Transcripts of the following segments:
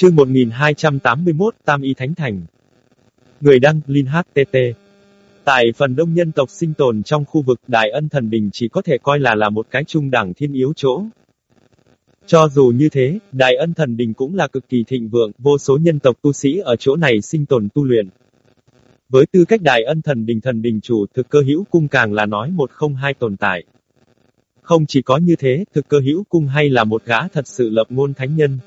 Chương 1281, Tam Y Thánh Thành. Người đăng, Linh HTT. Tại phần đông nhân tộc sinh tồn trong khu vực Đại Ân Thần Đình chỉ có thể coi là là một cái trung đẳng thiên yếu chỗ. Cho dù như thế, Đại Ân Thần Đình cũng là cực kỳ thịnh vượng, vô số nhân tộc tu sĩ ở chỗ này sinh tồn tu luyện. Với tư cách Đại Ân Thần Đình Thần Đình chủ thực cơ hữu cung càng là nói một không hai tồn tại. Không chỉ có như thế, thực cơ hữu cung hay là một gã thật sự lập ngôn thánh nhân.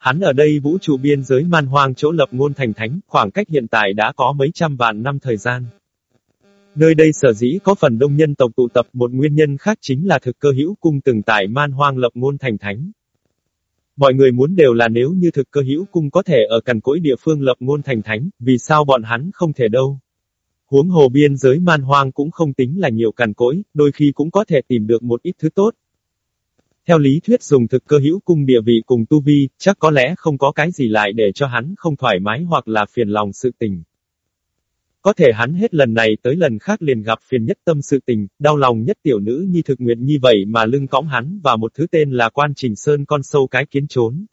Hắn ở đây vũ trụ biên giới man hoang chỗ lập ngôn thành thánh, khoảng cách hiện tại đã có mấy trăm vạn năm thời gian. Nơi đây sở dĩ có phần đông nhân tộc tụ tập một nguyên nhân khác chính là thực cơ hữu cung từng tại man hoang lập ngôn thành thánh. Mọi người muốn đều là nếu như thực cơ hữu cung có thể ở cằn cỗi địa phương lập ngôn thành thánh, vì sao bọn hắn không thể đâu. Huống hồ biên giới man hoang cũng không tính là nhiều cằn cỗi, đôi khi cũng có thể tìm được một ít thứ tốt, theo lý thuyết dùng thực cơ hữu cung địa vị cùng tu vi, chắc có lẽ không có cái gì lại để cho hắn không thoải mái hoặc là phiền lòng sự tình. Có thể hắn hết lần này tới lần khác liền gặp phiền nhất tâm sự tình, đau lòng nhất tiểu nữ nhi thực nguyện như vậy mà lưng cõng hắn và một thứ tên là quan trình sơn con sâu cái kiến trốn.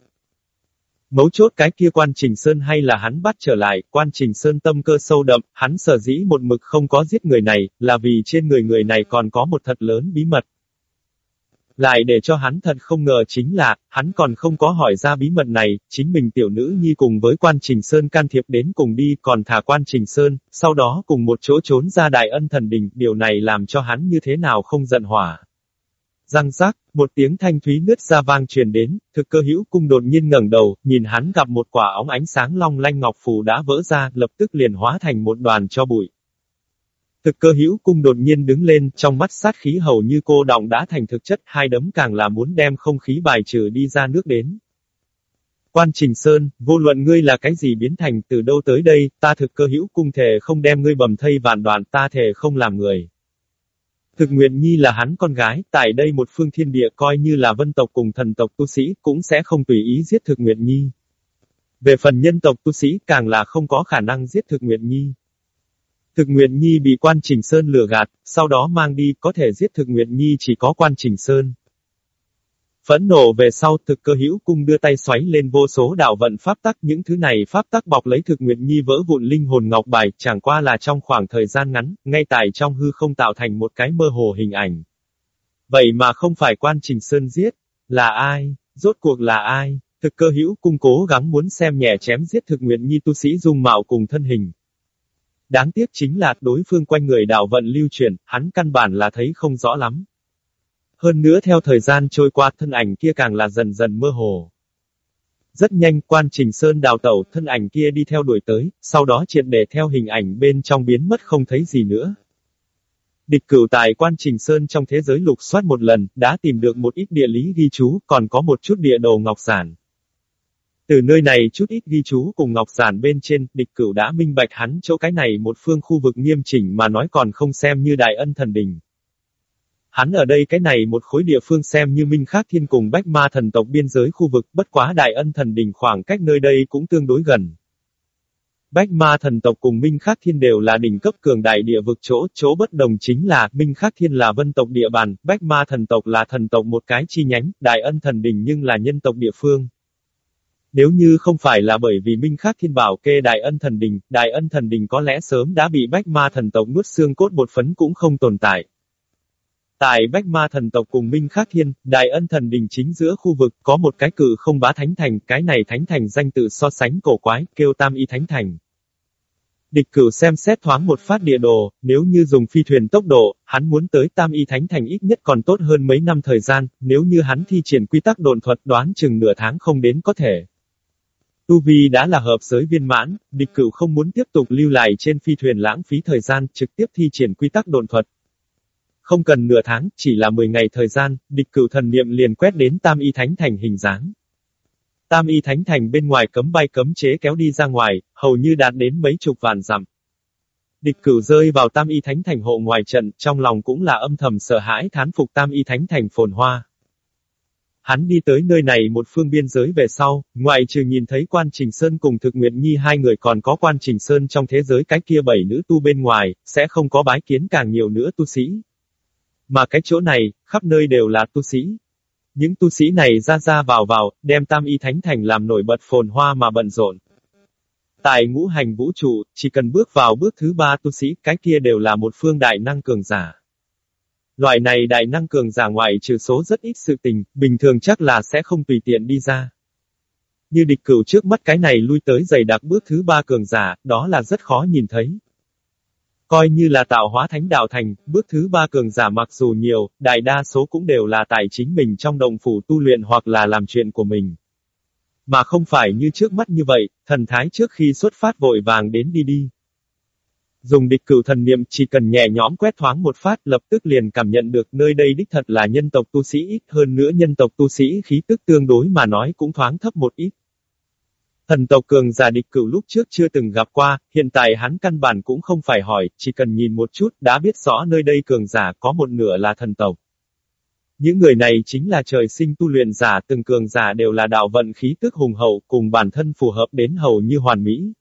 Mấu chốt cái kia quan trình sơn hay là hắn bắt trở lại, quan trình sơn tâm cơ sâu đậm, hắn sở dĩ một mực không có giết người này, là vì trên người người này còn có một thật lớn bí mật. Lại để cho hắn thật không ngờ chính là, hắn còn không có hỏi ra bí mật này, chính mình tiểu nữ nhi cùng với quan Trình Sơn can thiệp đến cùng đi, còn thả quan Trình Sơn, sau đó cùng một chỗ trốn ra đại ân thần đình, điều này làm cho hắn như thế nào không giận hỏa. Răng rác, một tiếng thanh thúy nứt ra vang truyền đến, thực cơ hữu cung đột nhiên ngẩng đầu, nhìn hắn gặp một quả óng ánh sáng long lanh ngọc phù đã vỡ ra, lập tức liền hóa thành một đoàn cho bụi. Thực cơ hữu cung đột nhiên đứng lên, trong mắt sát khí hầu như cô động đã thành thực chất, hai đấm càng là muốn đem không khí bài trừ đi ra nước đến. Quan Trình Sơn, vô luận ngươi là cái gì biến thành từ đâu tới đây, ta thực cơ hữu cung thể không đem ngươi bầm thây vạn đoạn, ta thể không làm người. Thực Nguyện Nhi là hắn con gái, tại đây một phương thiên địa coi như là vân tộc cùng thần tộc tu sĩ, cũng sẽ không tùy ý giết Thực Nguyện Nhi. Về phần nhân tộc tu sĩ càng là không có khả năng giết Thực Nguyện Nhi. Thực Nguyện Nhi bị quan Trình Sơn lừa gạt, sau đó mang đi, có thể giết Thực Nguyện Nhi chỉ có quan Trình Sơn. Phẫn nộ về sau, thực cơ hữu cung đưa tay xoáy lên vô số đạo vận pháp tắc, những thứ này pháp tắc bọc lấy thực nguyện nhi vỡ vụn linh hồn ngọc bài, chẳng qua là trong khoảng thời gian ngắn, ngay tại trong hư không tạo thành một cái mơ hồ hình ảnh. Vậy mà không phải quan trình sơn giết, là ai, rốt cuộc là ai, thực cơ hữu cung cố gắng muốn xem nhẹ chém giết thực nguyện nhi tu sĩ dung mạo cùng thân hình. Đáng tiếc chính là đối phương quanh người đạo vận lưu truyền, hắn căn bản là thấy không rõ lắm. Hơn nữa theo thời gian trôi qua thân ảnh kia càng là dần dần mơ hồ. Rất nhanh quan trình sơn đào tẩu thân ảnh kia đi theo đuổi tới, sau đó triệt để theo hình ảnh bên trong biến mất không thấy gì nữa. Địch cửu tại quan trình sơn trong thế giới lục soát một lần, đã tìm được một ít địa lý ghi chú, còn có một chút địa đồ ngọc giản. Từ nơi này chút ít ghi chú cùng ngọc giản bên trên, địch cửu đã minh bạch hắn chỗ cái này một phương khu vực nghiêm chỉnh mà nói còn không xem như đại ân thần đình. Hắn ở đây cái này một khối địa phương xem như minh khác thiên cùng bách ma thần tộc biên giới khu vực, bất quá đại ân thần đình khoảng cách nơi đây cũng tương đối gần. Bách ma thần tộc cùng Minh Khắc Thiên đều là đỉnh cấp cường đại địa vực chỗ, chỗ bất đồng chính là, Minh Khắc Thiên là vân tộc địa bàn, Bách ma thần tộc là thần tộc một cái chi nhánh, đại ân thần đình nhưng là nhân tộc địa phương. Nếu như không phải là bởi vì Minh Khắc Thiên bảo kê Đại Ân Thần Đình, Đại Ân Thần Đình có lẽ sớm đã bị Bách Ma Thần Tộc nuốt xương cốt một phấn cũng không tồn tại. Tại Bách Ma Thần Tộc cùng Minh Khắc Thiên, Đại Ân Thần Đình chính giữa khu vực có một cái cự không bá thánh thành, cái này thánh thành danh tự so sánh cổ quái, kêu Tam Y Thánh Thành. Địch cửu xem xét thoáng một phát địa đồ, nếu như dùng phi thuyền tốc độ, hắn muốn tới Tam Y Thánh Thành ít nhất còn tốt hơn mấy năm thời gian, nếu như hắn thi triển quy tắc đồn thuật đoán chừng nửa tháng không đến có thể. Tu Vi đã là hợp giới viên mãn, địch cửu không muốn tiếp tục lưu lại trên phi thuyền lãng phí thời gian, trực tiếp thi triển quy tắc độn thuật. Không cần nửa tháng, chỉ là 10 ngày thời gian, địch cửu thần niệm liền quét đến Tam Y Thánh Thành hình dáng. Tam Y Thánh Thành bên ngoài cấm bay cấm chế kéo đi ra ngoài, hầu như đạt đến mấy chục vạn dặm. Địch cửu rơi vào Tam Y Thánh Thành hộ ngoài trận, trong lòng cũng là âm thầm sợ hãi thán phục Tam Y Thánh Thành phồn hoa. Hắn đi tới nơi này một phương biên giới về sau, ngoại trừ nhìn thấy quan Trình Sơn cùng thực nguyện nhi hai người còn có quan Trình Sơn trong thế giới cái kia bảy nữ tu bên ngoài, sẽ không có bái kiến càng nhiều nữa tu sĩ. Mà cái chỗ này, khắp nơi đều là tu sĩ. Những tu sĩ này ra ra vào vào, đem tam y thánh thành làm nổi bật phồn hoa mà bận rộn. Tại ngũ hành vũ trụ, chỉ cần bước vào bước thứ ba tu sĩ, cái kia đều là một phương đại năng cường giả. Loại này đại năng cường giả ngoại trừ số rất ít sự tình, bình thường chắc là sẽ không tùy tiện đi ra. Như địch cửu trước mắt cái này lui tới dày đặc bước thứ ba cường giả, đó là rất khó nhìn thấy. Coi như là tạo hóa thánh đạo thành, bước thứ ba cường giả mặc dù nhiều, đại đa số cũng đều là tài chính mình trong đồng phủ tu luyện hoặc là làm chuyện của mình. Mà không phải như trước mắt như vậy, thần thái trước khi xuất phát vội vàng đến đi đi. Dùng địch cửu thần niệm chỉ cần nhẹ nhõm quét thoáng một phát lập tức liền cảm nhận được nơi đây đích thật là nhân tộc tu sĩ ít hơn nữa nhân tộc tu sĩ khí tức tương đối mà nói cũng thoáng thấp một ít. Thần tộc cường giả địch cửu lúc trước chưa từng gặp qua, hiện tại hắn căn bản cũng không phải hỏi, chỉ cần nhìn một chút đã biết rõ nơi đây cường giả có một nửa là thần tộc. Những người này chính là trời sinh tu luyện giả từng cường giả đều là đạo vận khí tức hùng hậu cùng bản thân phù hợp đến hầu như hoàn mỹ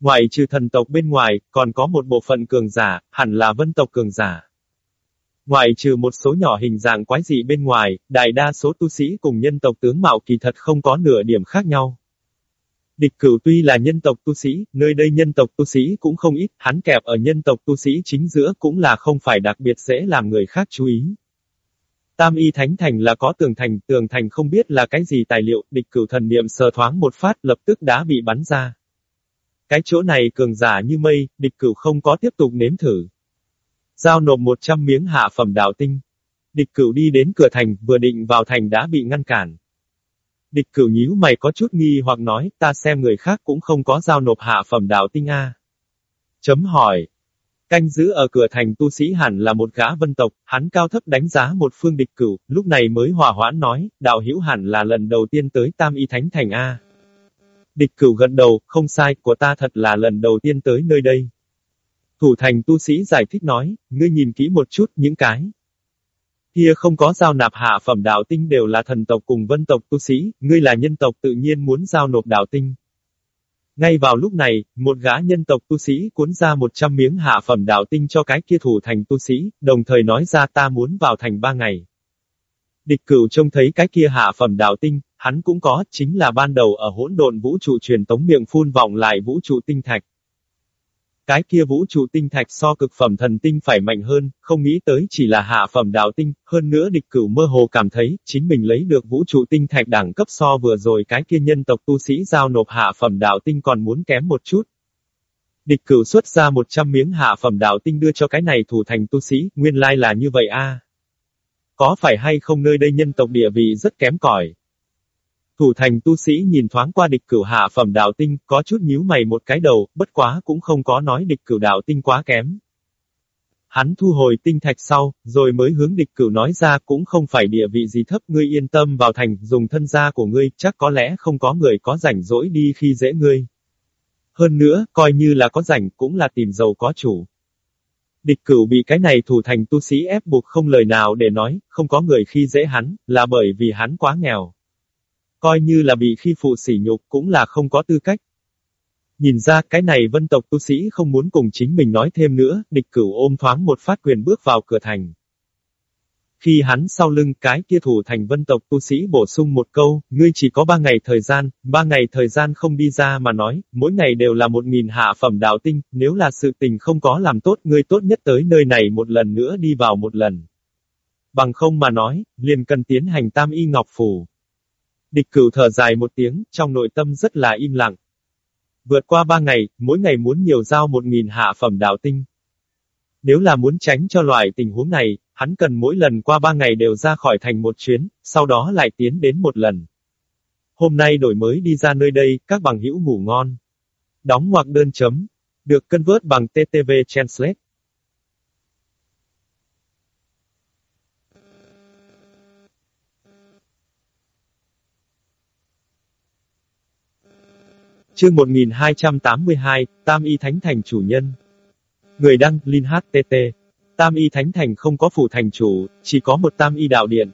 ngoại trừ thần tộc bên ngoài, còn có một bộ phận cường giả, hẳn là vân tộc cường giả. Ngoài trừ một số nhỏ hình dạng quái dị bên ngoài, đại đa số tu sĩ cùng nhân tộc tướng mạo kỳ thật không có nửa điểm khác nhau. Địch cửu tuy là nhân tộc tu sĩ, nơi đây nhân tộc tu sĩ cũng không ít, hắn kẹp ở nhân tộc tu sĩ chính giữa cũng là không phải đặc biệt dễ làm người khác chú ý. Tam y thánh thành là có tường thành, tường thành không biết là cái gì tài liệu, địch cửu thần niệm sờ thoáng một phát lập tức đã bị bắn ra. Cái chỗ này cường giả như mây, địch cửu không có tiếp tục nếm thử. Giao nộp 100 miếng hạ phẩm đạo tinh. Địch cửu đi đến cửa thành, vừa định vào thành đã bị ngăn cản. Địch cửu nhíu mày có chút nghi hoặc nói, ta xem người khác cũng không có giao nộp hạ phẩm đạo tinh A. Chấm hỏi. Canh giữ ở cửa thành tu sĩ hẳn là một gã vân tộc, hắn cao thấp đánh giá một phương địch cửu, lúc này mới hòa hoãn nói, đạo hữu hẳn là lần đầu tiên tới tam y thánh thành A. Địch cửu gật đầu, không sai, của ta thật là lần đầu tiên tới nơi đây. Thủ thành tu sĩ giải thích nói, ngươi nhìn kỹ một chút những cái. Kia không có giao nạp hạ phẩm đạo tinh đều là thần tộc cùng vân tộc tu sĩ, ngươi là nhân tộc tự nhiên muốn giao nộp đạo tinh. Ngay vào lúc này, một gã nhân tộc tu sĩ cuốn ra một trăm miếng hạ phẩm đạo tinh cho cái kia thủ thành tu sĩ, đồng thời nói ra ta muốn vào thành ba ngày. Địch cửu trông thấy cái kia hạ phẩm đạo tinh, hắn cũng có, chính là ban đầu ở hỗn độn vũ trụ truyền tống miệng phun vọng lại vũ trụ tinh thạch. Cái kia vũ trụ tinh thạch so cực phẩm thần tinh phải mạnh hơn, không nghĩ tới chỉ là hạ phẩm đạo tinh, hơn nữa địch cửu mơ hồ cảm thấy, chính mình lấy được vũ trụ tinh thạch đẳng cấp so vừa rồi cái kia nhân tộc tu sĩ giao nộp hạ phẩm đạo tinh còn muốn kém một chút. Địch cửu xuất ra 100 miếng hạ phẩm đạo tinh đưa cho cái này thủ thành tu sĩ, nguyên lai là như vậy a. Có phải hay không nơi đây nhân tộc địa vị rất kém cỏi? Thủ thành tu sĩ nhìn thoáng qua địch cửu hạ phẩm đạo tinh, có chút nhíu mày một cái đầu, bất quá cũng không có nói địch cửu đạo tinh quá kém. Hắn thu hồi tinh thạch sau, rồi mới hướng địch cửu nói ra cũng không phải địa vị gì thấp ngươi yên tâm vào thành, dùng thân gia của ngươi, chắc có lẽ không có người có rảnh rỗi đi khi dễ ngươi. Hơn nữa, coi như là có rảnh cũng là tìm giàu có chủ. Địch cửu bị cái này thủ thành tu sĩ ép buộc không lời nào để nói, không có người khi dễ hắn, là bởi vì hắn quá nghèo. Coi như là bị khi phụ sỉ nhục cũng là không có tư cách. Nhìn ra cái này vân tộc tu sĩ không muốn cùng chính mình nói thêm nữa, địch cửu ôm thoáng một phát quyền bước vào cửa thành. Khi hắn sau lưng cái kia thủ thành vân tộc tu sĩ bổ sung một câu, ngươi chỉ có ba ngày thời gian, ba ngày thời gian không đi ra mà nói, mỗi ngày đều là một nghìn hạ phẩm đạo tinh, nếu là sự tình không có làm tốt ngươi tốt nhất tới nơi này một lần nữa đi vào một lần. Bằng không mà nói, liền cần tiến hành tam y ngọc phủ. Địch cửu thở dài một tiếng, trong nội tâm rất là im lặng. Vượt qua ba ngày, mỗi ngày muốn nhiều giao một nghìn hạ phẩm đạo tinh. Nếu là muốn tránh cho loại tình huống này, hắn cần mỗi lần qua ba ngày đều ra khỏi thành một chuyến, sau đó lại tiến đến một lần. Hôm nay đổi mới đi ra nơi đây, các bằng hữu ngủ ngon. Đóng ngoặc đơn chấm. Được cân vớt bằng TTV Translate. Chương 1282, Tam Y Thánh Thành chủ nhân. Người đăng, Linh HTT. Tam Y Thánh Thành không có phủ thành chủ, chỉ có một Tam Y Đạo Điện.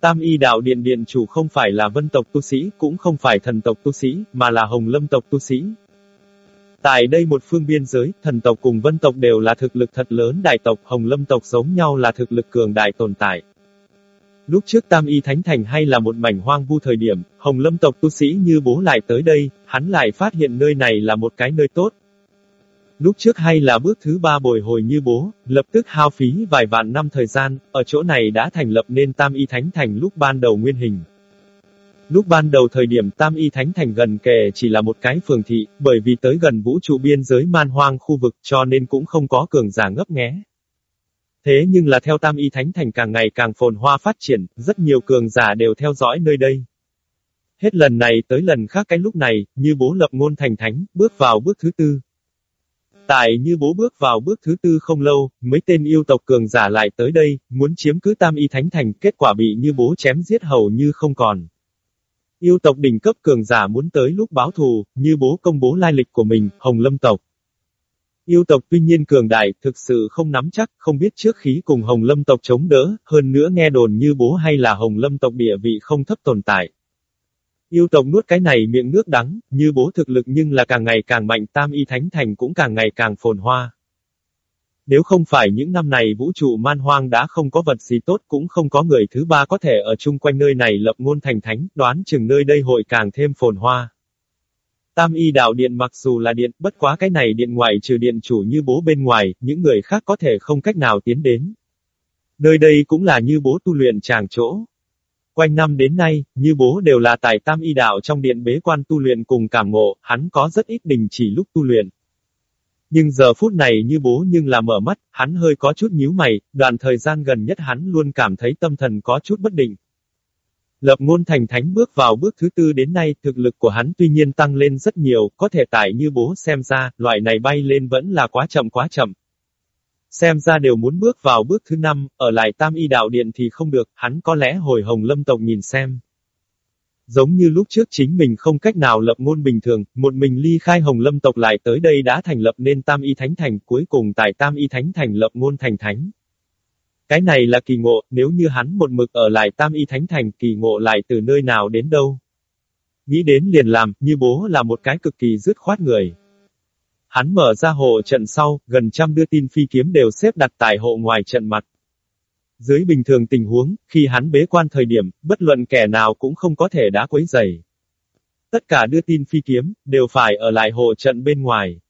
Tam Y Đạo Điện Điện chủ không phải là vân tộc tu sĩ, cũng không phải thần tộc tu sĩ, mà là hồng lâm tộc tu sĩ. Tại đây một phương biên giới, thần tộc cùng vân tộc đều là thực lực thật lớn đại tộc, hồng lâm tộc giống nhau là thực lực cường đại tồn tại. Lúc trước Tam Y Thánh Thành hay là một mảnh hoang vu thời điểm, Hồng Lâm tộc tu sĩ như bố lại tới đây, hắn lại phát hiện nơi này là một cái nơi tốt. Lúc trước hay là bước thứ ba bồi hồi như bố, lập tức hao phí vài vạn năm thời gian, ở chỗ này đã thành lập nên Tam Y Thánh Thành lúc ban đầu nguyên hình. Lúc ban đầu thời điểm Tam Y Thánh Thành gần kề chỉ là một cái phường thị, bởi vì tới gần vũ trụ biên giới man hoang khu vực cho nên cũng không có cường giả ngấp nghé. Thế nhưng là theo Tam Y Thánh Thành càng ngày càng phồn hoa phát triển, rất nhiều cường giả đều theo dõi nơi đây. Hết lần này tới lần khác cái lúc này, như bố lập ngôn thành thánh, bước vào bước thứ tư. Tại như bố bước vào bước thứ tư không lâu, mấy tên yêu tộc cường giả lại tới đây, muốn chiếm cứ Tam Y Thánh Thành, kết quả bị như bố chém giết hầu như không còn. Yêu tộc đỉnh cấp cường giả muốn tới lúc báo thù, như bố công bố lai lịch của mình, Hồng Lâm tộc. Yêu tộc tuy nhiên cường đại, thực sự không nắm chắc, không biết trước khí cùng Hồng Lâm tộc chống đỡ, hơn nữa nghe đồn như bố hay là Hồng Lâm tộc địa vị không thấp tồn tại. Yêu tộc nuốt cái này miệng nước đắng, như bố thực lực nhưng là càng ngày càng mạnh tam y thánh thành cũng càng ngày càng phồn hoa. Nếu không phải những năm này vũ trụ man hoang đã không có vật gì tốt cũng không có người thứ ba có thể ở chung quanh nơi này lập ngôn thành thánh, đoán chừng nơi đây hội càng thêm phồn hoa. Tam y đạo điện mặc dù là điện, bất quá cái này điện ngoài trừ điện chủ như bố bên ngoài, những người khác có thể không cách nào tiến đến. Nơi đây cũng là như bố tu luyện tràng chỗ. Quanh năm đến nay, như bố đều là tại tam y đạo trong điện bế quan tu luyện cùng cảm ngộ, hắn có rất ít đình chỉ lúc tu luyện. Nhưng giờ phút này như bố nhưng là mở mắt, hắn hơi có chút nhíu mày, đoạn thời gian gần nhất hắn luôn cảm thấy tâm thần có chút bất định. Lập ngôn thành thánh bước vào bước thứ tư đến nay, thực lực của hắn tuy nhiên tăng lên rất nhiều, có thể tải như bố xem ra, loại này bay lên vẫn là quá chậm quá chậm. Xem ra đều muốn bước vào bước thứ năm, ở lại tam y đạo điện thì không được, hắn có lẽ hồi hồng lâm tộc nhìn xem. Giống như lúc trước chính mình không cách nào lập ngôn bình thường, một mình ly khai hồng lâm tộc lại tới đây đã thành lập nên tam y thánh thành, cuối cùng tại tam y thánh thành lập ngôn thành thánh. Cái này là kỳ ngộ, nếu như hắn một mực ở lại tam y thánh thành, kỳ ngộ lại từ nơi nào đến đâu. Nghĩ đến liền làm, như bố là một cái cực kỳ dứt khoát người. Hắn mở ra hộ trận sau, gần trăm đưa tin phi kiếm đều xếp đặt tại hộ ngoài trận mặt. Dưới bình thường tình huống, khi hắn bế quan thời điểm, bất luận kẻ nào cũng không có thể đã quấy giày. Tất cả đưa tin phi kiếm, đều phải ở lại hộ trận bên ngoài.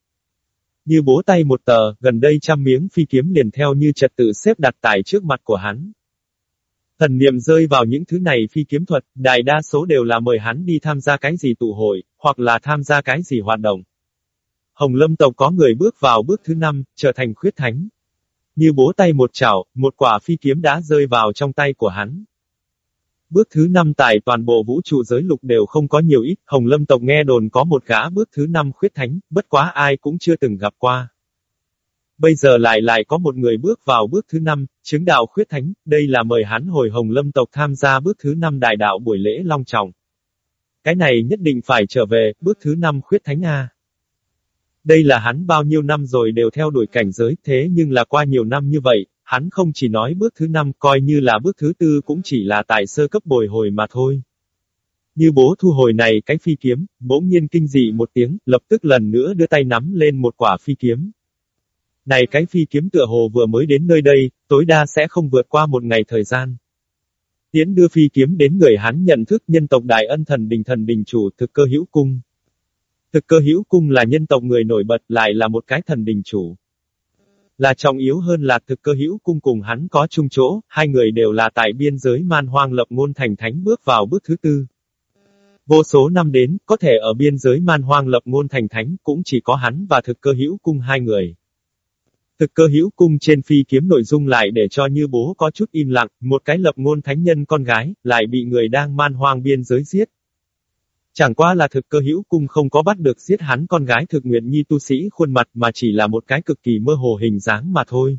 Như bố tay một tờ, gần đây trăm miếng phi kiếm liền theo như trật tự xếp đặt tại trước mặt của hắn. Thần niệm rơi vào những thứ này phi kiếm thuật, đại đa số đều là mời hắn đi tham gia cái gì tụ hội, hoặc là tham gia cái gì hoạt động. Hồng Lâm tộc có người bước vào bước thứ năm, trở thành khuyết thánh. Như bố tay một chảo, một quả phi kiếm đã rơi vào trong tay của hắn. Bước thứ năm tại toàn bộ vũ trụ giới lục đều không có nhiều ít, Hồng Lâm tộc nghe đồn có một gã bước thứ năm khuyết thánh, bất quá ai cũng chưa từng gặp qua. Bây giờ lại lại có một người bước vào bước thứ năm, chứng đạo khuyết thánh, đây là mời hắn hồi Hồng Lâm tộc tham gia bước thứ năm đại đạo buổi lễ long trọng. Cái này nhất định phải trở về, bước thứ năm khuyết thánh A. Đây là hắn bao nhiêu năm rồi đều theo đuổi cảnh giới, thế nhưng là qua nhiều năm như vậy, hắn không chỉ nói bước thứ năm coi như là bước thứ tư cũng chỉ là tại sơ cấp bồi hồi mà thôi. Như bố thu hồi này cái phi kiếm, bỗng nhiên kinh dị một tiếng, lập tức lần nữa đưa tay nắm lên một quả phi kiếm. Này cái phi kiếm tựa hồ vừa mới đến nơi đây, tối đa sẽ không vượt qua một ngày thời gian. Tiến đưa phi kiếm đến người hắn nhận thức nhân tộc đại ân thần đình thần đình chủ thực cơ hữu cung. Thực cơ hữu cung là nhân tộc người nổi bật lại là một cái thần đình chủ. Là trọng yếu hơn là thực cơ hữu cung cùng hắn có chung chỗ, hai người đều là tại biên giới man hoang lập ngôn thành thánh bước vào bước thứ tư. Vô số năm đến, có thể ở biên giới man hoang lập ngôn thành thánh, cũng chỉ có hắn và thực cơ hữu cung hai người. Thực cơ hữu cung trên phi kiếm nội dung lại để cho như bố có chút im lặng, một cái lập ngôn thánh nhân con gái, lại bị người đang man hoang biên giới giết, Chẳng qua là thực cơ hữu cung không có bắt được giết hắn con gái thực nguyện nhi tu sĩ khuôn mặt mà chỉ là một cái cực kỳ mơ hồ hình dáng mà thôi.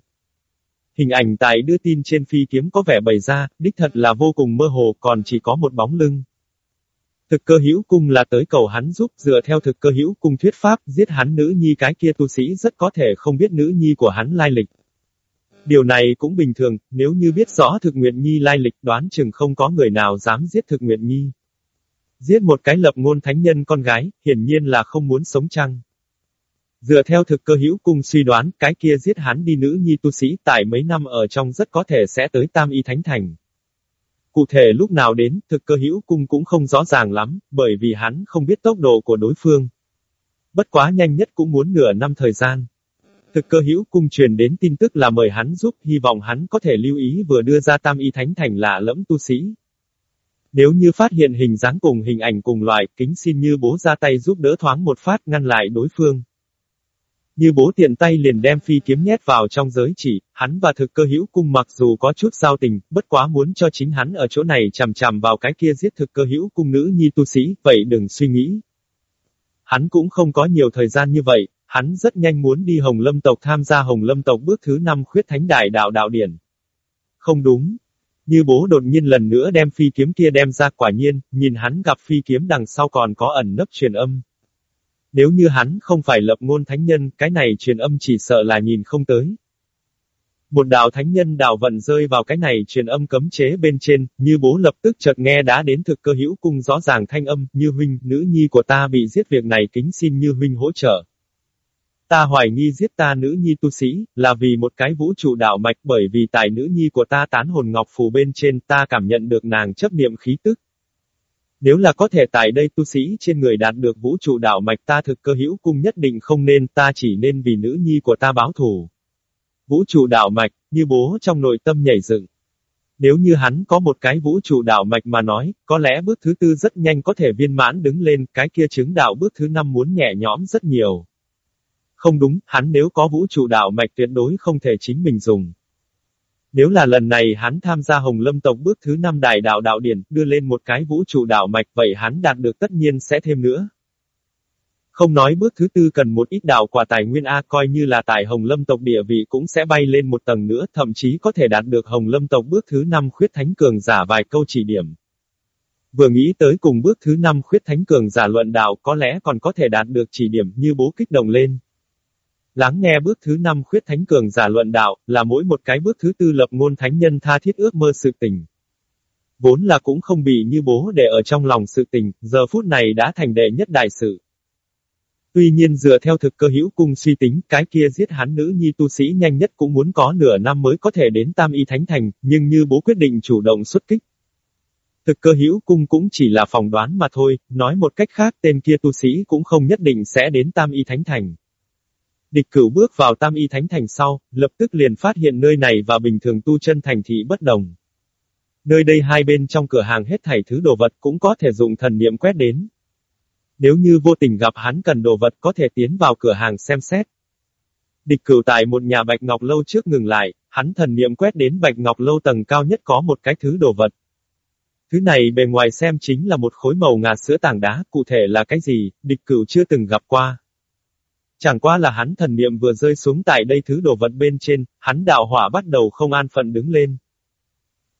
Hình ảnh tại đưa tin trên phi kiếm có vẻ bày ra, đích thật là vô cùng mơ hồ còn chỉ có một bóng lưng. Thực cơ hữu cung là tới cầu hắn giúp dựa theo thực cơ hữu cung thuyết pháp giết hắn nữ nhi cái kia tu sĩ rất có thể không biết nữ nhi của hắn lai lịch. Điều này cũng bình thường, nếu như biết rõ thực nguyện nhi lai lịch đoán chừng không có người nào dám giết thực nguyện nhi. Giết một cái lập ngôn thánh nhân con gái, hiển nhiên là không muốn sống chăng. Dựa theo thực cơ hữu cung suy đoán, cái kia giết hắn đi nữ nhi tu sĩ tại mấy năm ở trong rất có thể sẽ tới tam y thánh thành. Cụ thể lúc nào đến, thực cơ hữu cung cũng không rõ ràng lắm, bởi vì hắn không biết tốc độ của đối phương. Bất quá nhanh nhất cũng muốn nửa năm thời gian. Thực cơ hữu cung truyền đến tin tức là mời hắn giúp, hy vọng hắn có thể lưu ý vừa đưa ra tam y thánh thành lạ lẫm tu sĩ. Nếu như phát hiện hình dáng cùng hình ảnh cùng loại, kính xin như bố ra tay giúp đỡ thoáng một phát ngăn lại đối phương. Như bố tiện tay liền đem phi kiếm nhét vào trong giới chỉ, hắn và thực cơ hữu cung mặc dù có chút giao tình, bất quá muốn cho chính hắn ở chỗ này chằm chằm vào cái kia giết thực cơ hữu cung nữ nhi tu sĩ, vậy đừng suy nghĩ. Hắn cũng không có nhiều thời gian như vậy, hắn rất nhanh muốn đi Hồng Lâm tộc tham gia Hồng Lâm tộc bước thứ năm khuyết thánh đại đạo đạo điển. Không đúng. Như bố đột nhiên lần nữa đem phi kiếm kia đem ra quả nhiên, nhìn hắn gặp phi kiếm đằng sau còn có ẩn nấp truyền âm. Nếu như hắn không phải lập ngôn thánh nhân, cái này truyền âm chỉ sợ là nhìn không tới. Một đạo thánh nhân đạo vận rơi vào cái này truyền âm cấm chế bên trên, như bố lập tức chợt nghe đã đến thực cơ hữu cung rõ ràng thanh âm, như huynh, nữ nhi của ta bị giết việc này kính xin như huynh hỗ trợ. Ta hoài nghi giết ta nữ nhi tu sĩ, là vì một cái vũ trụ đạo mạch bởi vì tại nữ nhi của ta tán hồn ngọc phù bên trên ta cảm nhận được nàng chấp niệm khí tức. Nếu là có thể tại đây tu sĩ trên người đạt được vũ trụ đạo mạch ta thực cơ hữu cung nhất định không nên ta chỉ nên vì nữ nhi của ta báo thù. Vũ trụ đạo mạch, như bố trong nội tâm nhảy dựng. Nếu như hắn có một cái vũ trụ đạo mạch mà nói, có lẽ bước thứ tư rất nhanh có thể viên mãn đứng lên, cái kia chứng đạo bước thứ năm muốn nhẹ nhõm rất nhiều. Không đúng, hắn nếu có vũ trụ đạo mạch tuyệt đối không thể chính mình dùng. Nếu là lần này hắn tham gia Hồng Lâm tộc bước thứ năm đại đạo đạo điển, đưa lên một cái vũ trụ đạo mạch, vậy hắn đạt được tất nhiên sẽ thêm nữa. Không nói bước thứ tư cần một ít đạo quả tài nguyên A coi như là tại Hồng Lâm tộc địa vị cũng sẽ bay lên một tầng nữa, thậm chí có thể đạt được Hồng Lâm tộc bước thứ năm khuyết thánh cường giả vài câu chỉ điểm. Vừa nghĩ tới cùng bước thứ năm khuyết thánh cường giả luận đạo có lẽ còn có thể đạt được chỉ điểm như bố kích động lên. Lắng nghe bước thứ năm khuyết thánh cường giả luận đạo, là mỗi một cái bước thứ tư lập ngôn thánh nhân tha thiết ước mơ sự tình. Vốn là cũng không bị như bố để ở trong lòng sự tình, giờ phút này đã thành đệ nhất đại sự. Tuy nhiên dựa theo thực cơ hữu cung suy tính, cái kia giết hắn nữ nhi tu sĩ nhanh nhất cũng muốn có nửa năm mới có thể đến tam y thánh thành, nhưng như bố quyết định chủ động xuất kích. Thực cơ hữu cung cũng chỉ là phòng đoán mà thôi, nói một cách khác tên kia tu sĩ cũng không nhất định sẽ đến tam y thánh thành. Địch cửu bước vào tam y thánh thành sau, lập tức liền phát hiện nơi này và bình thường tu chân thành thị bất đồng. Nơi đây hai bên trong cửa hàng hết thảy thứ đồ vật cũng có thể dùng thần niệm quét đến. Nếu như vô tình gặp hắn cần đồ vật có thể tiến vào cửa hàng xem xét. Địch cửu tại một nhà bạch ngọc lâu trước ngừng lại, hắn thần niệm quét đến bạch ngọc lâu tầng cao nhất có một cái thứ đồ vật. Thứ này bề ngoài xem chính là một khối màu ngà sữa tảng đá, cụ thể là cái gì, địch cửu chưa từng gặp qua. Chẳng qua là hắn thần niệm vừa rơi xuống tại đây thứ đồ vật bên trên, hắn đạo hỏa bắt đầu không an phận đứng lên.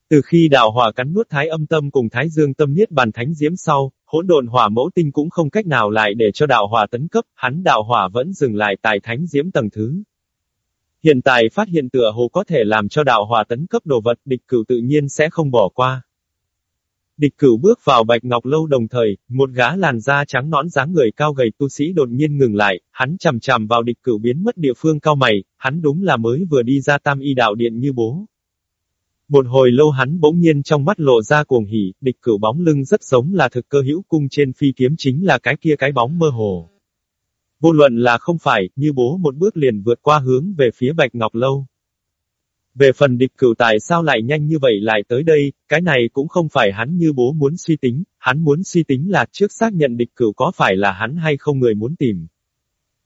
Từ khi đạo hỏa cắn nuốt thái âm tâm cùng thái dương tâm niết bàn thánh diễm sau, hỗn độn hỏa mẫu tinh cũng không cách nào lại để cho đạo hỏa tấn cấp, hắn đạo hỏa vẫn dừng lại tại thánh diễm tầng thứ. Hiện tại phát hiện tựa hồ có thể làm cho đạo hỏa tấn cấp đồ vật địch cửu tự nhiên sẽ không bỏ qua. Địch cửu bước vào bạch ngọc lâu đồng thời, một gã làn da trắng nõn dáng người cao gầy tu sĩ đột nhiên ngừng lại, hắn chầm chằm vào địch cửu biến mất địa phương cao mày, hắn đúng là mới vừa đi ra tam y đạo điện như bố. Một hồi lâu hắn bỗng nhiên trong mắt lộ ra cuồng hỉ, địch cửu bóng lưng rất giống là thực cơ hữu cung trên phi kiếm chính là cái kia cái bóng mơ hồ. Vô luận là không phải, như bố một bước liền vượt qua hướng về phía bạch ngọc lâu. Về phần địch cửu tại sao lại nhanh như vậy lại tới đây, cái này cũng không phải hắn như bố muốn suy tính, hắn muốn suy tính là trước xác nhận địch cửu có phải là hắn hay không người muốn tìm.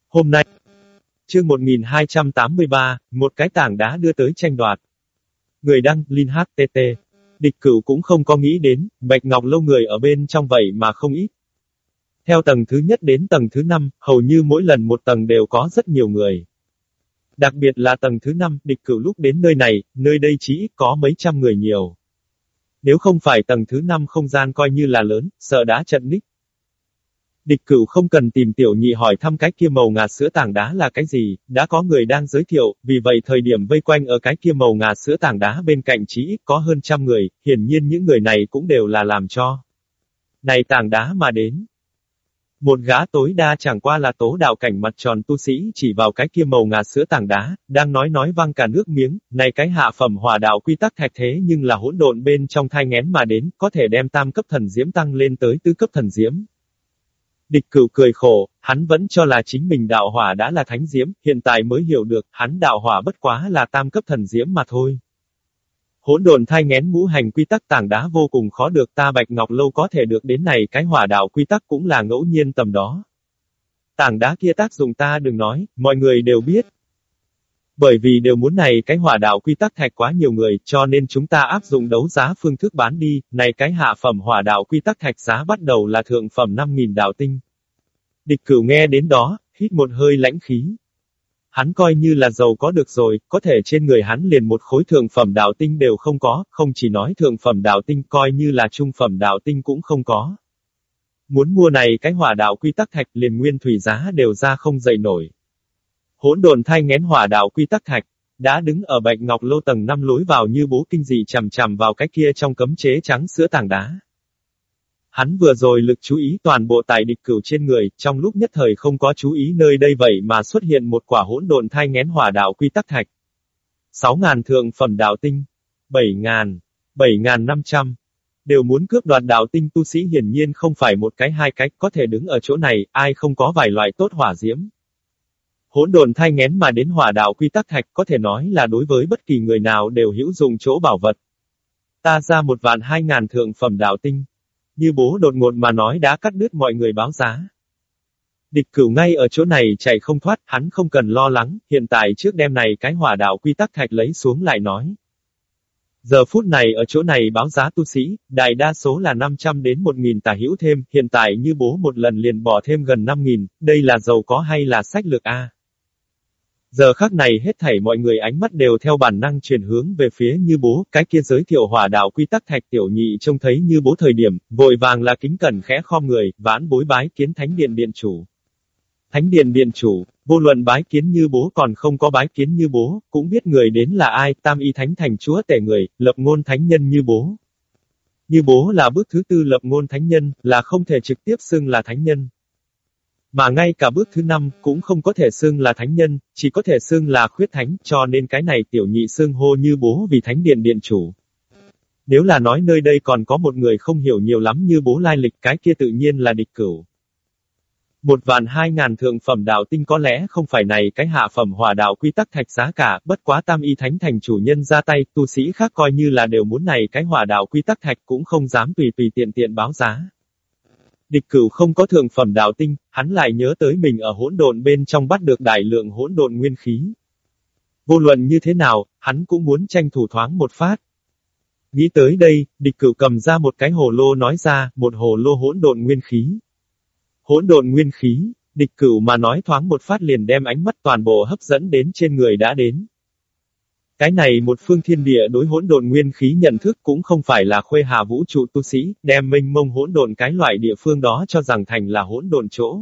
Hôm nay, chương 1283, một cái tảng đá đưa tới tranh đoạt. Người đăng, Linh HTT. Địch cửu cũng không có nghĩ đến, Bạch Ngọc lâu người ở bên trong vậy mà không ít. Theo tầng thứ nhất đến tầng thứ năm, hầu như mỗi lần một tầng đều có rất nhiều người. Đặc biệt là tầng thứ năm, địch cửu lúc đến nơi này, nơi đây chỉ có mấy trăm người nhiều. Nếu không phải tầng thứ năm không gian coi như là lớn, sợ đã trận ních. Địch cửu không cần tìm tiểu nhị hỏi thăm cái kia màu ngà sữa tảng đá là cái gì, đã có người đang giới thiệu, vì vậy thời điểm vây quanh ở cái kia màu ngà sữa tảng đá bên cạnh chỉ ít có hơn trăm người, hiển nhiên những người này cũng đều là làm cho. Này tảng đá mà đến. Một gã tối đa chẳng qua là tố đạo cảnh mặt tròn tu sĩ chỉ vào cái kia màu ngà sữa tảng đá, đang nói nói vang cả nước miếng, này cái hạ phẩm hỏa đạo quy tắc thạch thế nhưng là hỗn độn bên trong thai ngén mà đến, có thể đem tam cấp thần diễm tăng lên tới tứ cấp thần diễm. Địch cửu cười khổ, hắn vẫn cho là chính mình đạo hỏa đã là thánh diễm, hiện tại mới hiểu được, hắn đạo hỏa bất quá là tam cấp thần diễm mà thôi. Hỗn độn thai ngén ngũ hành quy tắc tảng đá vô cùng khó được ta Bạch Ngọc Lâu có thể được đến này cái hỏa đạo quy tắc cũng là ngẫu nhiên tầm đó. Tảng đá kia tác dụng ta đừng nói, mọi người đều biết. Bởi vì đều muốn này cái hỏa đạo quy tắc thạch quá nhiều người, cho nên chúng ta áp dụng đấu giá phương thức bán đi, này cái hạ phẩm hỏa đạo quy tắc thạch giá bắt đầu là thượng phẩm 5.000 đạo tinh. Địch cửu nghe đến đó, hít một hơi lãnh khí. Hắn coi như là giàu có được rồi, có thể trên người hắn liền một khối thượng phẩm đạo tinh đều không có, không chỉ nói thượng phẩm đạo tinh coi như là trung phẩm đạo tinh cũng không có. Muốn mua này cái hỏa đạo quy tắc thạch liền nguyên thủy giá đều ra không dậy nổi. Hỗn đồn thay ngén hỏa đạo quy tắc thạch, đã đứng ở bạch ngọc lô tầng năm lối vào như bố kinh dị chằm chằm vào cái kia trong cấm chế trắng sữa tảng đá. Hắn vừa rồi lực chú ý toàn bộ tại địch cửu trên người, trong lúc nhất thời không có chú ý nơi đây vậy mà xuất hiện một quả hỗn độn thai ngén hỏa đạo quy tắc thạch. 6.000 thượng phẩm đạo tinh, 7.000, 7.500, đều muốn cướp đoạt đạo tinh tu sĩ hiển nhiên không phải một cái hai cách có thể đứng ở chỗ này, ai không có vài loại tốt hỏa diễm. Hỗn độn thai ngén mà đến hỏa đạo quy tắc thạch có thể nói là đối với bất kỳ người nào đều hữu dụng chỗ bảo vật. Ta ra một vạn hai ngàn thượng phẩm đạo tinh. Như bố đột ngột mà nói đã cắt đứt mọi người báo giá. Địch cửu ngay ở chỗ này chạy không thoát, hắn không cần lo lắng, hiện tại trước đêm này cái hỏa đạo quy tắc thạch lấy xuống lại nói. Giờ phút này ở chỗ này báo giá tu sĩ, đại đa số là 500 đến 1.000 tà hữu thêm, hiện tại như bố một lần liền bỏ thêm gần 5.000, đây là giàu có hay là sách lược A. Giờ khắc này hết thảy mọi người ánh mắt đều theo bản năng chuyển hướng về phía như bố, cái kia giới thiệu hỏa đạo quy tắc thạch tiểu nhị trông thấy như bố thời điểm, vội vàng là kính cẩn khẽ khom người, vãn bối bái kiến thánh điện điện chủ. Thánh điện điện chủ, vô luận bái kiến như bố còn không có bái kiến như bố, cũng biết người đến là ai, tam y thánh thành chúa tể người, lập ngôn thánh nhân như bố. Như bố là bước thứ tư lập ngôn thánh nhân, là không thể trực tiếp xưng là thánh nhân. Mà ngay cả bước thứ năm cũng không có thể xưng là thánh nhân, chỉ có thể xưng là khuyết thánh, cho nên cái này tiểu nhị xưng hô như bố vì thánh điện điện chủ. Nếu là nói nơi đây còn có một người không hiểu nhiều lắm như bố lai lịch cái kia tự nhiên là địch cửu. Một vạn hai ngàn thượng phẩm đạo tinh có lẽ không phải này cái hạ phẩm hòa đạo quy tắc thạch giá cả, bất quá tam y thánh thành chủ nhân ra tay, tu sĩ khác coi như là đều muốn này cái hòa đạo quy tắc thạch cũng không dám tùy tùy tiện tiện báo giá. Địch cửu không có thượng phẩm đạo tinh, hắn lại nhớ tới mình ở hỗn độn bên trong bắt được đại lượng hỗn độn nguyên khí. Vô luận như thế nào, hắn cũng muốn tranh thủ thoáng một phát. Nghĩ tới đây, địch cửu cầm ra một cái hồ lô nói ra, một hồ lô hỗn độn nguyên khí. Hỗn độn nguyên khí, địch cửu mà nói thoáng một phát liền đem ánh mắt toàn bộ hấp dẫn đến trên người đã đến. Cái này một phương thiên địa đối hỗn độn nguyên khí nhận thức cũng không phải là khuê hà vũ trụ tu sĩ, đem minh mông hỗn độn cái loại địa phương đó cho rằng thành là hỗn độn chỗ.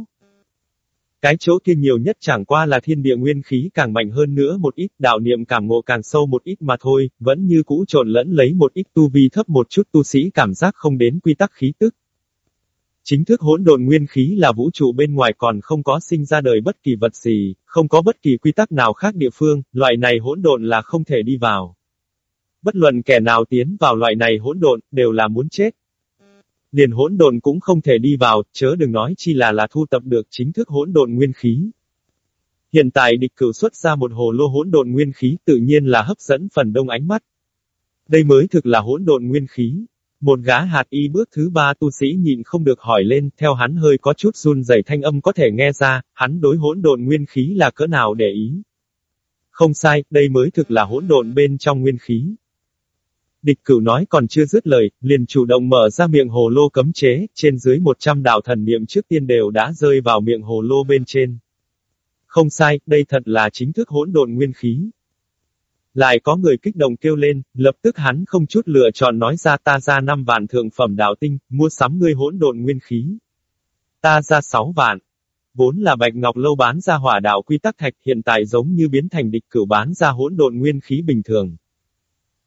Cái chỗ kia nhiều nhất chẳng qua là thiên địa nguyên khí càng mạnh hơn nữa một ít, đạo niệm cảm ngộ càng sâu một ít mà thôi, vẫn như cũ trộn lẫn lấy một ít tu vi thấp một chút tu sĩ cảm giác không đến quy tắc khí tức. Chính thức hỗn độn nguyên khí là vũ trụ bên ngoài còn không có sinh ra đời bất kỳ vật gì, không có bất kỳ quy tắc nào khác địa phương, loại này hỗn độn là không thể đi vào. Bất luận kẻ nào tiến vào loại này hỗn độn, đều là muốn chết. Liền hỗn độn cũng không thể đi vào, chớ đừng nói chi là là thu tập được chính thức hỗn độn nguyên khí. Hiện tại địch cửu xuất ra một hồ lô hỗn độn nguyên khí tự nhiên là hấp dẫn phần đông ánh mắt. Đây mới thực là hỗn độn nguyên khí. Một gã hạt y bước thứ ba tu sĩ nhịn không được hỏi lên, theo hắn hơi có chút run rẩy thanh âm có thể nghe ra, hắn đối hỗn độn nguyên khí là cỡ nào để ý. Không sai, đây mới thực là hỗn độn bên trong nguyên khí. Địch cửu nói còn chưa dứt lời, liền chủ động mở ra miệng hồ lô cấm chế, trên dưới 100 đạo thần niệm trước tiên đều đã rơi vào miệng hồ lô bên trên. Không sai, đây thật là chính thức hỗn độn nguyên khí. Lại có người kích động kêu lên, lập tức hắn không chút lựa chọn nói ra ta ra 5 vạn thượng phẩm đạo tinh, mua sắm ngươi hỗn độn nguyên khí. Ta ra 6 vạn. Vốn là Bạch Ngọc Lâu bán ra hỏa đạo quy tắc thạch hiện tại giống như biến thành địch cửu bán ra hỗn độn nguyên khí bình thường.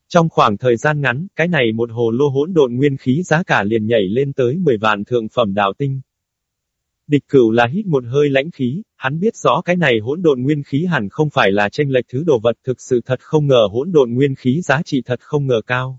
Trong khoảng thời gian ngắn, cái này một hồ lô hỗn độn nguyên khí giá cả liền nhảy lên tới 10 vạn thượng phẩm đạo tinh. Địch cửu là hít một hơi lãnh khí, hắn biết rõ cái này hỗn độn nguyên khí hẳn không phải là tranh lệch thứ đồ vật thực sự thật không ngờ hỗn độn nguyên khí giá trị thật không ngờ cao.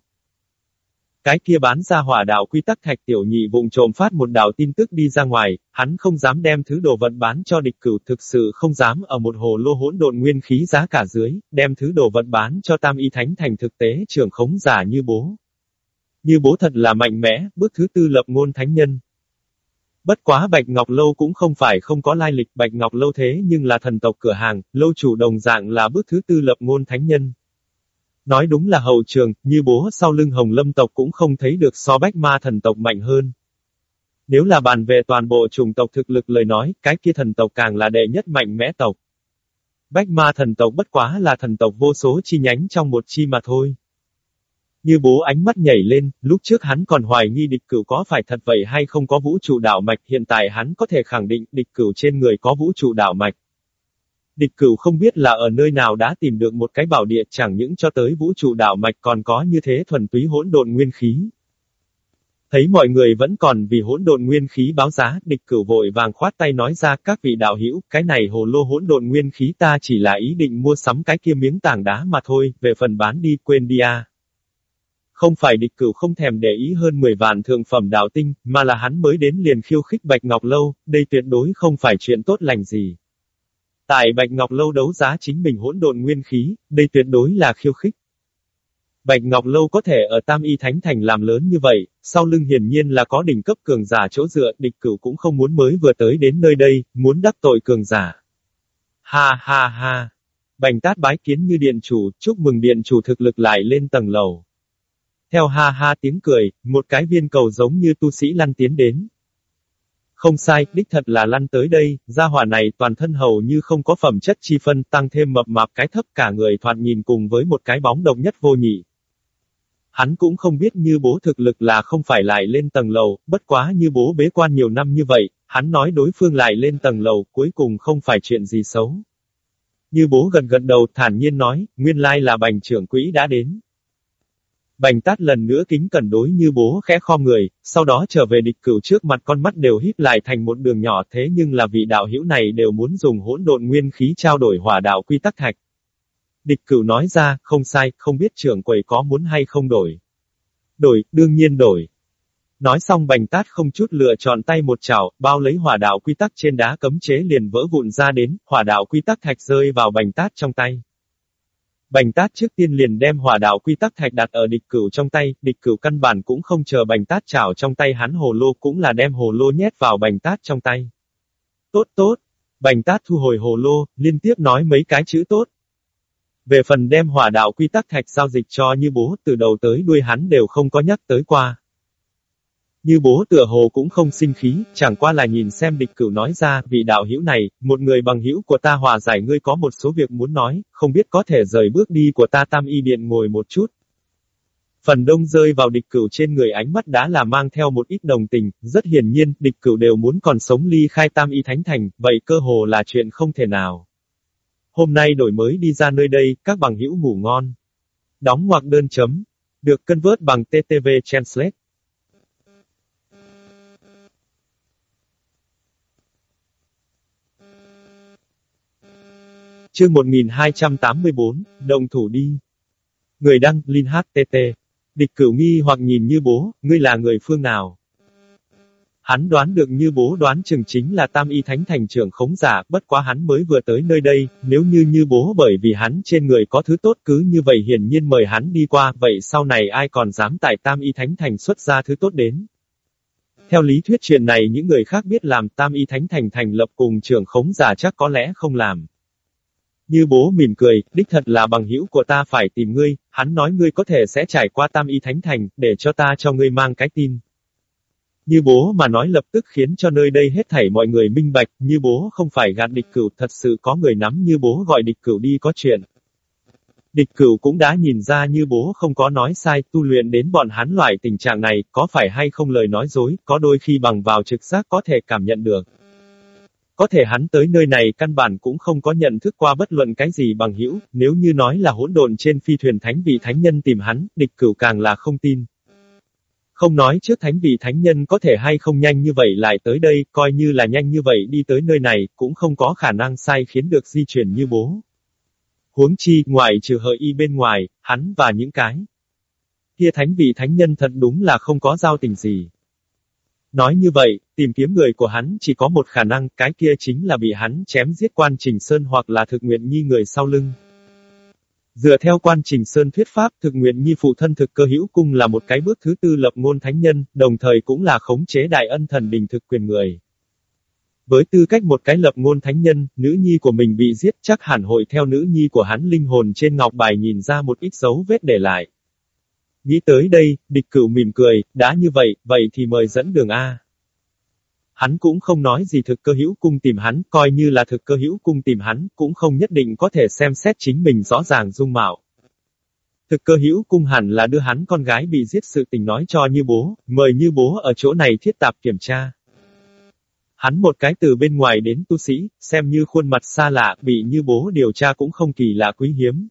Cái kia bán ra hỏa đạo quy tắc thạch tiểu nhị vùng trộm phát một đạo tin tức đi ra ngoài, hắn không dám đem thứ đồ vật bán cho địch cửu thực sự không dám ở một hồ lô hỗn độn nguyên khí giá cả dưới, đem thứ đồ vật bán cho tam y thánh thành thực tế trưởng khống giả như bố. Như bố thật là mạnh mẽ, bước thứ tư lập ngôn thánh nhân. Bất quá Bạch Ngọc Lâu cũng không phải không có lai lịch Bạch Ngọc Lâu thế nhưng là thần tộc cửa hàng, lâu chủ đồng dạng là bước thứ tư lập ngôn thánh nhân. Nói đúng là hậu trường, như bố sau lưng hồng lâm tộc cũng không thấy được so bách ma thần tộc mạnh hơn. Nếu là bàn về toàn bộ chủng tộc thực lực lời nói, cái kia thần tộc càng là đệ nhất mạnh mẽ tộc. Bách ma thần tộc bất quá là thần tộc vô số chi nhánh trong một chi mà thôi. Như bố ánh mắt nhảy lên, lúc trước hắn còn hoài nghi địch cửu có phải thật vậy hay không có vũ trụ đạo mạch, hiện tại hắn có thể khẳng định địch cửu trên người có vũ trụ đạo mạch. Địch cửu không biết là ở nơi nào đã tìm được một cái bảo địa chẳng những cho tới vũ trụ đạo mạch còn có như thế thuần túy hỗn độn nguyên khí. Thấy mọi người vẫn còn vì hỗn độn nguyên khí báo giá, địch cửu vội vàng khoát tay nói ra các vị đạo hữu, cái này hồ lô hỗn độn nguyên khí ta chỉ là ý định mua sắm cái kia miếng tảng đá mà thôi, về phần bán đi quên đi à. Không phải địch cửu không thèm để ý hơn 10 vạn thượng phẩm đạo tinh, mà là hắn mới đến liền khiêu khích Bạch Ngọc Lâu, đây tuyệt đối không phải chuyện tốt lành gì. Tại Bạch Ngọc Lâu đấu giá chính mình hỗn độn nguyên khí, đây tuyệt đối là khiêu khích. Bạch Ngọc Lâu có thể ở Tam Y Thánh Thành làm lớn như vậy, sau lưng hiển nhiên là có đỉnh cấp cường giả chỗ dựa, địch cửu cũng không muốn mới vừa tới đến nơi đây, muốn đắc tội cường giả. Ha ha ha! Bành tát bái kiến như điện chủ, chúc mừng điện chủ thực lực lại lên tầng lầu. Theo ha ha tiếng cười, một cái viên cầu giống như tu sĩ lăn tiến đến. Không sai, đích thật là lăn tới đây, gia hỏa này toàn thân hầu như không có phẩm chất chi phân, tăng thêm mập mạp cái thấp cả người thoạt nhìn cùng với một cái bóng độc nhất vô nhị. Hắn cũng không biết như bố thực lực là không phải lại lên tầng lầu, bất quá như bố bế quan nhiều năm như vậy, hắn nói đối phương lại lên tầng lầu, cuối cùng không phải chuyện gì xấu. Như bố gần gần đầu thản nhiên nói, nguyên lai là bành trưởng quỹ đã đến. Bành tát lần nữa kính cẩn đối như bố khẽ kho người, sau đó trở về địch cửu trước mặt con mắt đều híp lại thành một đường nhỏ thế nhưng là vị đạo hữu này đều muốn dùng hỗn độn nguyên khí trao đổi hỏa đạo quy tắc thạch. Địch cửu nói ra, không sai, không biết trưởng quầy có muốn hay không đổi. Đổi, đương nhiên đổi. Nói xong bành tát không chút lựa chọn tay một chảo, bao lấy hỏa đạo quy tắc trên đá cấm chế liền vỡ vụn ra đến, hỏa đạo quy tắc thạch rơi vào bành tát trong tay. Bành tát trước tiên liền đem hỏa đạo quy tắc thạch đặt ở địch cửu trong tay, địch cửu căn bản cũng không chờ bành tát chảo trong tay hắn hồ lô cũng là đem hồ lô nhét vào bành tát trong tay. Tốt tốt. Bành tát thu hồi hồ lô, liên tiếp nói mấy cái chữ tốt. Về phần đem hỏa đạo quy tắc thạch giao dịch cho như bố từ đầu tới đuôi hắn đều không có nhắc tới qua. Như bố tựa hồ cũng không sinh khí, chẳng qua là nhìn xem địch cửu nói ra, vị đạo hữu này, một người bằng hữu của ta hòa giải ngươi có một số việc muốn nói, không biết có thể rời bước đi của ta tam y điện ngồi một chút. Phần đông rơi vào địch cửu trên người ánh mắt đã là mang theo một ít đồng tình, rất hiển nhiên, địch cửu đều muốn còn sống ly khai tam y thánh thành, vậy cơ hồ là chuyện không thể nào. Hôm nay đổi mới đi ra nơi đây, các bằng hữu ngủ ngon. Đóng ngoặc đơn chấm. Được cân vớt bằng TTV Translate. Chương 1284, đồng thủ đi. Người đăng, Linh HTT. Địch cửu nghi hoặc nhìn như bố, ngươi là người phương nào? Hắn đoán được như bố đoán chừng chính là tam y thánh thành trưởng khống giả, bất quá hắn mới vừa tới nơi đây, nếu như như bố bởi vì hắn trên người có thứ tốt cứ như vậy hiển nhiên mời hắn đi qua, vậy sau này ai còn dám tại tam y thánh thành xuất ra thứ tốt đến. Theo lý thuyết chuyện này những người khác biết làm tam y thánh thành thành lập cùng trưởng khống giả chắc có lẽ không làm. Như bố mỉm cười, đích thật là bằng hữu của ta phải tìm ngươi, hắn nói ngươi có thể sẽ trải qua tam y thánh thành, để cho ta cho ngươi mang cái tin. Như bố mà nói lập tức khiến cho nơi đây hết thảy mọi người minh bạch, như bố không phải gạt địch cửu, thật sự có người nắm như bố gọi địch cửu đi có chuyện. Địch cửu cũng đã nhìn ra như bố không có nói sai, tu luyện đến bọn hắn loại tình trạng này, có phải hay không lời nói dối, có đôi khi bằng vào trực giác có thể cảm nhận được. Có thể hắn tới nơi này căn bản cũng không có nhận thức qua bất luận cái gì bằng hữu, nếu như nói là hỗn độn trên phi thuyền thánh vị thánh nhân tìm hắn, địch cửu càng là không tin. Không nói trước thánh vị thánh nhân có thể hay không nhanh như vậy lại tới đây, coi như là nhanh như vậy đi tới nơi này, cũng không có khả năng sai khiến được di chuyển như bố. Huống chi, ngoài trừ hợi y bên ngoài, hắn và những cái. Kia thánh vị thánh nhân thật đúng là không có giao tình gì. Nói như vậy, tìm kiếm người của hắn chỉ có một khả năng, cái kia chính là bị hắn chém giết quan trình sơn hoặc là thực nguyện nhi người sau lưng. Dựa theo quan trình sơn thuyết pháp, thực nguyện nhi phụ thân thực cơ hữu cung là một cái bước thứ tư lập ngôn thánh nhân, đồng thời cũng là khống chế đại ân thần đình thực quyền người. Với tư cách một cái lập ngôn thánh nhân, nữ nhi của mình bị giết chắc hẳn hội theo nữ nhi của hắn linh hồn trên ngọc bài nhìn ra một ít dấu vết để lại. Nghĩ tới đây, địch cửu mỉm cười, đã như vậy, vậy thì mời dẫn đường A. Hắn cũng không nói gì thực cơ hữu cung tìm hắn, coi như là thực cơ hữu cung tìm hắn, cũng không nhất định có thể xem xét chính mình rõ ràng dung mạo. Thực cơ hữu cung hẳn là đưa hắn con gái bị giết sự tình nói cho như bố, mời như bố ở chỗ này thiết tạp kiểm tra. Hắn một cái từ bên ngoài đến tu sĩ, xem như khuôn mặt xa lạ, bị như bố điều tra cũng không kỳ lạ quý hiếm.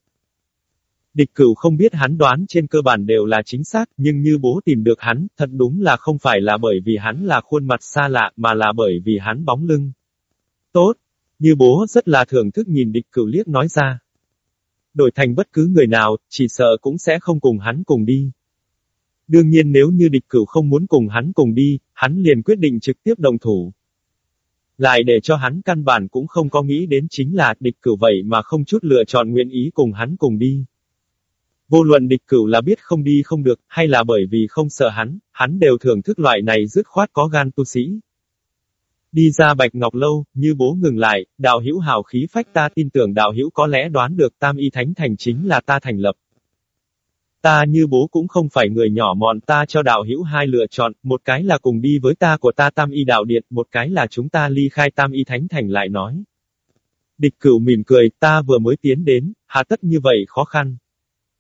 Địch cửu không biết hắn đoán trên cơ bản đều là chính xác, nhưng như bố tìm được hắn, thật đúng là không phải là bởi vì hắn là khuôn mặt xa lạ, mà là bởi vì hắn bóng lưng. Tốt! Như bố rất là thưởng thức nhìn địch cửu liếc nói ra. Đổi thành bất cứ người nào, chỉ sợ cũng sẽ không cùng hắn cùng đi. Đương nhiên nếu như địch cửu không muốn cùng hắn cùng đi, hắn liền quyết định trực tiếp đồng thủ. Lại để cho hắn căn bản cũng không có nghĩ đến chính là địch cửu vậy mà không chút lựa chọn nguyện ý cùng hắn cùng đi. Vô luận địch cửu là biết không đi không được, hay là bởi vì không sợ hắn, hắn đều thưởng thức loại này dứt khoát có gan tu sĩ. Đi ra Bạch Ngọc Lâu, như bố ngừng lại, đạo hữu hào khí phách ta tin tưởng đạo hữu có lẽ đoán được tam y thánh thành chính là ta thành lập. Ta như bố cũng không phải người nhỏ mọn ta cho đạo hữu hai lựa chọn, một cái là cùng đi với ta của ta tam y đạo điện, một cái là chúng ta ly khai tam y thánh thành lại nói. Địch cửu mỉm cười, ta vừa mới tiến đến, hà tất như vậy khó khăn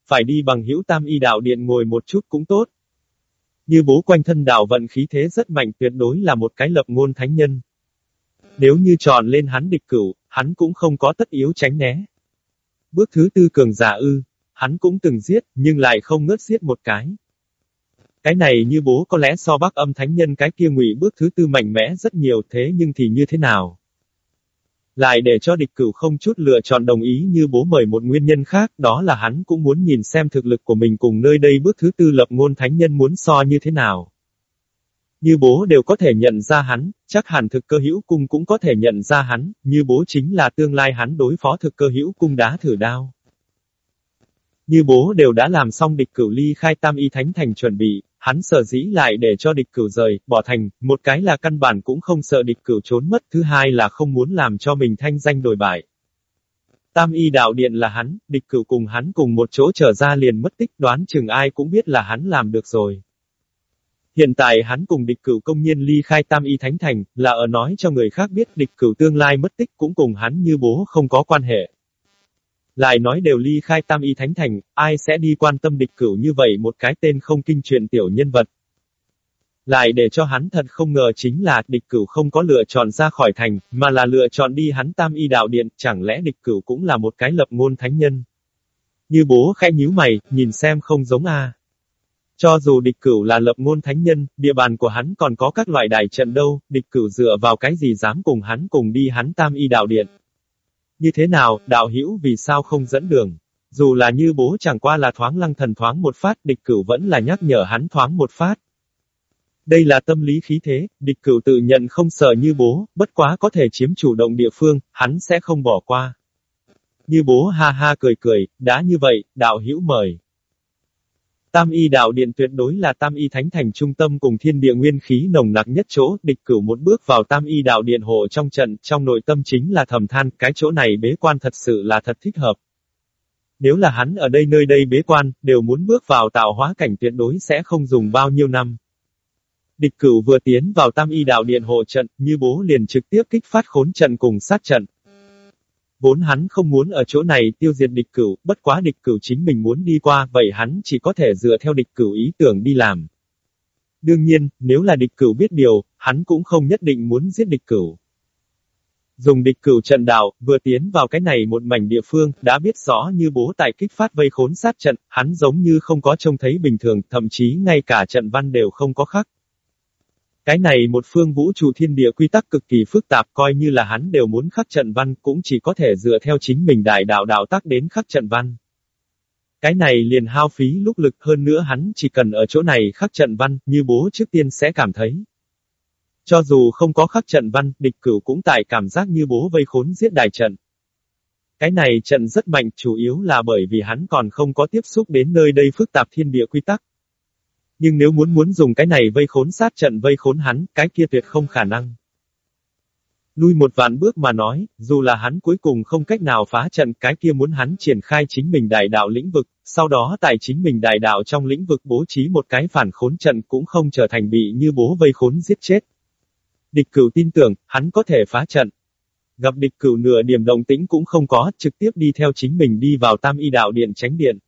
phải đi bằng hữu tam y đạo điện ngồi một chút cũng tốt. Như bố quanh thân đạo vận khí thế rất mạnh tuyệt đối là một cái lập ngôn thánh nhân. Nếu như tròn lên hắn địch cửu, hắn cũng không có tất yếu tránh né. Bước thứ tư cường giả ư, hắn cũng từng giết, nhưng lại không ngớt giết một cái. Cái này như bố có lẽ so bác âm thánh nhân cái kia ngụy bước thứ tư mạnh mẽ rất nhiều thế nhưng thì như thế nào? Lại để cho địch cửu không chút lựa chọn đồng ý như bố mời một nguyên nhân khác, đó là hắn cũng muốn nhìn xem thực lực của mình cùng nơi đây bước thứ tư lập ngôn thánh nhân muốn so như thế nào. Như bố đều có thể nhận ra hắn, chắc hẳn thực cơ hữu cung cũng có thể nhận ra hắn, như bố chính là tương lai hắn đối phó thực cơ hữu cung đá thử đao. Như bố đều đã làm xong địch cửu ly khai tam y thánh thành chuẩn bị, Hắn sở dĩ lại để cho địch cửu rời, bỏ thành, một cái là căn bản cũng không sợ địch cửu trốn mất, thứ hai là không muốn làm cho mình thanh danh đổi bại. Tam y đạo điện là hắn, địch cửu cùng hắn cùng một chỗ trở ra liền mất tích đoán chừng ai cũng biết là hắn làm được rồi. Hiện tại hắn cùng địch cửu công nhiên ly khai tam y thánh thành, là ở nói cho người khác biết địch cửu tương lai mất tích cũng cùng hắn như bố không có quan hệ. Lại nói đều ly khai tam y thánh thành, ai sẽ đi quan tâm địch cửu như vậy một cái tên không kinh truyện tiểu nhân vật. Lại để cho hắn thật không ngờ chính là địch cửu không có lựa chọn ra khỏi thành, mà là lựa chọn đi hắn tam y đạo điện, chẳng lẽ địch cửu cũng là một cái lập ngôn thánh nhân. Như bố khẽ nhíu mày, nhìn xem không giống a. Cho dù địch cửu là lập ngôn thánh nhân, địa bàn của hắn còn có các loại đại trận đâu, địch cửu dựa vào cái gì dám cùng hắn cùng đi hắn tam y đạo điện. Như thế nào, đạo hữu vì sao không dẫn đường? Dù là như bố chẳng qua là thoáng lăng thần thoáng một phát, địch cửu vẫn là nhắc nhở hắn thoáng một phát. Đây là tâm lý khí thế, địch cửu tự nhận không sợ như bố, bất quá có thể chiếm chủ động địa phương, hắn sẽ không bỏ qua. Như bố ha ha cười cười, đã như vậy, đạo hữu mời. Tam y đạo điện tuyệt đối là tam y thánh thành trung tâm cùng thiên địa nguyên khí nồng nặc nhất chỗ, địch cửu một bước vào tam y đạo điện hộ trong trận, trong nội tâm chính là thầm than, cái chỗ này bế quan thật sự là thật thích hợp. Nếu là hắn ở đây nơi đây bế quan, đều muốn bước vào tạo hóa cảnh tuyệt đối sẽ không dùng bao nhiêu năm. Địch cửu vừa tiến vào tam y đạo điện hộ trận, như bố liền trực tiếp kích phát khốn trận cùng sát trận, Vốn hắn không muốn ở chỗ này tiêu diệt địch cửu, bất quá địch cửu chính mình muốn đi qua, vậy hắn chỉ có thể dựa theo địch cửu ý tưởng đi làm. Đương nhiên, nếu là địch cửu biết điều, hắn cũng không nhất định muốn giết địch cửu. Dùng địch cửu trận đạo, vừa tiến vào cái này một mảnh địa phương, đã biết rõ như bố tại kích phát vây khốn sát trận, hắn giống như không có trông thấy bình thường, thậm chí ngay cả trận văn đều không có khắc. Cái này một phương vũ trụ thiên địa quy tắc cực kỳ phức tạp coi như là hắn đều muốn khắc trận văn cũng chỉ có thể dựa theo chính mình đại đạo đạo tác đến khắc trận văn. Cái này liền hao phí lúc lực hơn nữa hắn chỉ cần ở chỗ này khắc trận văn, như bố trước tiên sẽ cảm thấy. Cho dù không có khắc trận văn, địch cửu cũng tại cảm giác như bố vây khốn giết đại trận. Cái này trận rất mạnh, chủ yếu là bởi vì hắn còn không có tiếp xúc đến nơi đây phức tạp thiên địa quy tắc. Nhưng nếu muốn muốn dùng cái này vây khốn sát trận vây khốn hắn, cái kia tuyệt không khả năng. Lui một vạn bước mà nói, dù là hắn cuối cùng không cách nào phá trận cái kia muốn hắn triển khai chính mình đại đạo lĩnh vực, sau đó tại chính mình đại đạo trong lĩnh vực bố trí một cái phản khốn trận cũng không trở thành bị như bố vây khốn giết chết. Địch cửu tin tưởng, hắn có thể phá trận. Gặp địch cửu nửa điểm đồng tĩnh cũng không có, trực tiếp đi theo chính mình đi vào tam y đạo điện tránh điện.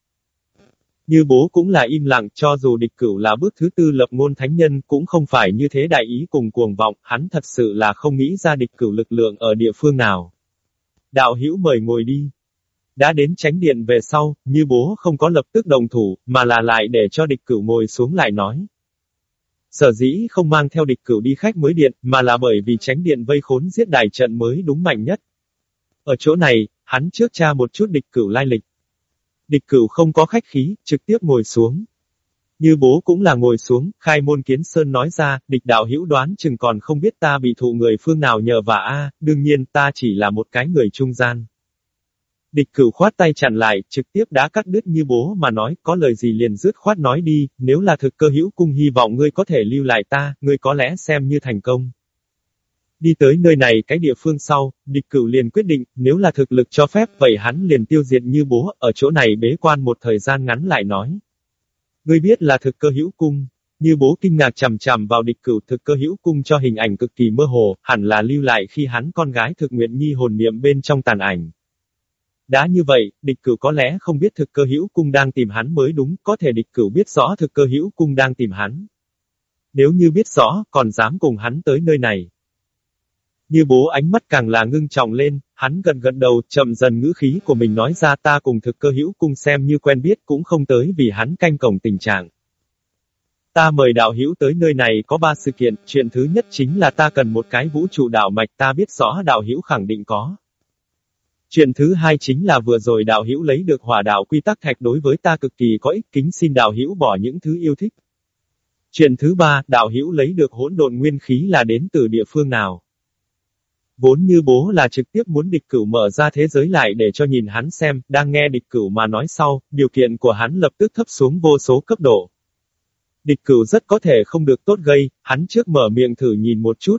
Như bố cũng là im lặng, cho dù địch cửu là bước thứ tư lập ngôn thánh nhân cũng không phải như thế đại ý cùng cuồng vọng, hắn thật sự là không nghĩ ra địch cửu lực lượng ở địa phương nào. Đạo hữu mời ngồi đi. Đã đến tránh điện về sau, như bố không có lập tức đồng thủ, mà là lại để cho địch cửu ngồi xuống lại nói. Sở dĩ không mang theo địch cửu đi khách mới điện, mà là bởi vì tránh điện vây khốn giết đài trận mới đúng mạnh nhất. Ở chỗ này, hắn trước tra một chút địch cửu lai lịch. Địch cửu không có khách khí, trực tiếp ngồi xuống. Như bố cũng là ngồi xuống, khai môn kiến sơn nói ra, địch đạo hữu đoán chừng còn không biết ta bị thụ người phương nào nhờ vả a, đương nhiên ta chỉ là một cái người trung gian. Địch cửu khoát tay chặn lại, trực tiếp đã cắt đứt như bố mà nói, có lời gì liền dứt khoát nói đi, nếu là thực cơ hữu cung hy vọng ngươi có thể lưu lại ta, ngươi có lẽ xem như thành công. Đi tới nơi này cái địa phương sau, địch cửu liền quyết định, nếu là thực lực cho phép, vậy hắn liền tiêu diệt như bố, ở chỗ này bế quan một thời gian ngắn lại nói. Ngươi biết là thực cơ hữu cung, như bố kinh ngạc chằm chằm vào địch cửu thực cơ hữu cung cho hình ảnh cực kỳ mơ hồ, hẳn là lưu lại khi hắn con gái thực nguyện nhi hồn niệm bên trong tàn ảnh. Đã như vậy, địch cửu có lẽ không biết thực cơ hữu cung đang tìm hắn mới đúng, có thể địch cửu biết rõ thực cơ hữu cung đang tìm hắn. Nếu như biết rõ, còn dám cùng hắn tới nơi này. Như bố ánh mắt càng là ngưng trọng lên, hắn gần gần đầu, chậm dần ngữ khí của mình nói ra ta cùng thực cơ hữu cung xem như quen biết cũng không tới vì hắn canh cổng tình trạng. Ta mời đạo hữu tới nơi này có ba sự kiện, chuyện thứ nhất chính là ta cần một cái vũ trụ đạo mạch ta biết rõ đạo hữu khẳng định có. Chuyện thứ hai chính là vừa rồi đạo hữu lấy được hỏa đạo quy tắc thạch đối với ta cực kỳ có ích kính xin đạo hữu bỏ những thứ yêu thích. Chuyện thứ ba, đạo hữu lấy được hỗn độn nguyên khí là đến từ địa phương nào. Vốn như bố là trực tiếp muốn địch cửu mở ra thế giới lại để cho nhìn hắn xem, đang nghe địch cửu mà nói sau, điều kiện của hắn lập tức thấp xuống vô số cấp độ. Địch cửu rất có thể không được tốt gây, hắn trước mở miệng thử nhìn một chút,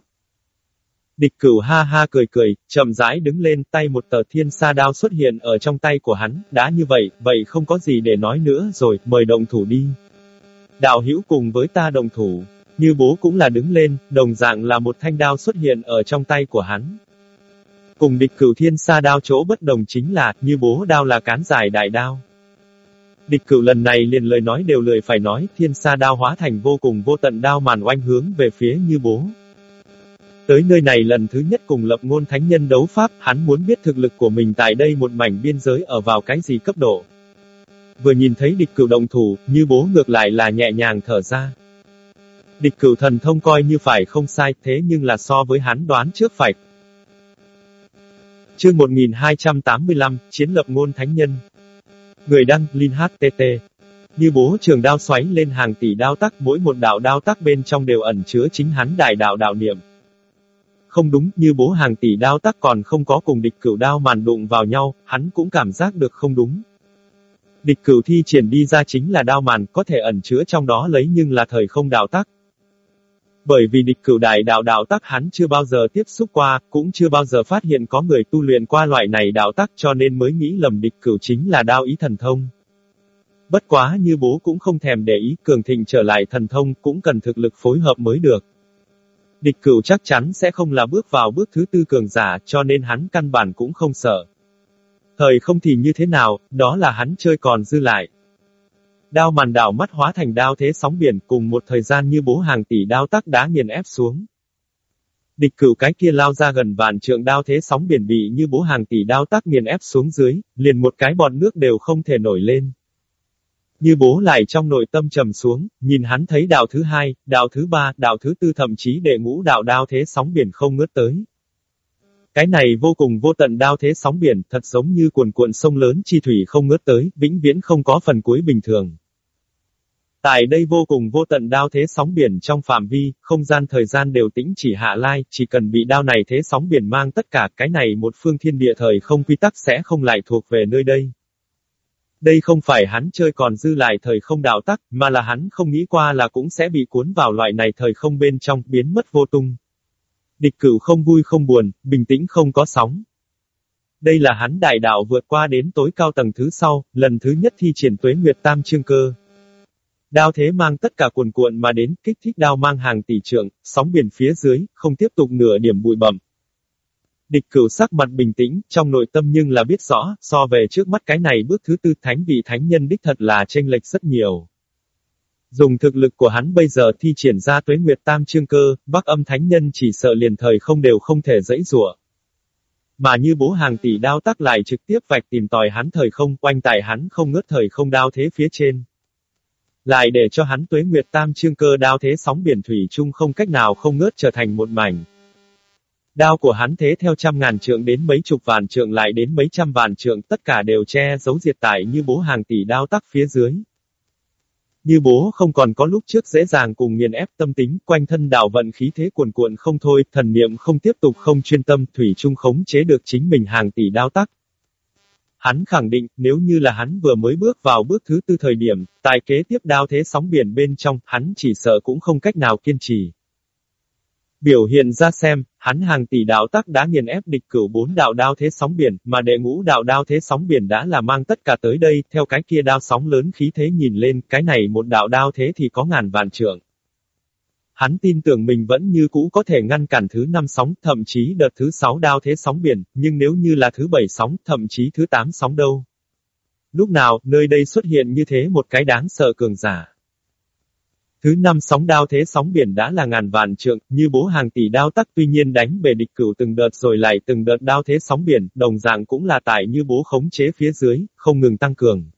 Địch cửu ha ha cười cười, chậm rãi đứng lên, tay một tờ thiên sa đao xuất hiện ở trong tay của hắn, đã như vậy, vậy không có gì để nói nữa rồi, mời đồng thủ đi. Đạo hữu cùng với ta đồng thủ, như bố cũng là đứng lên, đồng dạng là một thanh đao xuất hiện ở trong tay của hắn. Cùng địch cửu thiên xa đao chỗ bất đồng chính là, như bố đao là cán dài đại đao. Địch cửu lần này liền lời nói đều lười phải nói, thiên sa đao hóa thành vô cùng vô tận đao màn oanh hướng về phía như bố. Tới nơi này lần thứ nhất cùng lập ngôn thánh nhân đấu pháp, hắn muốn biết thực lực của mình tại đây một mảnh biên giới ở vào cái gì cấp độ. Vừa nhìn thấy địch cửu động thủ, như bố ngược lại là nhẹ nhàng thở ra. Địch cửu thần thông coi như phải không sai, thế nhưng là so với hắn đoán trước phải. Chương 1285, Chiến lập ngôn thánh nhân. Người đăng, Linh HTT. Như bố trường đao xoáy lên hàng tỷ đao tắc, mỗi một đạo đao tắc bên trong đều ẩn chứa chính hắn đại đạo đạo niệm. Không đúng, như bố hàng tỷ đao tắc còn không có cùng địch cửu đao màn đụng vào nhau, hắn cũng cảm giác được không đúng. Địch cửu thi triển đi ra chính là đao màn, có thể ẩn chứa trong đó lấy nhưng là thời không đạo tắc. Bởi vì địch cửu đại đạo đạo tắc hắn chưa bao giờ tiếp xúc qua, cũng chưa bao giờ phát hiện có người tu luyện qua loại này đạo tắc cho nên mới nghĩ lầm địch cửu chính là đao ý thần thông. Bất quá như bố cũng không thèm để ý cường thịnh trở lại thần thông cũng cần thực lực phối hợp mới được. Địch cửu chắc chắn sẽ không là bước vào bước thứ tư cường giả, cho nên hắn căn bản cũng không sợ. Thời không thì như thế nào, đó là hắn chơi còn dư lại. Đao màn đảo mắt hóa thành đao thế sóng biển cùng một thời gian như bố hàng tỷ đao tắc đá nghiền ép xuống. Địch cửu cái kia lao ra gần vạn trượng đao thế sóng biển bị như bố hàng tỷ đao tác nghiền ép xuống dưới, liền một cái bọt nước đều không thể nổi lên. Như bố lại trong nội tâm trầm xuống, nhìn hắn thấy đạo thứ hai, đạo thứ ba, đạo thứ tư thậm chí đệ ngũ đạo đao thế sóng biển không ngớt tới. Cái này vô cùng vô tận đao thế sóng biển, thật giống như cuồn cuộn sông lớn chi thủy không ngớt tới, vĩnh viễn không có phần cuối bình thường. Tại đây vô cùng vô tận đao thế sóng biển trong phạm vi, không gian thời gian đều tĩnh chỉ hạ lai, chỉ cần bị đao này thế sóng biển mang tất cả cái này một phương thiên địa thời không quy tắc sẽ không lại thuộc về nơi đây. Đây không phải hắn chơi còn dư lại thời không đạo tắc, mà là hắn không nghĩ qua là cũng sẽ bị cuốn vào loại này thời không bên trong, biến mất vô tung. Địch cửu không vui không buồn, bình tĩnh không có sóng. Đây là hắn đại đạo vượt qua đến tối cao tầng thứ sau, lần thứ nhất thi triển tuế nguyệt tam chương cơ. Đao thế mang tất cả cuồn cuộn mà đến, kích thích đao mang hàng tỷ trượng, sóng biển phía dưới, không tiếp tục nửa điểm bụi bẩm. Địch cửu sắc mặt bình tĩnh, trong nội tâm nhưng là biết rõ, so về trước mắt cái này bước thứ tư thánh vị thánh nhân đích thật là chênh lệch rất nhiều. Dùng thực lực của hắn bây giờ thi triển ra tuế nguyệt tam chương cơ, bắc âm thánh nhân chỉ sợ liền thời không đều không thể dãy rủa. Mà như bố hàng tỷ đao tắc lại trực tiếp vạch tìm tòi hắn thời không, quanh tại hắn không ngớt thời không đao thế phía trên. Lại để cho hắn tuế nguyệt tam chương cơ đao thế sóng biển thủy chung không cách nào không ngớt trở thành một mảnh. Đao của hắn thế theo trăm ngàn trượng đến mấy chục vạn trượng lại đến mấy trăm vạn trượng tất cả đều che giấu diệt tải như bố hàng tỷ đao tắc phía dưới. Như bố không còn có lúc trước dễ dàng cùng nghiền ép tâm tính, quanh thân đạo vận khí thế cuồn cuộn không thôi, thần niệm không tiếp tục không chuyên tâm, thủy trung khống chế được chính mình hàng tỷ đao tắc. Hắn khẳng định, nếu như là hắn vừa mới bước vào bước thứ tư thời điểm, tài kế tiếp đao thế sóng biển bên trong, hắn chỉ sợ cũng không cách nào kiên trì. Biểu hiện ra xem, hắn hàng tỷ đạo tắc đã nghiền ép địch cửu bốn đạo đao thế sóng biển, mà đệ ngũ đạo đao thế sóng biển đã là mang tất cả tới đây, theo cái kia đao sóng lớn khí thế nhìn lên, cái này một đạo đao thế thì có ngàn vạn trượng. Hắn tin tưởng mình vẫn như cũ có thể ngăn cản thứ năm sóng, thậm chí đợt thứ sáu đao thế sóng biển, nhưng nếu như là thứ bảy sóng, thậm chí thứ tám sóng đâu. Lúc nào, nơi đây xuất hiện như thế một cái đáng sợ cường giả. Thứ năm sóng đao thế sóng biển đã là ngàn vạn trượng, như bố hàng tỷ đao tắc tuy nhiên đánh bề địch cửu từng đợt rồi lại từng đợt đao thế sóng biển, đồng dạng cũng là tại như bố khống chế phía dưới, không ngừng tăng cường.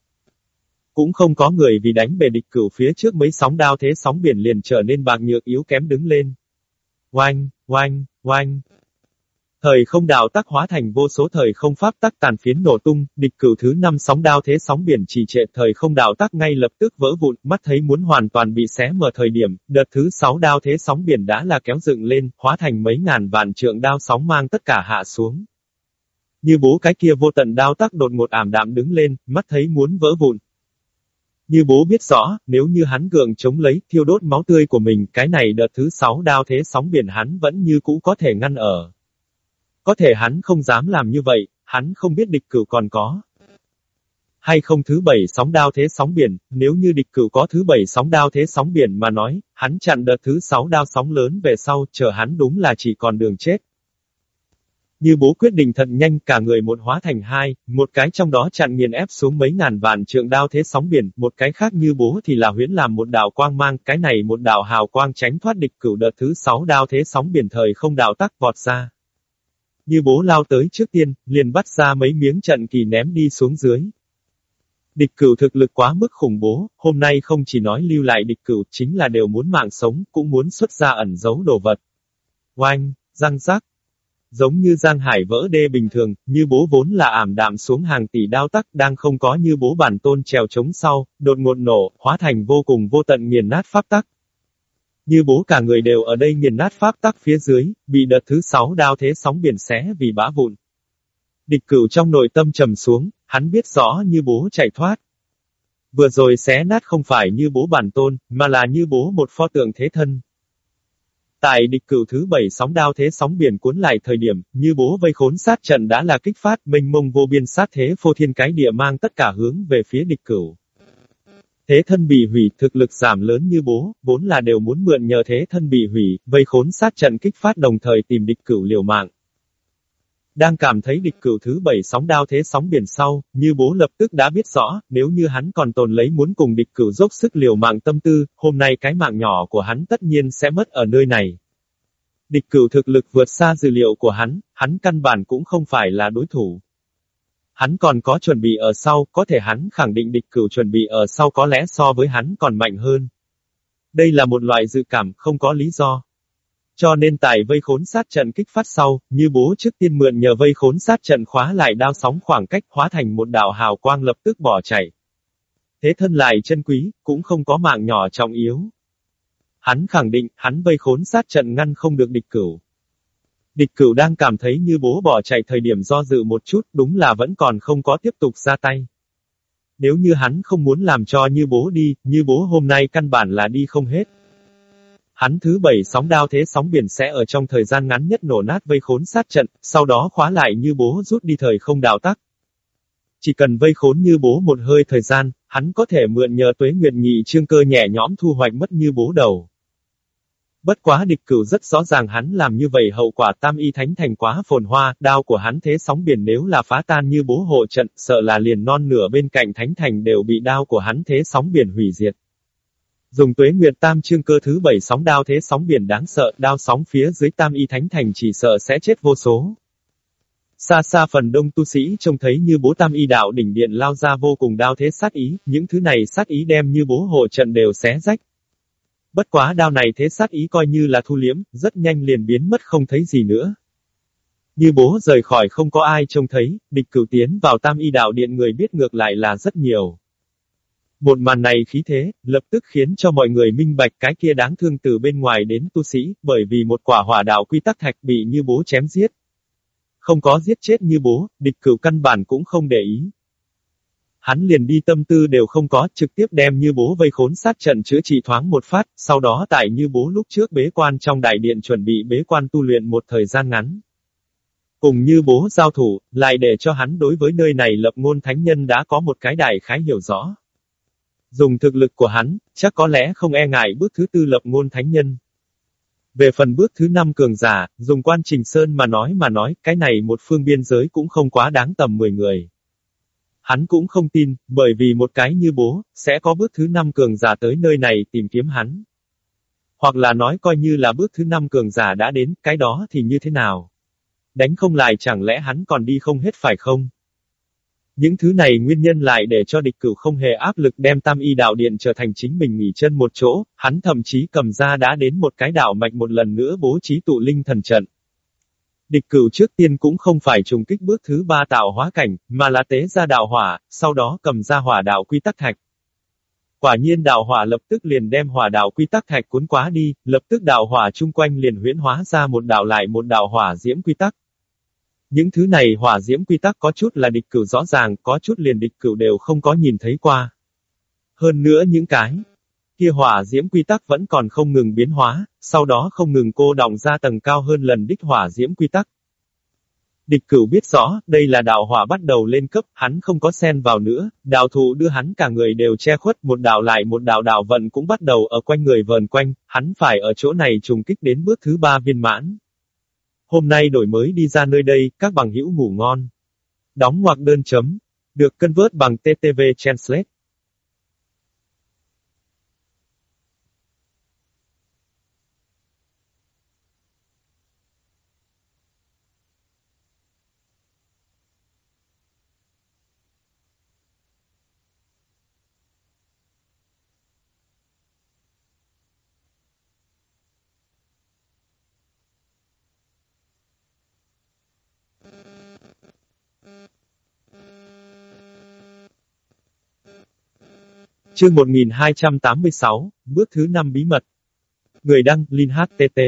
Cũng không có người vì đánh bề địch cửu phía trước mấy sóng đao thế sóng biển liền trở nên bạc nhược yếu kém đứng lên. Oanh, oanh, oanh, Thời không đạo tắc hóa thành vô số thời không pháp tắc tàn phiến nổ tung, địch cửu thứ năm sóng đao thế sóng biển trì trệ thời không đạo tắc ngay lập tức vỡ vụn, mắt thấy muốn hoàn toàn bị xé mở thời điểm, đợt thứ sáu đao thế sóng biển đã là kéo dựng lên, hóa thành mấy ngàn vạn trượng đao sóng mang tất cả hạ xuống. Như bố cái kia vô tận đao tắc đột ngột ảm đạm đứng lên, mắt thấy muốn vỡ vụn. Như bố biết rõ, nếu như hắn gượng chống lấy, thiêu đốt máu tươi của mình, cái này đợt thứ sáu đao thế sóng biển hắn vẫn như cũ có thể ngăn ở. Có thể hắn không dám làm như vậy, hắn không biết địch cửu còn có. Hay không thứ bảy sóng đao thế sóng biển, nếu như địch cửu có thứ bảy sóng đao thế sóng biển mà nói, hắn chặn đợt thứ sáu đao sóng lớn về sau, chờ hắn đúng là chỉ còn đường chết. Như bố quyết định thận nhanh cả người một hóa thành hai, một cái trong đó chặn nghiền ép xuống mấy ngàn vạn trượng đao thế sóng biển, một cái khác như bố thì là huyễn làm một đạo quang mang, cái này một đạo hào quang tránh thoát địch cửu đợt thứ sáu đao thế sóng biển thời không đạo tắc vọt ra. Như bố lao tới trước tiên, liền bắt ra mấy miếng trận kỳ ném đi xuống dưới. Địch cửu thực lực quá mức khủng bố, hôm nay không chỉ nói lưu lại địch cửu, chính là đều muốn mạng sống, cũng muốn xuất ra ẩn giấu đồ vật. Oanh, răng rác. Giống như giang hải vỡ đê bình thường, như bố vốn là ảm đạm xuống hàng tỷ đao tắc, đang không có như bố bản tôn trèo chống sau, đột ngột nổ, hóa thành vô cùng vô tận nghiền nát pháp tắc. Như bố cả người đều ở đây nghiền nát pháp tắc phía dưới, bị đợt thứ sáu đao thế sóng biển xé vì bã vụn. Địch cửu trong nội tâm trầm xuống, hắn biết rõ như bố chạy thoát. Vừa rồi xé nát không phải như bố bản tôn, mà là như bố một pho tượng thế thân. Tại địch cửu thứ bảy sóng đao thế sóng biển cuốn lại thời điểm, như bố vây khốn sát trận đã là kích phát minh mông vô biên sát thế phô thiên cái địa mang tất cả hướng về phía địch cửu. Thế thân bị hủy, thực lực giảm lớn như bố, vốn là đều muốn mượn nhờ thế thân bị hủy, vây khốn sát trận kích phát đồng thời tìm địch cửu liều mạng. Đang cảm thấy địch cửu thứ bảy sóng đao thế sóng biển sau, như bố lập tức đã biết rõ, nếu như hắn còn tồn lấy muốn cùng địch cửu dốc sức liều mạng tâm tư, hôm nay cái mạng nhỏ của hắn tất nhiên sẽ mất ở nơi này. Địch cửu thực lực vượt xa dữ liệu của hắn, hắn căn bản cũng không phải là đối thủ. Hắn còn có chuẩn bị ở sau, có thể hắn khẳng định địch cửu chuẩn bị ở sau có lẽ so với hắn còn mạnh hơn. Đây là một loại dự cảm, không có lý do. Cho nên tại vây khốn sát trận kích phát sau, như bố trước tiên mượn nhờ vây khốn sát trận khóa lại đao sóng khoảng cách hóa thành một đạo hào quang lập tức bỏ chạy. Thế thân lại chân quý, cũng không có mạng nhỏ trọng yếu. Hắn khẳng định, hắn vây khốn sát trận ngăn không được địch cửu. Địch cửu đang cảm thấy như bố bỏ chạy thời điểm do dự một chút, đúng là vẫn còn không có tiếp tục ra tay. Nếu như hắn không muốn làm cho như bố đi, như bố hôm nay căn bản là đi không hết. Hắn thứ bảy sóng đao thế sóng biển sẽ ở trong thời gian ngắn nhất nổ nát vây khốn sát trận, sau đó khóa lại như bố rút đi thời không đào tắc. Chỉ cần vây khốn như bố một hơi thời gian, hắn có thể mượn nhờ tuế nguyệt nhị trương cơ nhẹ nhõm thu hoạch mất như bố đầu. Bất quá địch cửu rất rõ ràng hắn làm như vậy hậu quả tam y thánh thành quá phồn hoa, đao của hắn thế sóng biển nếu là phá tan như bố hộ trận, sợ là liền non nửa bên cạnh thánh thành đều bị đao của hắn thế sóng biển hủy diệt. Dùng tuế nguyệt tam chương cơ thứ bảy sóng đao thế sóng biển đáng sợ, đao sóng phía dưới tam y thánh thành chỉ sợ sẽ chết vô số. Xa xa phần đông tu sĩ trông thấy như bố tam y đạo đỉnh điện lao ra vô cùng đao thế sát ý, những thứ này sát ý đem như bố hộ trận đều xé rách. Bất quá đao này thế sát ý coi như là thu liễm rất nhanh liền biến mất không thấy gì nữa. Như bố rời khỏi không có ai trông thấy, địch cửu tiến vào tam y đạo điện người biết ngược lại là rất nhiều. Một màn này khí thế, lập tức khiến cho mọi người minh bạch cái kia đáng thương từ bên ngoài đến tu sĩ, bởi vì một quả hỏa đạo quy tắc thạch bị như bố chém giết. Không có giết chết như bố, địch cửu căn bản cũng không để ý. Hắn liền đi tâm tư đều không có, trực tiếp đem như bố vây khốn sát trận chữa trị thoáng một phát, sau đó tại như bố lúc trước bế quan trong đại điện chuẩn bị bế quan tu luyện một thời gian ngắn. Cùng như bố giao thủ, lại để cho hắn đối với nơi này lập ngôn thánh nhân đã có một cái đại khái hiểu rõ. Dùng thực lực của hắn, chắc có lẽ không e ngại bước thứ tư lập ngôn thánh nhân. Về phần bước thứ năm cường giả, dùng quan trình sơn mà nói mà nói, cái này một phương biên giới cũng không quá đáng tầm 10 người. Hắn cũng không tin, bởi vì một cái như bố, sẽ có bước thứ năm cường giả tới nơi này tìm kiếm hắn. Hoặc là nói coi như là bước thứ năm cường giả đã đến, cái đó thì như thế nào? Đánh không lại chẳng lẽ hắn còn đi không hết phải không? Những thứ này nguyên nhân lại để cho địch cửu không hề áp lực đem tam y đạo điện trở thành chính mình nghỉ chân một chỗ, hắn thậm chí cầm ra đã đến một cái đạo mạch một lần nữa bố trí tụ linh thần trận. Địch cửu trước tiên cũng không phải trùng kích bước thứ ba tạo hóa cảnh, mà là tế ra đạo hỏa, sau đó cầm ra hỏa đạo quy tắc thạch. Quả nhiên đạo hỏa lập tức liền đem hỏa đạo quy tắc thạch cuốn quá đi, lập tức đạo hỏa chung quanh liền huyễn hóa ra một đạo lại một đạo hỏa diễm quy tắc. Những thứ này hỏa diễm quy tắc có chút là địch cửu rõ ràng, có chút liền địch cửu đều không có nhìn thấy qua. Hơn nữa những cái kia hỏa diễm quy tắc vẫn còn không ngừng biến hóa, sau đó không ngừng cô động ra tầng cao hơn lần đích hỏa diễm quy tắc. Địch cửu biết rõ, đây là đạo hỏa bắt đầu lên cấp, hắn không có xen vào nữa, đạo thụ đưa hắn cả người đều che khuất, một đạo lại một đạo đạo vận cũng bắt đầu ở quanh người vờn quanh, hắn phải ở chỗ này trùng kích đến bước thứ ba viên mãn. Hôm nay đổi mới đi ra nơi đây, các bằng hữu ngủ ngon. Đóng ngoặc đơn chấm. Được cân vớt bằng TTV Translate. Chương 1286, bước thứ 5 bí mật. Người đăng, Linh HTT.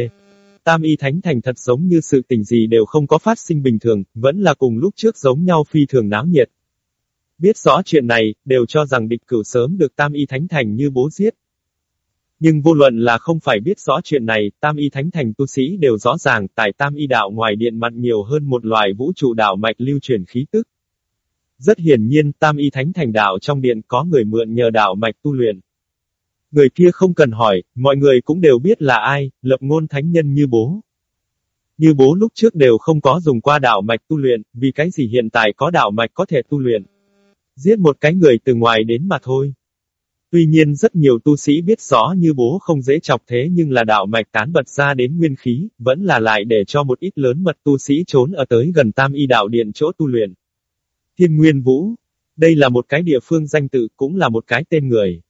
Tam y thánh thành thật giống như sự tình gì đều không có phát sinh bình thường, vẫn là cùng lúc trước giống nhau phi thường náo nhiệt. Biết rõ chuyện này, đều cho rằng địch cửu sớm được tam y thánh thành như bố giết. Nhưng vô luận là không phải biết rõ chuyện này, tam y thánh thành tu sĩ đều rõ ràng, tại tam y đạo ngoài điện mặt nhiều hơn một loại vũ trụ đạo mạch lưu truyền khí tức. Rất hiển nhiên, tam y thánh thành đạo trong điện có người mượn nhờ đạo mạch tu luyện. Người kia không cần hỏi, mọi người cũng đều biết là ai, lập ngôn thánh nhân như bố. Như bố lúc trước đều không có dùng qua đạo mạch tu luyện, vì cái gì hiện tại có đạo mạch có thể tu luyện. Giết một cái người từ ngoài đến mà thôi. Tuy nhiên rất nhiều tu sĩ biết rõ như bố không dễ chọc thế nhưng là đạo mạch tán bật ra đến nguyên khí, vẫn là lại để cho một ít lớn mật tu sĩ trốn ở tới gần tam y đạo điện chỗ tu luyện. Thiên Nguyên Vũ. Đây là một cái địa phương danh tự cũng là một cái tên người.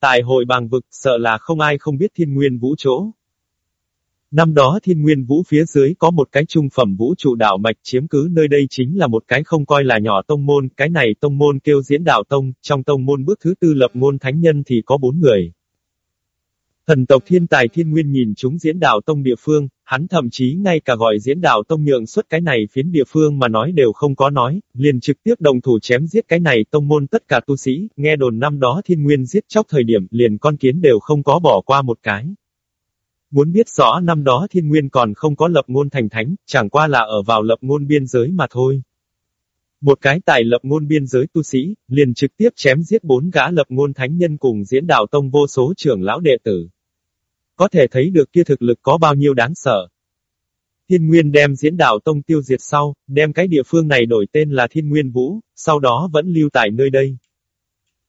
Tại hội bàng vực sợ là không ai không biết Thiên Nguyên Vũ chỗ. Năm đó thiên nguyên vũ phía dưới có một cái trung phẩm vũ trụ đạo mạch chiếm cứ nơi đây chính là một cái không coi là nhỏ tông môn, cái này tông môn kêu diễn đạo tông, trong tông môn bước thứ tư lập ngôn thánh nhân thì có bốn người. Thần tộc thiên tài thiên nguyên nhìn chúng diễn đạo tông địa phương, hắn thậm chí ngay cả gọi diễn đạo tông nhượng suốt cái này phiến địa phương mà nói đều không có nói, liền trực tiếp đồng thủ chém giết cái này tông môn tất cả tu sĩ, nghe đồn năm đó thiên nguyên giết chóc thời điểm liền con kiến đều không có bỏ qua một cái. Muốn biết rõ năm đó thiên nguyên còn không có lập ngôn thành thánh, chẳng qua là ở vào lập ngôn biên giới mà thôi. Một cái tài lập ngôn biên giới tu sĩ, liền trực tiếp chém giết bốn gã lập ngôn thánh nhân cùng diễn đạo tông vô số trưởng lão đệ tử. Có thể thấy được kia thực lực có bao nhiêu đáng sợ. Thiên Nguyên đem diễn đạo tông tiêu diệt sau, đem cái địa phương này đổi tên là Thiên Nguyên Vũ, sau đó vẫn lưu tại nơi đây.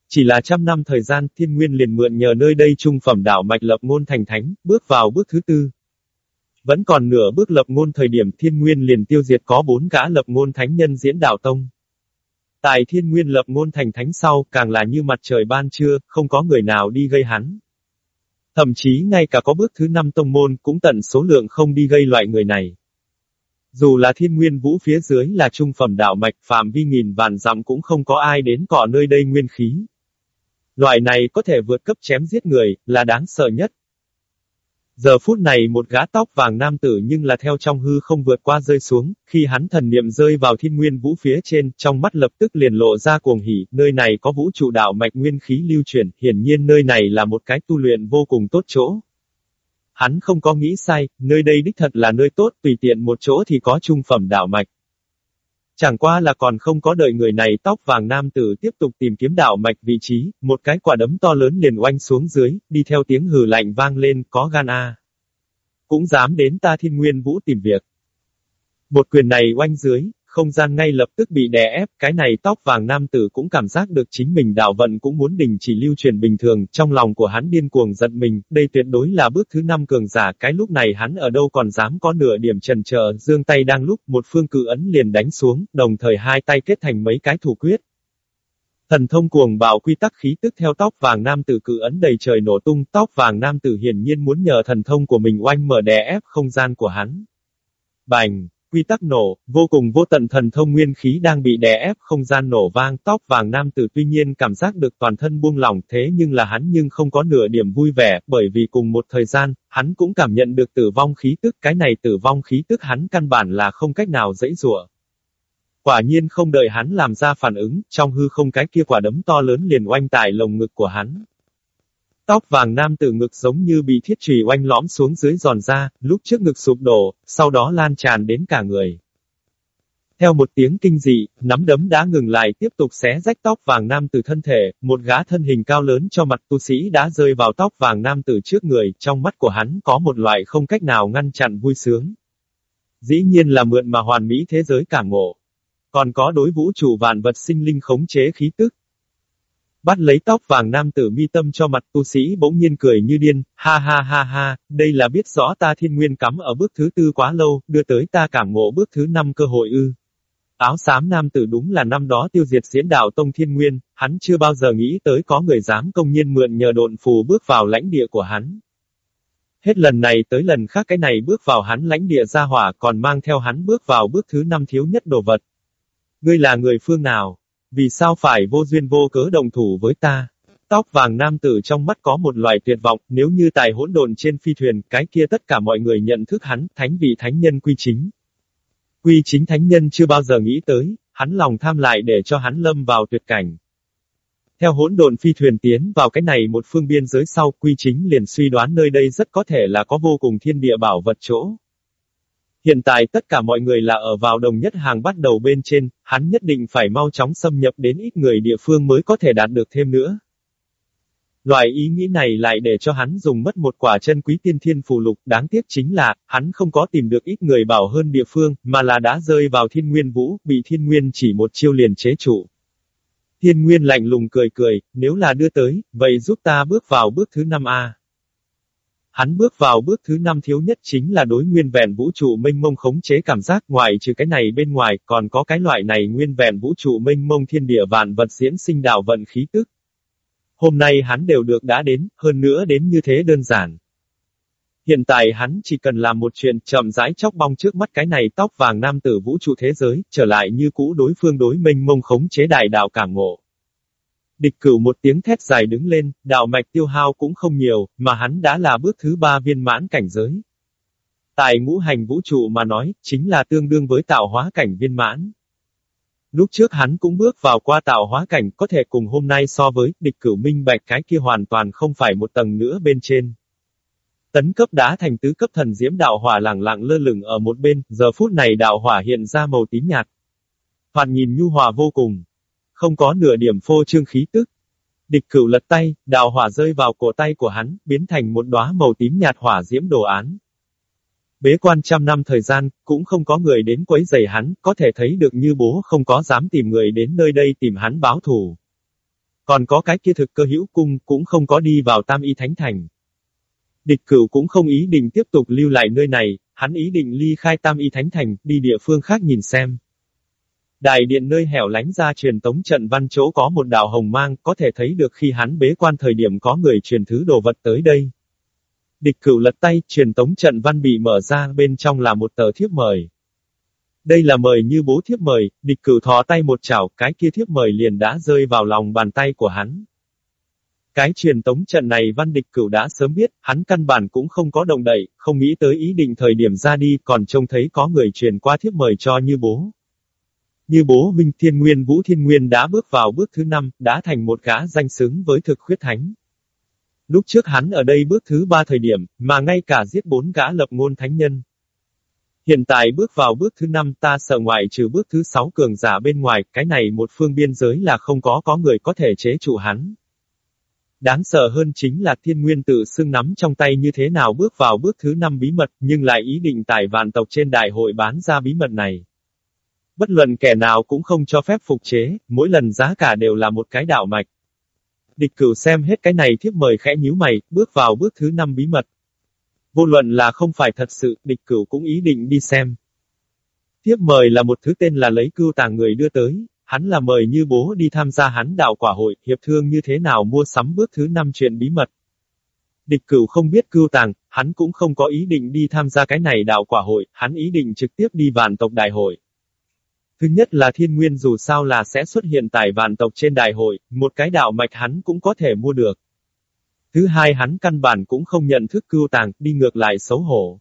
Chỉ là trăm năm thời gian, thiên nguyên liền mượn nhờ nơi đây trung phẩm đạo mạch lập ngôn thành thánh, bước vào bước thứ tư. Vẫn còn nửa bước lập ngôn thời điểm thiên nguyên liền tiêu diệt có bốn gã lập ngôn thánh nhân diễn đạo tông. Tại thiên nguyên lập ngôn thành thánh sau, càng là như mặt trời ban trưa, không có người nào đi gây hắn. Thậm chí ngay cả có bước thứ năm tông môn cũng tận số lượng không đi gây loại người này. Dù là thiên nguyên vũ phía dưới là trung phẩm đạo mạch phạm vi nghìn vạn dặm cũng không có ai đến cỏ nơi đây nguyên khí. Loại này có thể vượt cấp chém giết người, là đáng sợ nhất. Giờ phút này một gã tóc vàng nam tử nhưng là theo trong hư không vượt qua rơi xuống, khi hắn thần niệm rơi vào thiên nguyên vũ phía trên, trong mắt lập tức liền lộ ra cuồng hỉ, nơi này có vũ trụ đạo mạch nguyên khí lưu chuyển, hiển nhiên nơi này là một cái tu luyện vô cùng tốt chỗ. Hắn không có nghĩ sai, nơi đây đích thật là nơi tốt, tùy tiện một chỗ thì có trung phẩm đạo mạch. Chẳng qua là còn không có đợi người này tóc vàng nam tử tiếp tục tìm kiếm đạo mạch vị trí, một cái quả đấm to lớn liền oanh xuống dưới, đi theo tiếng hừ lạnh vang lên, có gan a. Cũng dám đến ta thiên nguyên vũ tìm việc. Một quyền này oanh dưới, không gian ngay lập tức bị đè ép, cái này tóc vàng nam tử cũng cảm giác được chính mình đạo vận cũng muốn đình chỉ lưu truyền bình thường, trong lòng của hắn điên cuồng giận mình, đây tuyệt đối là bước thứ năm cường giả, cái lúc này hắn ở đâu còn dám có nửa điểm trần chờ, dương tay đang lúc, một phương cự ấn liền đánh xuống, đồng thời hai tay kết thành mấy cái thủ quyết. Thần thông cuồng bạo quy tắc khí tức theo tóc vàng nam tử cự ấn đầy trời nổ tung, tóc vàng nam tử hiển nhiên muốn nhờ thần thông của mình oanh mở đè ép không gian của hắn. Bành! Quy tắc nổ, vô cùng vô tận thần thông nguyên khí đang bị đè ép không gian nổ vang tóc vàng nam tử tuy nhiên cảm giác được toàn thân buông lỏng thế nhưng là hắn nhưng không có nửa điểm vui vẻ, bởi vì cùng một thời gian, hắn cũng cảm nhận được tử vong khí tức, cái này tử vong khí tức hắn căn bản là không cách nào dễ dụa. Quả nhiên không đợi hắn làm ra phản ứng, trong hư không cái kia quả đấm to lớn liền oanh tại lồng ngực của hắn. Tóc vàng nam tử ngực giống như bị thiết trì oanh lõm xuống dưới giòn ra, lúc trước ngực sụp đổ, sau đó lan tràn đến cả người. Theo một tiếng kinh dị, nắm đấm đã ngừng lại tiếp tục xé rách tóc vàng nam tử thân thể, một gã thân hình cao lớn cho mặt tu sĩ đã rơi vào tóc vàng nam tử trước người, trong mắt của hắn có một loại không cách nào ngăn chặn vui sướng. Dĩ nhiên là mượn mà hoàn mỹ thế giới cảm ngộ. Còn có đối vũ trụ vạn vật sinh linh khống chế khí tức, Bắt lấy tóc vàng nam tử mi tâm cho mặt tu sĩ bỗng nhiên cười như điên, ha ha ha ha, đây là biết rõ ta thiên nguyên cắm ở bước thứ tư quá lâu, đưa tới ta cảm ngộ bước thứ năm cơ hội ư. Áo xám nam tử đúng là năm đó tiêu diệt diễn đạo Tông Thiên Nguyên, hắn chưa bao giờ nghĩ tới có người dám công nhiên mượn nhờ độn phù bước vào lãnh địa của hắn. Hết lần này tới lần khác cái này bước vào hắn lãnh địa ra hỏa còn mang theo hắn bước vào bước thứ năm thiếu nhất đồ vật. Ngươi là người phương nào? Vì sao phải vô duyên vô cớ đồng thủ với ta? Tóc vàng nam tử trong mắt có một loại tuyệt vọng, nếu như tài hỗn đồn trên phi thuyền, cái kia tất cả mọi người nhận thức hắn, thánh vị thánh nhân quy chính. Quy chính thánh nhân chưa bao giờ nghĩ tới, hắn lòng tham lại để cho hắn lâm vào tuyệt cảnh. Theo hỗn độn phi thuyền tiến vào cái này một phương biên giới sau, quy chính liền suy đoán nơi đây rất có thể là có vô cùng thiên địa bảo vật chỗ. Hiện tại tất cả mọi người là ở vào đồng nhất hàng bắt đầu bên trên, hắn nhất định phải mau chóng xâm nhập đến ít người địa phương mới có thể đạt được thêm nữa. Loại ý nghĩ này lại để cho hắn dùng mất một quả chân quý tiên thiên phù lục, đáng tiếc chính là, hắn không có tìm được ít người bảo hơn địa phương, mà là đã rơi vào thiên nguyên vũ, bị thiên nguyên chỉ một chiêu liền chế trụ. Thiên Nguyên lạnh lùng cười cười, nếu là đưa tới, vậy giúp ta bước vào bước thứ năm A. Hắn bước vào bước thứ năm thiếu nhất chính là đối nguyên vẹn vũ trụ mênh mông khống chế cảm giác ngoài trừ cái này bên ngoài, còn có cái loại này nguyên vẹn vũ trụ mênh mông thiên địa vạn vật diễn sinh đạo vận khí tức. Hôm nay hắn đều được đã đến, hơn nữa đến như thế đơn giản. Hiện tại hắn chỉ cần làm một chuyện chậm rãi chóc bong trước mắt cái này tóc vàng nam tử vũ trụ thế giới, trở lại như cũ đối phương đối mênh mông khống chế đại đạo cảm ngộ. Địch cửu một tiếng thét dài đứng lên, đạo mạch tiêu hao cũng không nhiều, mà hắn đã là bước thứ ba viên mãn cảnh giới. Tại ngũ hành vũ trụ mà nói, chính là tương đương với tạo hóa cảnh viên mãn. Lúc trước hắn cũng bước vào qua tạo hóa cảnh có thể cùng hôm nay so với địch cửu minh bạch cái kia hoàn toàn không phải một tầng nữa bên trên. Tấn cấp đá thành tứ cấp thần diễm đạo hỏa lẳng lặng lơ lửng ở một bên, giờ phút này đạo hỏa hiện ra màu tím nhạt. Hoàn nhìn nhu hòa vô cùng. Không có nửa điểm phô trương khí tức. Địch cửu lật tay, đạo hỏa rơi vào cổ tay của hắn, biến thành một đóa màu tím nhạt hỏa diễm đồ án. Bế quan trăm năm thời gian, cũng không có người đến quấy rầy hắn, có thể thấy được như bố không có dám tìm người đến nơi đây tìm hắn báo thù. Còn có cái kia thực cơ hữu cung cũng không có đi vào tam y thánh thành. Địch cửu cũng không ý định tiếp tục lưu lại nơi này, hắn ý định ly khai tam y thánh thành, đi địa phương khác nhìn xem. Đại điện nơi hẻo lánh ra truyền tống trận văn chỗ có một đạo hồng mang, có thể thấy được khi hắn bế quan thời điểm có người truyền thứ đồ vật tới đây. Địch cửu lật tay, truyền tống trận văn bị mở ra, bên trong là một tờ thiếp mời. Đây là mời như bố thiếp mời, địch cửu thò tay một chảo, cái kia thiếp mời liền đã rơi vào lòng bàn tay của hắn. Cái truyền tống trận này văn địch cửu đã sớm biết, hắn căn bản cũng không có động đậy, không nghĩ tới ý định thời điểm ra đi, còn trông thấy có người truyền qua thiếp mời cho như bố. Như bố Minh Thiên Nguyên Vũ Thiên Nguyên đã bước vào bước thứ năm, đã thành một gã danh xứng với thực khuyết thánh. Lúc trước hắn ở đây bước thứ ba thời điểm, mà ngay cả giết bốn gã lập ngôn thánh nhân. Hiện tại bước vào bước thứ năm ta sợ ngoại trừ bước thứ sáu cường giả bên ngoài, cái này một phương biên giới là không có có người có thể chế trụ hắn. Đáng sợ hơn chính là thiên nguyên tự xưng nắm trong tay như thế nào bước vào bước thứ năm bí mật, nhưng lại ý định tải vạn tộc trên đại hội bán ra bí mật này. Bất luận kẻ nào cũng không cho phép phục chế, mỗi lần giá cả đều là một cái đạo mạch. Địch cửu xem hết cái này thiếp mời khẽ nhíu mày, bước vào bước thứ năm bí mật. Vô luận là không phải thật sự, địch cửu cũng ý định đi xem. Tiếp mời là một thứ tên là lấy cưu tàng người đưa tới, hắn là mời như bố đi tham gia hắn đạo quả hội, hiệp thương như thế nào mua sắm bước thứ năm chuyện bí mật. Địch cửu không biết cưu tàng, hắn cũng không có ý định đi tham gia cái này đạo quả hội, hắn ý định trực tiếp đi vạn tộc đại hội. Thứ nhất là thiên nguyên dù sao là sẽ xuất hiện tại vạn tộc trên đại hội, một cái đạo mạch hắn cũng có thể mua được. Thứ hai hắn căn bản cũng không nhận thức cưu tàng, đi ngược lại xấu hổ.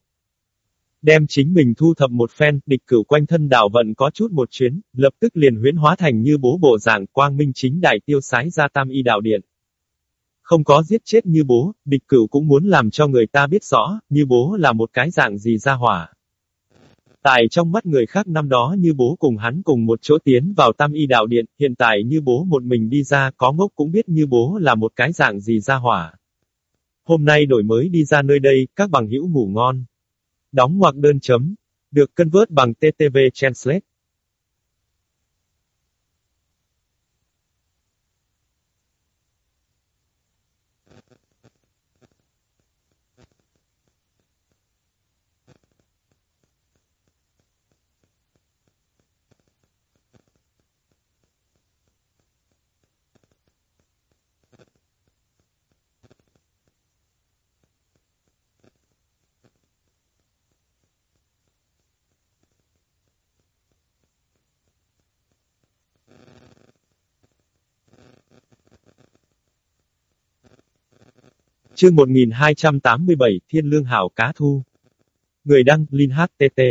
Đem chính mình thu thập một phen, địch cửu quanh thân đạo vận có chút một chuyến, lập tức liền huyễn hóa thành như bố bộ dạng quang minh chính đại tiêu sái ra tam y đạo điện. Không có giết chết như bố, địch cửu cũng muốn làm cho người ta biết rõ, như bố là một cái dạng gì ra hỏa. Tại trong mắt người khác năm đó như bố cùng hắn cùng một chỗ tiến vào tam y đạo điện, hiện tại như bố một mình đi ra có ngốc cũng biết như bố là một cái dạng gì ra hỏa. Hôm nay đổi mới đi ra nơi đây, các bằng hữu ngủ ngon. Đóng ngoặc đơn chấm. Được cân vớt bằng TTV Translate. Chương 1287, Thiên Lương Hảo Cá Thu. Người đăng, Linh HTT.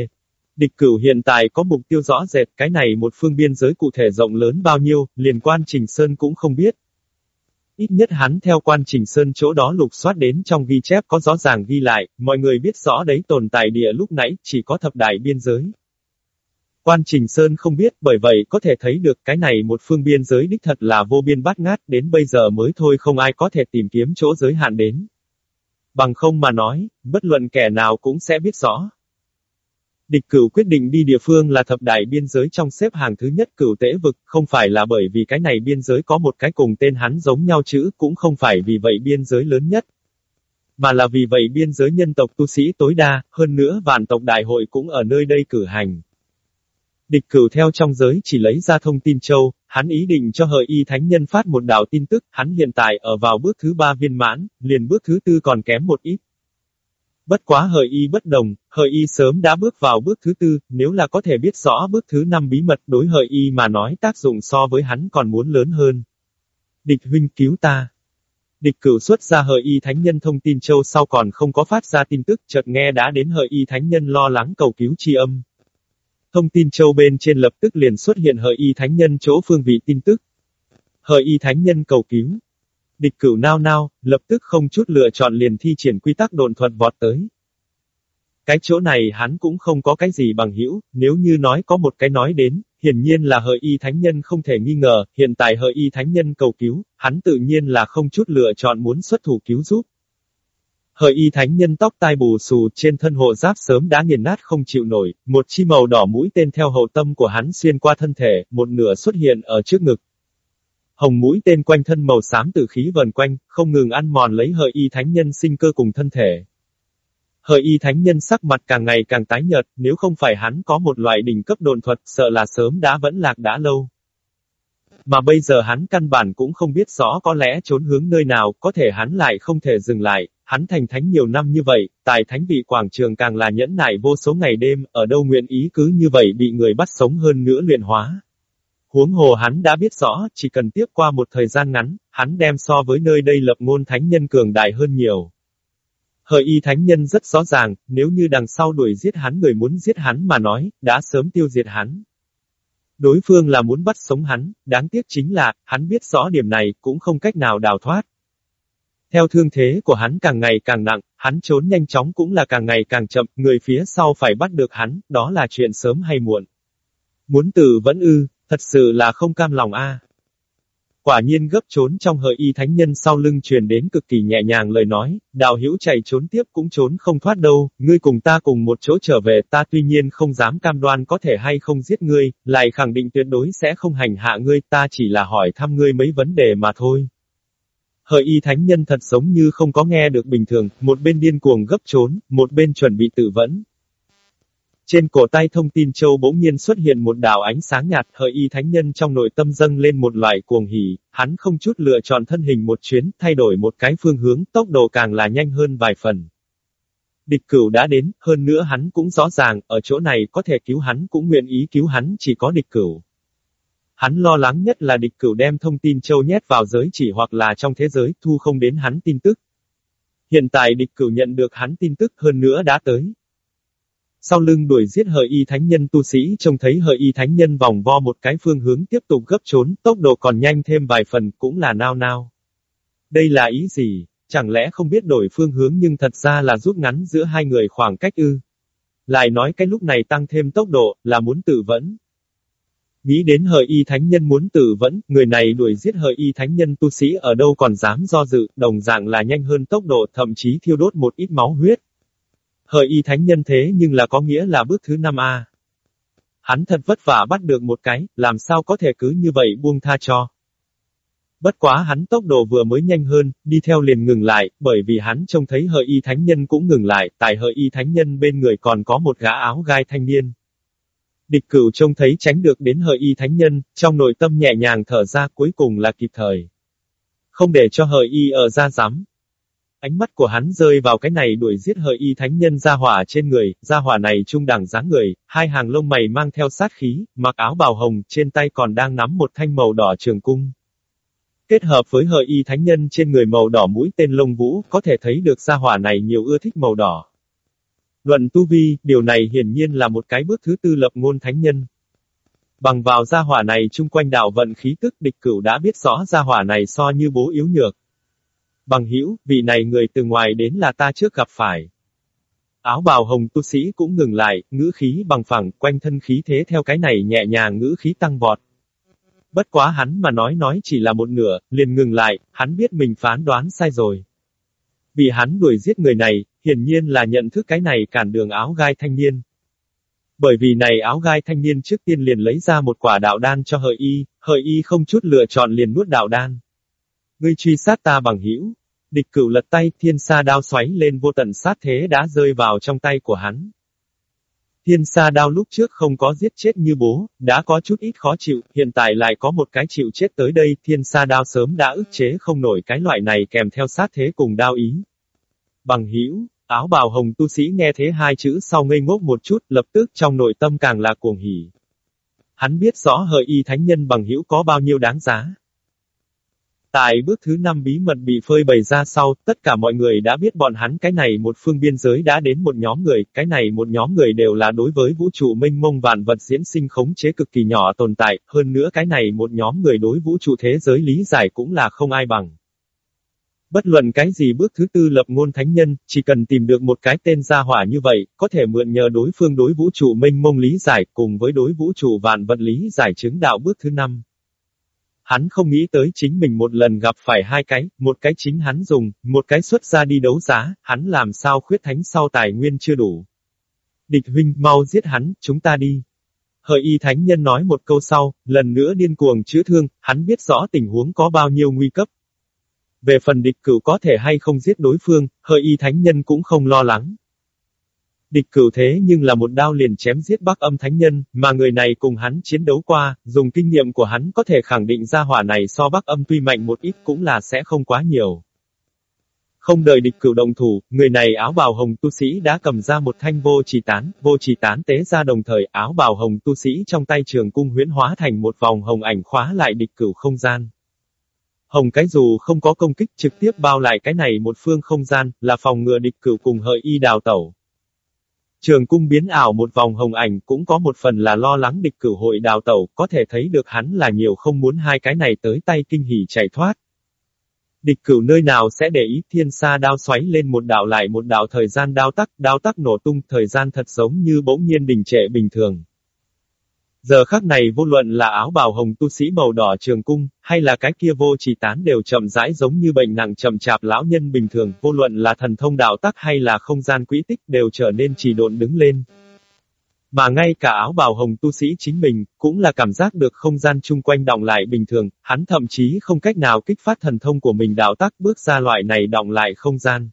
Địch cửu hiện tại có mục tiêu rõ rệt, cái này một phương biên giới cụ thể rộng lớn bao nhiêu, liền quan Trình Sơn cũng không biết. Ít nhất hắn theo quan Trình Sơn chỗ đó lục soát đến trong ghi chép có rõ ràng ghi lại, mọi người biết rõ đấy tồn tại địa lúc nãy, chỉ có thập đại biên giới. Quan Trình Sơn không biết, bởi vậy có thể thấy được cái này một phương biên giới đích thật là vô biên bát ngát, đến bây giờ mới thôi không ai có thể tìm kiếm chỗ giới hạn đến. Bằng không mà nói, bất luận kẻ nào cũng sẽ biết rõ. Địch cửu quyết định đi địa phương là thập đại biên giới trong xếp hàng thứ nhất cửu tễ vực, không phải là bởi vì cái này biên giới có một cái cùng tên hắn giống nhau chữ, cũng không phải vì vậy biên giới lớn nhất. Mà là vì vậy biên giới nhân tộc tu sĩ tối đa, hơn nữa vạn tộc đại hội cũng ở nơi đây cử hành. Địch cửu theo trong giới chỉ lấy ra thông tin châu, hắn ý định cho hợi y thánh nhân phát một đạo tin tức, hắn hiện tại ở vào bước thứ ba viên mãn, liền bước thứ tư còn kém một ít. Bất quá hợi y bất đồng, hợi y sớm đã bước vào bước thứ tư, nếu là có thể biết rõ bước thứ năm bí mật đối hợi y mà nói tác dụng so với hắn còn muốn lớn hơn. Địch huynh cứu ta. Địch cửu xuất ra hợi y thánh nhân thông tin châu sau còn không có phát ra tin tức, chợt nghe đã đến hợi y thánh nhân lo lắng cầu cứu chi âm. Thông tin châu bên trên lập tức liền xuất hiện hợi y thánh nhân chỗ phương vị tin tức. Hợi y thánh nhân cầu cứu. Địch cửu nao nao, lập tức không chút lựa chọn liền thi triển quy tắc độn thuật vọt tới. Cái chỗ này hắn cũng không có cái gì bằng hữu, nếu như nói có một cái nói đến, hiển nhiên là hợi y thánh nhân không thể nghi ngờ, hiện tại hợi y thánh nhân cầu cứu, hắn tự nhiên là không chút lựa chọn muốn xuất thủ cứu giúp. Hợi y thánh nhân tóc tai bù xù trên thân hộ giáp sớm đã nghiền nát không chịu nổi, một chi màu đỏ mũi tên theo hậu tâm của hắn xuyên qua thân thể, một nửa xuất hiện ở trước ngực. Hồng mũi tên quanh thân màu xám tử khí vần quanh, không ngừng ăn mòn lấy hợi y thánh nhân sinh cơ cùng thân thể. Hợi y thánh nhân sắc mặt càng ngày càng tái nhợt, nếu không phải hắn có một loại đỉnh cấp đồn thuật, sợ là sớm đã vẫn lạc đã lâu. Mà bây giờ hắn căn bản cũng không biết rõ có lẽ trốn hướng nơi nào, có thể hắn lại không thể dừng lại, hắn thành thánh nhiều năm như vậy, tại thánh vị quảng trường càng là nhẫn nại vô số ngày đêm, ở đâu nguyện ý cứ như vậy bị người bắt sống hơn nữa luyện hóa. Huống hồ hắn đã biết rõ, chỉ cần tiếp qua một thời gian ngắn, hắn đem so với nơi đây lập ngôn thánh nhân cường đại hơn nhiều. Hợi y thánh nhân rất rõ ràng, nếu như đằng sau đuổi giết hắn người muốn giết hắn mà nói, đã sớm tiêu diệt hắn. Đối phương là muốn bắt sống hắn, đáng tiếc chính là, hắn biết rõ điểm này, cũng không cách nào đào thoát. Theo thương thế của hắn càng ngày càng nặng, hắn trốn nhanh chóng cũng là càng ngày càng chậm, người phía sau phải bắt được hắn, đó là chuyện sớm hay muộn. Muốn tử vẫn ư, thật sự là không cam lòng a. Quả nhiên gấp trốn trong hợi y thánh nhân sau lưng truyền đến cực kỳ nhẹ nhàng lời nói, đào hữu chạy trốn tiếp cũng trốn không thoát đâu, ngươi cùng ta cùng một chỗ trở về ta tuy nhiên không dám cam đoan có thể hay không giết ngươi, lại khẳng định tuyệt đối sẽ không hành hạ ngươi, ta chỉ là hỏi thăm ngươi mấy vấn đề mà thôi. Hợi y thánh nhân thật sống như không có nghe được bình thường, một bên điên cuồng gấp trốn, một bên chuẩn bị tự vẫn. Trên cổ tay thông tin châu bỗng nhiên xuất hiện một đạo ánh sáng nhạt, hợi y thánh nhân trong nội tâm dâng lên một loại cuồng hỉ, hắn không chút lựa chọn thân hình một chuyến, thay đổi một cái phương hướng, tốc độ càng là nhanh hơn vài phần. Địch cửu đã đến, hơn nữa hắn cũng rõ ràng, ở chỗ này có thể cứu hắn cũng nguyện ý cứu hắn chỉ có địch cửu. Hắn lo lắng nhất là địch cửu đem thông tin châu nhét vào giới chỉ hoặc là trong thế giới, thu không đến hắn tin tức. Hiện tại địch cửu nhận được hắn tin tức hơn nữa đã tới. Sau lưng đuổi giết hợi y thánh nhân tu sĩ trông thấy hợi y thánh nhân vòng vo một cái phương hướng tiếp tục gấp trốn, tốc độ còn nhanh thêm vài phần, cũng là nao nao. Đây là ý gì? Chẳng lẽ không biết đổi phương hướng nhưng thật ra là rút ngắn giữa hai người khoảng cách ư? Lại nói cái lúc này tăng thêm tốc độ, là muốn tự vẫn. Nghĩ đến hợi y thánh nhân muốn tử vẫn, người này đuổi giết hợi y thánh nhân tu sĩ ở đâu còn dám do dự, đồng dạng là nhanh hơn tốc độ thậm chí thiêu đốt một ít máu huyết. Hợi y thánh nhân thế nhưng là có nghĩa là bước thứ năm a. Hắn thật vất vả bắt được một cái, làm sao có thể cứ như vậy buông tha cho. Bất quá hắn tốc độ vừa mới nhanh hơn, đi theo liền ngừng lại, bởi vì hắn trông thấy hợi y thánh nhân cũng ngừng lại, tại hợi y thánh nhân bên người còn có một gã áo gai thanh niên. Địch cửu trông thấy tránh được đến hợi y thánh nhân, trong nội tâm nhẹ nhàng thở ra cuối cùng là kịp thời. Không để cho hợi y ở ra dám Ánh mắt của hắn rơi vào cái này đuổi giết hợi y thánh nhân ra hỏa trên người, ra hỏa này trung đẳng dáng người, hai hàng lông mày mang theo sát khí, mặc áo bào hồng, trên tay còn đang nắm một thanh màu đỏ trường cung. Kết hợp với hợi y thánh nhân trên người màu đỏ mũi tên lông vũ, có thể thấy được gia hỏa này nhiều ưa thích màu đỏ. Luận tu vi, điều này hiển nhiên là một cái bước thứ tư lập ngôn thánh nhân. Bằng vào gia hỏa này chung quanh đạo vận khí tức địch cửu đã biết rõ gia hỏa này so như bố yếu nhược. Bằng hữu vị này người từ ngoài đến là ta trước gặp phải. Áo bào hồng tu sĩ cũng ngừng lại, ngữ khí bằng phẳng, quanh thân khí thế theo cái này nhẹ nhàng ngữ khí tăng vọt. Bất quá hắn mà nói nói chỉ là một nửa, liền ngừng lại, hắn biết mình phán đoán sai rồi. Vì hắn đuổi giết người này, hiển nhiên là nhận thức cái này cản đường áo gai thanh niên. Bởi vì này áo gai thanh niên trước tiên liền lấy ra một quả đạo đan cho hợi y, hợi y không chút lựa chọn liền nuốt đạo đan. Ngươi truy sát ta bằng hữu Địch cửu lật tay, thiên sa đao xoáy lên vô tận sát thế đã rơi vào trong tay của hắn. Thiên sa đao lúc trước không có giết chết như bố, đã có chút ít khó chịu, hiện tại lại có một cái chịu chết tới đây, thiên sa đao sớm đã ức chế không nổi cái loại này kèm theo sát thế cùng đao ý. Bằng hữu áo bào hồng tu sĩ nghe thế hai chữ sau ngây ngốc một chút, lập tức trong nội tâm càng là cuồng hỉ. Hắn biết rõ hợi y thánh nhân bằng hữu có bao nhiêu đáng giá. Tại bước thứ năm bí mật bị phơi bày ra sau, tất cả mọi người đã biết bọn hắn cái này một phương biên giới đã đến một nhóm người, cái này một nhóm người đều là đối với vũ trụ minh mông vạn vật diễn sinh khống chế cực kỳ nhỏ tồn tại, hơn nữa cái này một nhóm người đối vũ trụ thế giới lý giải cũng là không ai bằng. Bất luận cái gì bước thứ tư lập ngôn thánh nhân, chỉ cần tìm được một cái tên gia hỏa như vậy, có thể mượn nhờ đối phương đối vũ trụ minh mông lý giải, cùng với đối vũ trụ vạn vật lý giải chứng đạo bước thứ năm. Hắn không nghĩ tới chính mình một lần gặp phải hai cái, một cái chính hắn dùng, một cái xuất ra đi đấu giá, hắn làm sao khuyết thánh sau tài nguyên chưa đủ. Địch huynh, mau giết hắn, chúng ta đi. Hợi y thánh nhân nói một câu sau, lần nữa điên cuồng chữa thương, hắn biết rõ tình huống có bao nhiêu nguy cấp. Về phần địch cửu có thể hay không giết đối phương, hợi y thánh nhân cũng không lo lắng. Địch cửu thế nhưng là một đao liền chém giết bắc âm thánh nhân, mà người này cùng hắn chiến đấu qua, dùng kinh nghiệm của hắn có thể khẳng định ra hỏa này so bắc âm tuy mạnh một ít cũng là sẽ không quá nhiều. Không đợi địch cửu đồng thủ, người này áo bào hồng tu sĩ đã cầm ra một thanh vô trì tán, vô trì tán tế ra đồng thời áo bào hồng tu sĩ trong tay trường cung huyễn hóa thành một vòng hồng ảnh khóa lại địch cửu không gian. Hồng cái dù không có công kích trực tiếp bao lại cái này một phương không gian, là phòng ngừa địch cửu cùng hợi y đào tẩu. Trường cung biến ảo một vòng hồng ảnh cũng có một phần là lo lắng địch cửu hội đào tẩu, có thể thấy được hắn là nhiều không muốn hai cái này tới tay kinh hỉ chạy thoát. Địch cửu nơi nào sẽ để ý thiên sa đao xoáy lên một đạo lại một đạo thời gian đao tắc, đao tắc nổ tung thời gian thật giống như bỗng nhiên đình trệ bình thường. Giờ khắc này vô luận là áo bào hồng tu sĩ màu đỏ trường cung, hay là cái kia vô trì tán đều chậm rãi giống như bệnh nặng chậm chạp lão nhân bình thường, vô luận là thần thông đạo tắc hay là không gian quỹ tích đều trở nên trì độn đứng lên. Mà ngay cả áo bào hồng tu sĩ chính mình, cũng là cảm giác được không gian chung quanh động lại bình thường, hắn thậm chí không cách nào kích phát thần thông của mình đạo tắc bước ra loại này động lại không gian.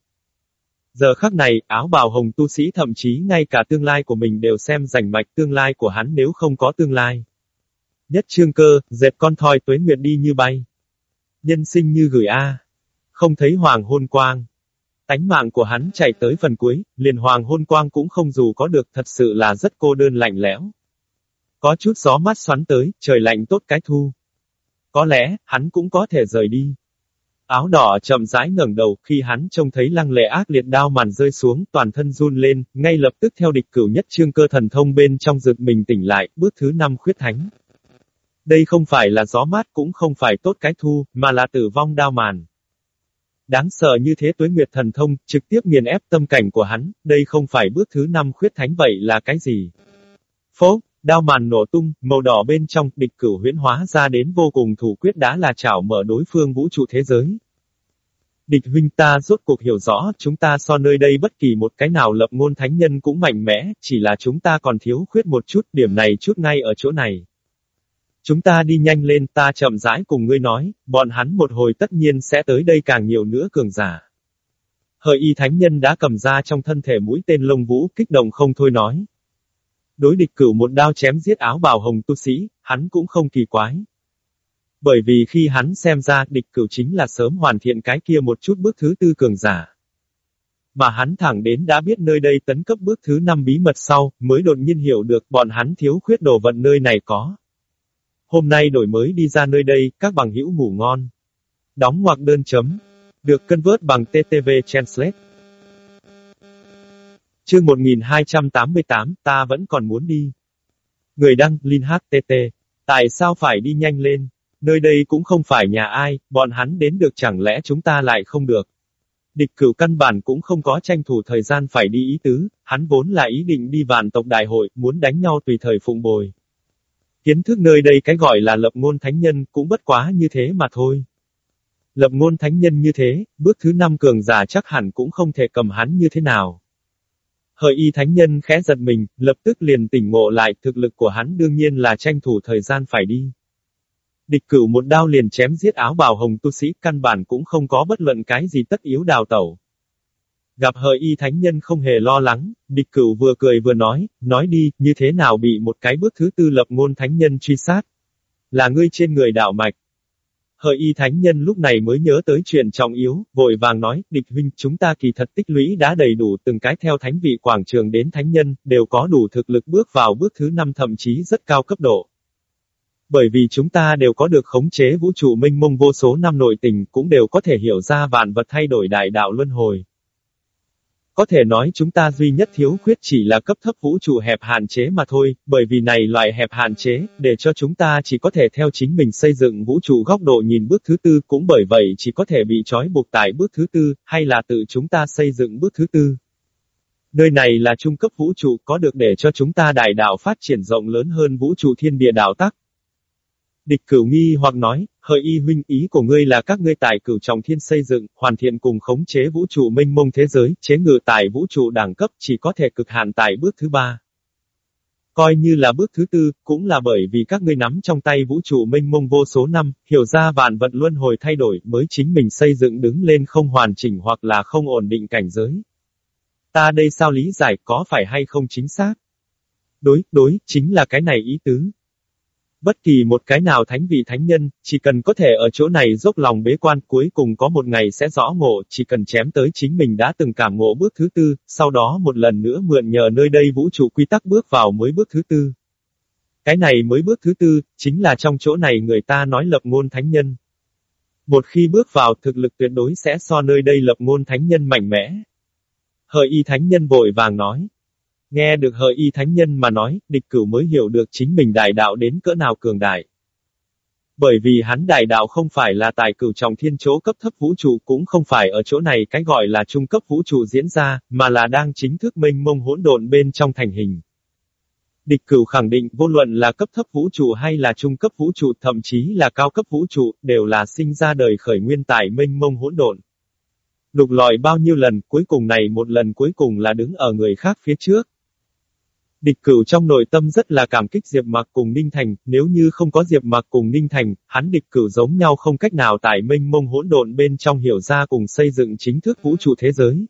Giờ khắc này, áo bào hồng tu sĩ thậm chí ngay cả tương lai của mình đều xem rành mạch tương lai của hắn nếu không có tương lai. Nhất trương cơ, dẹp con thoi tuế nguyệt đi như bay. Nhân sinh như gửi A. Không thấy hoàng hôn quang. Tánh mạng của hắn chạy tới phần cuối, liền hoàng hôn quang cũng không dù có được thật sự là rất cô đơn lạnh lẽo. Có chút gió mát xoắn tới, trời lạnh tốt cái thu. Có lẽ, hắn cũng có thể rời đi. Áo đỏ chậm rãi ngẩng đầu, khi hắn trông thấy lăng lệ ác liệt đao màn rơi xuống, toàn thân run lên, ngay lập tức theo địch cửu nhất trương cơ thần thông bên trong rực mình tỉnh lại, bước thứ năm khuyết thánh. Đây không phải là gió mát cũng không phải tốt cái thu, mà là tử vong đao màn. Đáng sợ như thế tuế nguyệt thần thông, trực tiếp nghiền ép tâm cảnh của hắn, đây không phải bước thứ năm khuyết thánh vậy là cái gì? Phố, đao màn nổ tung, màu đỏ bên trong, địch cửu huyễn hóa ra đến vô cùng thủ quyết đã là chảo mở đối phương vũ trụ thế giới. Địch huynh ta rốt cuộc hiểu rõ, chúng ta so nơi đây bất kỳ một cái nào lập ngôn thánh nhân cũng mạnh mẽ, chỉ là chúng ta còn thiếu khuyết một chút, điểm này chút ngay ở chỗ này. Chúng ta đi nhanh lên, ta chậm rãi cùng ngươi nói, bọn hắn một hồi tất nhiên sẽ tới đây càng nhiều nữa cường giả. Hợi y thánh nhân đã cầm ra trong thân thể mũi tên lông vũ, kích động không thôi nói. Đối địch cửu một đao chém giết áo bào hồng tu sĩ, hắn cũng không kỳ quái. Bởi vì khi hắn xem ra địch cửu chính là sớm hoàn thiện cái kia một chút bước thứ tư cường giả. Mà hắn thẳng đến đã biết nơi đây tấn cấp bước thứ năm bí mật sau, mới đột nhiên hiểu được bọn hắn thiếu khuyết đồ vận nơi này có. Hôm nay đổi mới đi ra nơi đây, các bằng hữu ngủ ngon. Đóng hoặc đơn chấm. Được cân vớt bằng TTV Translate. Chương 1288, ta vẫn còn muốn đi. Người đăng, Linh HTT. Tại sao phải đi nhanh lên? Nơi đây cũng không phải nhà ai, bọn hắn đến được chẳng lẽ chúng ta lại không được. Địch cửu căn bản cũng không có tranh thủ thời gian phải đi ý tứ, hắn vốn là ý định đi vạn tộc đại hội, muốn đánh nhau tùy thời phụng bồi. Kiến thức nơi đây cái gọi là lập ngôn thánh nhân cũng bất quá như thế mà thôi. Lập ngôn thánh nhân như thế, bước thứ năm cường giả chắc hẳn cũng không thể cầm hắn như thế nào. Hợi y thánh nhân khẽ giật mình, lập tức liền tỉnh ngộ lại, thực lực của hắn đương nhiên là tranh thủ thời gian phải đi. Địch cửu một đao liền chém giết áo bào hồng tu sĩ, căn bản cũng không có bất luận cái gì tất yếu đào tẩu. Gặp hợi y thánh nhân không hề lo lắng, địch cửu vừa cười vừa nói, nói đi, như thế nào bị một cái bước thứ tư lập ngôn thánh nhân truy sát. Là ngươi trên người đạo mạch. Hợi y thánh nhân lúc này mới nhớ tới chuyện trọng yếu, vội vàng nói, địch huynh, chúng ta kỳ thật tích lũy đã đầy đủ từng cái theo thánh vị quảng trường đến thánh nhân, đều có đủ thực lực bước vào bước thứ năm thậm chí rất cao cấp độ. Bởi vì chúng ta đều có được khống chế vũ trụ minh mông vô số năm nội tình, cũng đều có thể hiểu ra vạn vật thay đổi đại đạo luân hồi. Có thể nói chúng ta duy nhất thiếu khuyết chỉ là cấp thấp vũ trụ hẹp hạn chế mà thôi, bởi vì này loại hẹp hạn chế, để cho chúng ta chỉ có thể theo chính mình xây dựng vũ trụ góc độ nhìn bước thứ tư, cũng bởi vậy chỉ có thể bị trói buộc tại bước thứ tư, hay là tự chúng ta xây dựng bước thứ tư. Nơi này là trung cấp vũ trụ có được để cho chúng ta đại đạo phát triển rộng lớn hơn vũ trụ thiên địa đạo tắc. Địch cửu nghi hoặc nói, hợi y huynh ý của ngươi là các ngươi tại cửu trọng thiên xây dựng, hoàn thiện cùng khống chế vũ trụ minh mông thế giới, chế ngự tại vũ trụ đẳng cấp chỉ có thể cực hạn tại bước thứ ba. Coi như là bước thứ tư, cũng là bởi vì các ngươi nắm trong tay vũ trụ minh mông vô số năm, hiểu ra vạn vật luân hồi thay đổi mới chính mình xây dựng đứng lên không hoàn chỉnh hoặc là không ổn định cảnh giới. Ta đây sao lý giải có phải hay không chính xác? Đối, đối, chính là cái này ý tứ. Bất kỳ một cái nào thánh vị thánh nhân, chỉ cần có thể ở chỗ này dốc lòng bế quan cuối cùng có một ngày sẽ rõ ngộ, chỉ cần chém tới chính mình đã từng cảm ngộ bước thứ tư, sau đó một lần nữa mượn nhờ nơi đây vũ trụ quy tắc bước vào mới bước thứ tư. Cái này mới bước thứ tư, chính là trong chỗ này người ta nói lập ngôn thánh nhân. Một khi bước vào thực lực tuyệt đối sẽ so nơi đây lập ngôn thánh nhân mạnh mẽ. Hợi y thánh nhân vội vàng nói, Nghe được hợi y thánh nhân mà nói, địch cửu mới hiểu được chính mình đại đạo đến cỡ nào cường đại. Bởi vì hắn đại đạo không phải là tài cửu trọng thiên chỗ cấp thấp vũ trụ cũng không phải ở chỗ này cái gọi là trung cấp vũ trụ diễn ra, mà là đang chính thức mênh mông hỗn độn bên trong thành hình. Địch cửu khẳng định vô luận là cấp thấp vũ trụ hay là trung cấp vũ trụ thậm chí là cao cấp vũ trụ, đều là sinh ra đời khởi nguyên tại mênh mông hỗn độn. Lục lọi bao nhiêu lần, cuối cùng này một lần cuối cùng là đứng ở người khác phía trước. Địch cửu trong nội tâm rất là cảm kích Diệp Mặc cùng Ninh Thành, nếu như không có Diệp Mặc cùng Ninh Thành, hắn địch cửu giống nhau không cách nào tại minh mông hỗn độn bên trong hiểu ra cùng xây dựng chính thức vũ trụ thế giới.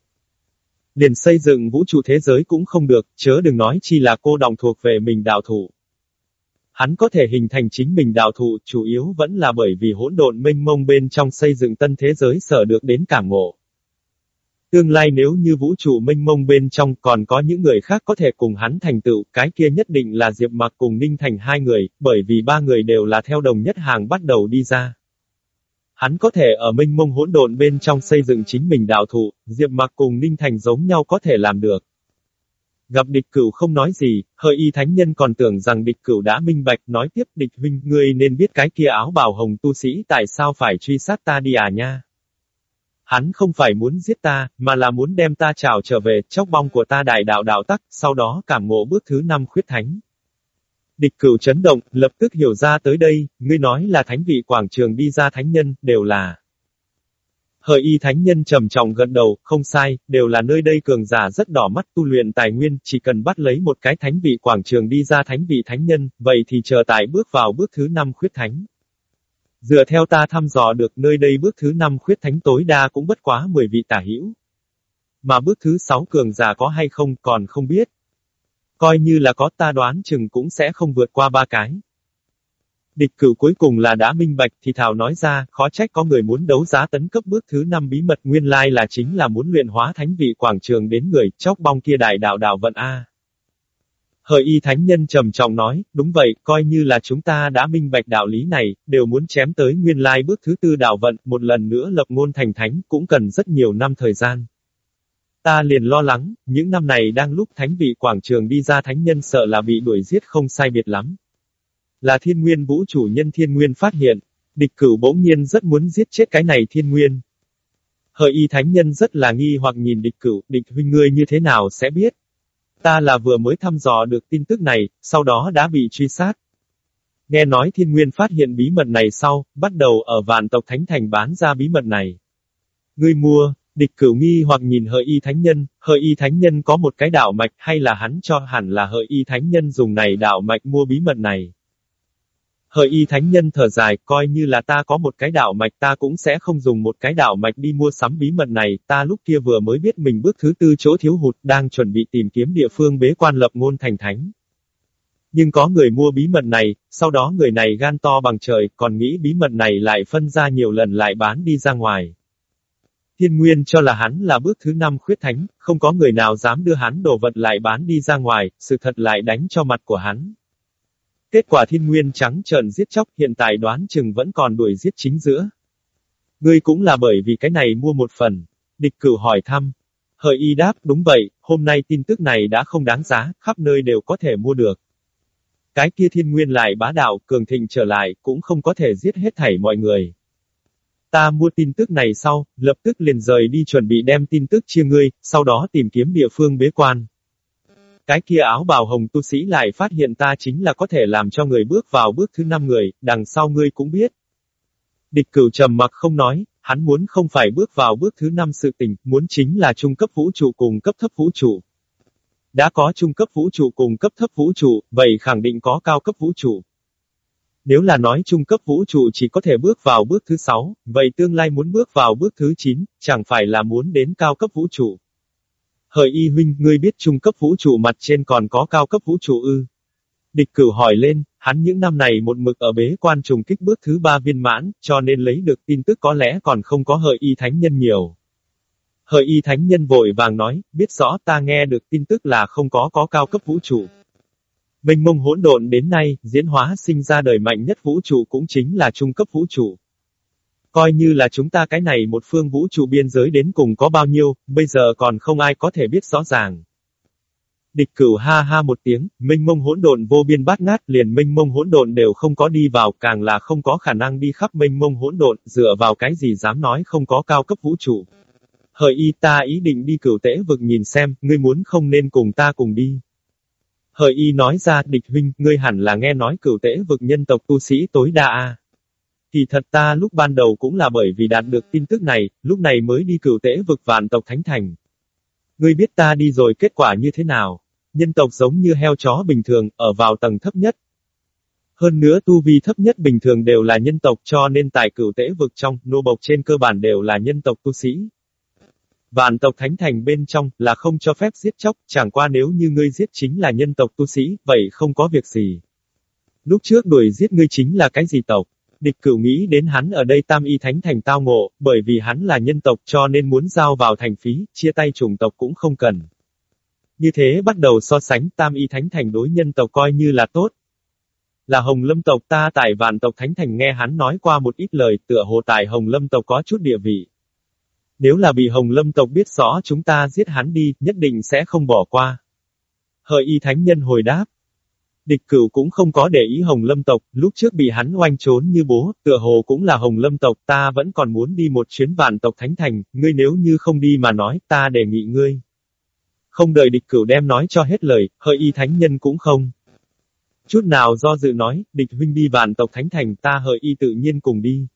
Liền xây dựng vũ trụ thế giới cũng không được, chớ đừng nói chi là cô đồng thuộc về mình đạo thủ. Hắn có thể hình thành chính mình đạo thủ, chủ yếu vẫn là bởi vì hỗn độn minh mông bên trong xây dựng tân thế giới sở được đến cảm ngộ. Tương lai nếu như vũ trụ minh mông bên trong còn có những người khác có thể cùng hắn thành tựu, cái kia nhất định là Diệp Mặc cùng Ninh Thành hai người, bởi vì ba người đều là theo đồng nhất hàng bắt đầu đi ra. Hắn có thể ở minh mông hỗn độn bên trong xây dựng chính mình đạo thụ, Diệp Mặc cùng Ninh Thành giống nhau có thể làm được. Gặp địch cửu không nói gì, hợi y thánh nhân còn tưởng rằng địch cửu đã minh bạch nói tiếp địch huynh, ngươi nên biết cái kia áo bào hồng tu sĩ tại sao phải truy sát ta đi à nha. Hắn không phải muốn giết ta, mà là muốn đem ta trào trở về, chóc bong của ta đại đạo đạo tắc, sau đó cảm ngộ bước thứ năm khuyết thánh. Địch cửu chấn động, lập tức hiểu ra tới đây, ngươi nói là thánh vị quảng trường đi ra thánh nhân, đều là. Hợi y thánh nhân trầm trọng gật đầu, không sai, đều là nơi đây cường giả rất đỏ mắt tu luyện tài nguyên, chỉ cần bắt lấy một cái thánh vị quảng trường đi ra thánh vị thánh nhân, vậy thì chờ tại bước vào bước thứ năm khuyết thánh. Dựa theo ta thăm dò được nơi đây bước thứ năm khuyết thánh tối đa cũng bất quá 10 vị tả hữu. Mà bước thứ sáu cường giả có hay không còn không biết. Coi như là có ta đoán chừng cũng sẽ không vượt qua ba cái. Địch cử cuối cùng là đã minh bạch thì Thảo nói ra, khó trách có người muốn đấu giá tấn cấp bước thứ năm bí mật nguyên lai là chính là muốn luyện hóa thánh vị quảng trường đến người chóc bong kia đại đạo đạo vận A. Hợi y thánh nhân trầm trọng nói, đúng vậy, coi như là chúng ta đã minh bạch đạo lý này, đều muốn chém tới nguyên lai bước thứ tư đạo vận, một lần nữa lập ngôn thành thánh, cũng cần rất nhiều năm thời gian. Ta liền lo lắng, những năm này đang lúc thánh vị quảng trường đi ra thánh nhân sợ là bị đuổi giết không sai biệt lắm. Là thiên nguyên vũ chủ nhân thiên nguyên phát hiện, địch cửu bỗng nhiên rất muốn giết chết cái này thiên nguyên. Hợi y thánh nhân rất là nghi hoặc nhìn địch cửu, địch huynh ngươi như thế nào sẽ biết. Ta là vừa mới thăm dò được tin tức này, sau đó đã bị truy sát. Nghe nói thiên nguyên phát hiện bí mật này sau, bắt đầu ở vạn tộc Thánh Thành bán ra bí mật này. Ngươi mua, Địch cửu nghi hoặc nhìn hợi y thánh nhân, hợi y thánh nhân có một cái đạo mạch hay là hắn cho hẳn là hợi y thánh nhân dùng này đạo mạch mua bí mật này. Hợi y thánh nhân thở dài, coi như là ta có một cái đạo mạch ta cũng sẽ không dùng một cái đạo mạch đi mua sắm bí mật này, ta lúc kia vừa mới biết mình bước thứ tư chỗ thiếu hụt, đang chuẩn bị tìm kiếm địa phương bế quan lập ngôn thành thánh. Nhưng có người mua bí mật này, sau đó người này gan to bằng trời, còn nghĩ bí mật này lại phân ra nhiều lần lại bán đi ra ngoài. Thiên Nguyên cho là hắn là bước thứ năm khuyết thánh, không có người nào dám đưa hắn đồ vật lại bán đi ra ngoài, sự thật lại đánh cho mặt của hắn. Kết quả Thiên Nguyên trắng trợn giết chóc hiện tại đoán chừng vẫn còn đuổi giết chính giữa. Ngươi cũng là bởi vì cái này mua một phần. Địch cửu hỏi thăm. Hợi y đáp, đúng vậy, hôm nay tin tức này đã không đáng giá, khắp nơi đều có thể mua được. Cái kia thiên nguyên lại bá đạo, cường thịnh trở lại, cũng không có thể giết hết thảy mọi người. Ta mua tin tức này sau, lập tức liền rời đi chuẩn bị đem tin tức chia ngươi, sau đó tìm kiếm địa phương bế quan. Cái kia áo bào hồng tu sĩ lại phát hiện ta chính là có thể làm cho người bước vào bước thứ năm người, đằng sau ngươi cũng biết. Địch cửu trầm mặc không nói, hắn muốn không phải bước vào bước thứ năm sự tình, muốn chính là trung cấp vũ trụ cùng cấp thấp vũ trụ. Đã có trung cấp vũ trụ cùng cấp thấp vũ trụ, vậy khẳng định có cao cấp vũ trụ. Nếu là nói trung cấp vũ trụ chỉ có thể bước vào bước thứ sáu, vậy tương lai muốn bước vào bước thứ chín, chẳng phải là muốn đến cao cấp vũ trụ. Hợi y huynh, ngươi biết trung cấp vũ trụ mặt trên còn có cao cấp vũ trụ ư? Địch cửu hỏi lên, hắn những năm này một mực ở bế quan trùng kích bước thứ ba viên mãn, cho nên lấy được tin tức có lẽ còn không có hợi y thánh nhân nhiều. Hợi y thánh nhân vội vàng nói, biết rõ ta nghe được tin tức là không có có cao cấp vũ trụ. Mênh mông hỗn độn đến nay, diễn hóa sinh ra đời mạnh nhất vũ trụ cũng chính là trung cấp vũ trụ. Coi như là chúng ta cái này một phương vũ trụ biên giới đến cùng có bao nhiêu, bây giờ còn không ai có thể biết rõ ràng. Địch cửu ha ha một tiếng, minh mông hỗn độn vô biên bát ngát, liền minh mông hỗn độn đều không có đi vào, càng là không có khả năng đi khắp minh mông hỗn độn, dựa vào cái gì dám nói không có cao cấp vũ trụ. Hợi y ta ý định đi cửu tễ vực nhìn xem, ngươi muốn không nên cùng ta cùng đi. Hợi y nói ra, địch huynh, ngươi hẳn là nghe nói cửu tễ vực nhân tộc tu sĩ tối đa a. Kỳ thật ta lúc ban đầu cũng là bởi vì đạt được tin tức này, lúc này mới đi cửu tễ vực vạn tộc thánh thành. Ngươi biết ta đi rồi kết quả như thế nào? Nhân tộc giống như heo chó bình thường, ở vào tầng thấp nhất. Hơn nữa tu vi thấp nhất bình thường đều là nhân tộc cho nên tại cửu tễ vực trong, nô bộc trên cơ bản đều là nhân tộc tu sĩ. Vạn tộc thánh thành bên trong, là không cho phép giết chóc, chẳng qua nếu như ngươi giết chính là nhân tộc tu sĩ, vậy không có việc gì. Lúc trước đuổi giết ngươi chính là cái gì tộc? Địch cửu nghĩ đến hắn ở đây tam y thánh thành tao ngộ, bởi vì hắn là nhân tộc cho nên muốn giao vào thành phí, chia tay chủng tộc cũng không cần. Như thế bắt đầu so sánh tam y thánh thành đối nhân tộc coi như là tốt. Là hồng lâm tộc ta tại vạn tộc thánh thành nghe hắn nói qua một ít lời tựa hồ tại hồng lâm tộc có chút địa vị. Nếu là bị hồng lâm tộc biết rõ chúng ta giết hắn đi, nhất định sẽ không bỏ qua. Hợi y thánh nhân hồi đáp. Địch cửu cũng không có để ý Hồng Lâm tộc, lúc trước bị hắn oanh trốn như bố, tựa hồ cũng là Hồng Lâm tộc, ta vẫn còn muốn đi một chuyến vạn tộc Thánh Thành, ngươi nếu như không đi mà nói, ta đề nghị ngươi. Không đợi địch cửu đem nói cho hết lời, hơi y thánh nhân cũng không. Chút nào do dự nói, địch huynh đi vạn tộc Thánh Thành, ta hợi y tự nhiên cùng đi.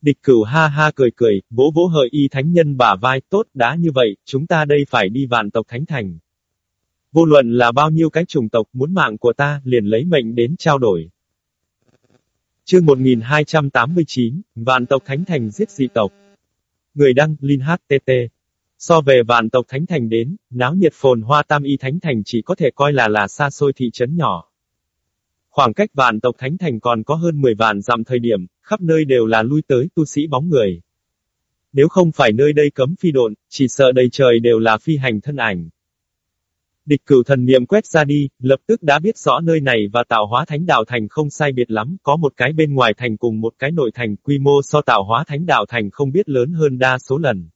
Địch cửu ha ha cười cười, vỗ vỗ hợi y thánh nhân bả vai, tốt đã như vậy, chúng ta đây phải đi vạn tộc Thánh Thành. Vô luận là bao nhiêu cái chủng tộc muốn mạng của ta, liền lấy mệnh đến trao đổi. Chương 1289, Vạn tộc Thánh Thành giết dị tộc. Người đăng, Linh HTT. So về vạn tộc Thánh Thành đến, náo nhiệt phồn hoa tam y Thánh Thành chỉ có thể coi là là xa xôi thị trấn nhỏ. Khoảng cách vạn tộc Thánh Thành còn có hơn 10 vạn dặm thời điểm, khắp nơi đều là lui tới tu sĩ bóng người. Nếu không phải nơi đây cấm phi độn, chỉ sợ đầy trời đều là phi hành thân ảnh. Địch cửu thần niệm quét ra đi, lập tức đã biết rõ nơi này và tạo hóa thánh đạo thành không sai biệt lắm, có một cái bên ngoài thành cùng một cái nội thành quy mô so tạo hóa thánh đạo thành không biết lớn hơn đa số lần.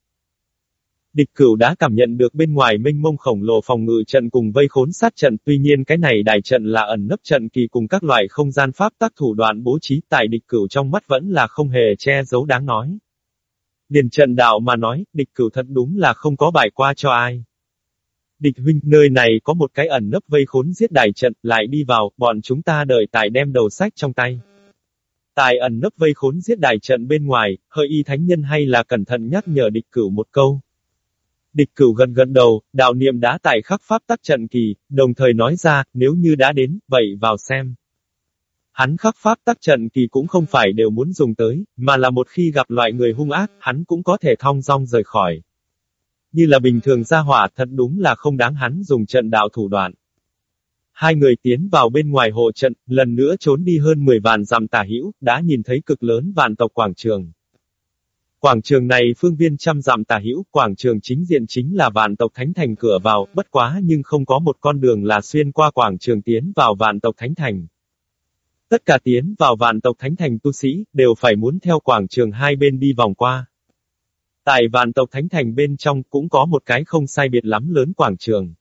Địch cửu đã cảm nhận được bên ngoài minh mông khổng lồ phòng ngự trận cùng vây khốn sát trận tuy nhiên cái này đại trận là ẩn nấp trận kỳ cùng các loại không gian pháp tác thủ đoạn bố trí tại địch cửu trong mắt vẫn là không hề che giấu đáng nói. Điền trận đạo mà nói, địch cửu thật đúng là không có bài qua cho ai. Địch huynh, nơi này có một cái ẩn nấp vây khốn giết đại trận, lại đi vào, bọn chúng ta đợi tại đem đầu sách trong tay. Tài ẩn nấp vây khốn giết đài trận bên ngoài, hơi y thánh nhân hay là cẩn thận nhắc nhở địch cửu một câu. Địch cửu gần gần đầu, đạo niệm đã tại khắc pháp tắc trận kỳ, đồng thời nói ra, nếu như đã đến, vậy vào xem. Hắn khắc pháp tắc trận kỳ cũng không phải đều muốn dùng tới, mà là một khi gặp loại người hung ác, hắn cũng có thể thong dong rời khỏi. Như là bình thường ra hỏa thật đúng là không đáng hắn dùng trận đạo thủ đoạn. Hai người tiến vào bên ngoài hộ trận, lần nữa trốn đi hơn 10 vạn dặm tả hữu, đã nhìn thấy cực lớn vạn tộc quảng trường. Quảng trường này phương viên trăm dặm tả hữu, quảng trường chính diện chính là vạn tộc thánh thành cửa vào, bất quá nhưng không có một con đường là xuyên qua quảng trường tiến vào vạn tộc thánh thành. Tất cả tiến vào vạn tộc thánh thành tu sĩ, đều phải muốn theo quảng trường hai bên đi vòng qua. Tại vạn tộc thánh thành bên trong cũng có một cái không sai biệt lắm lớn quảng trường.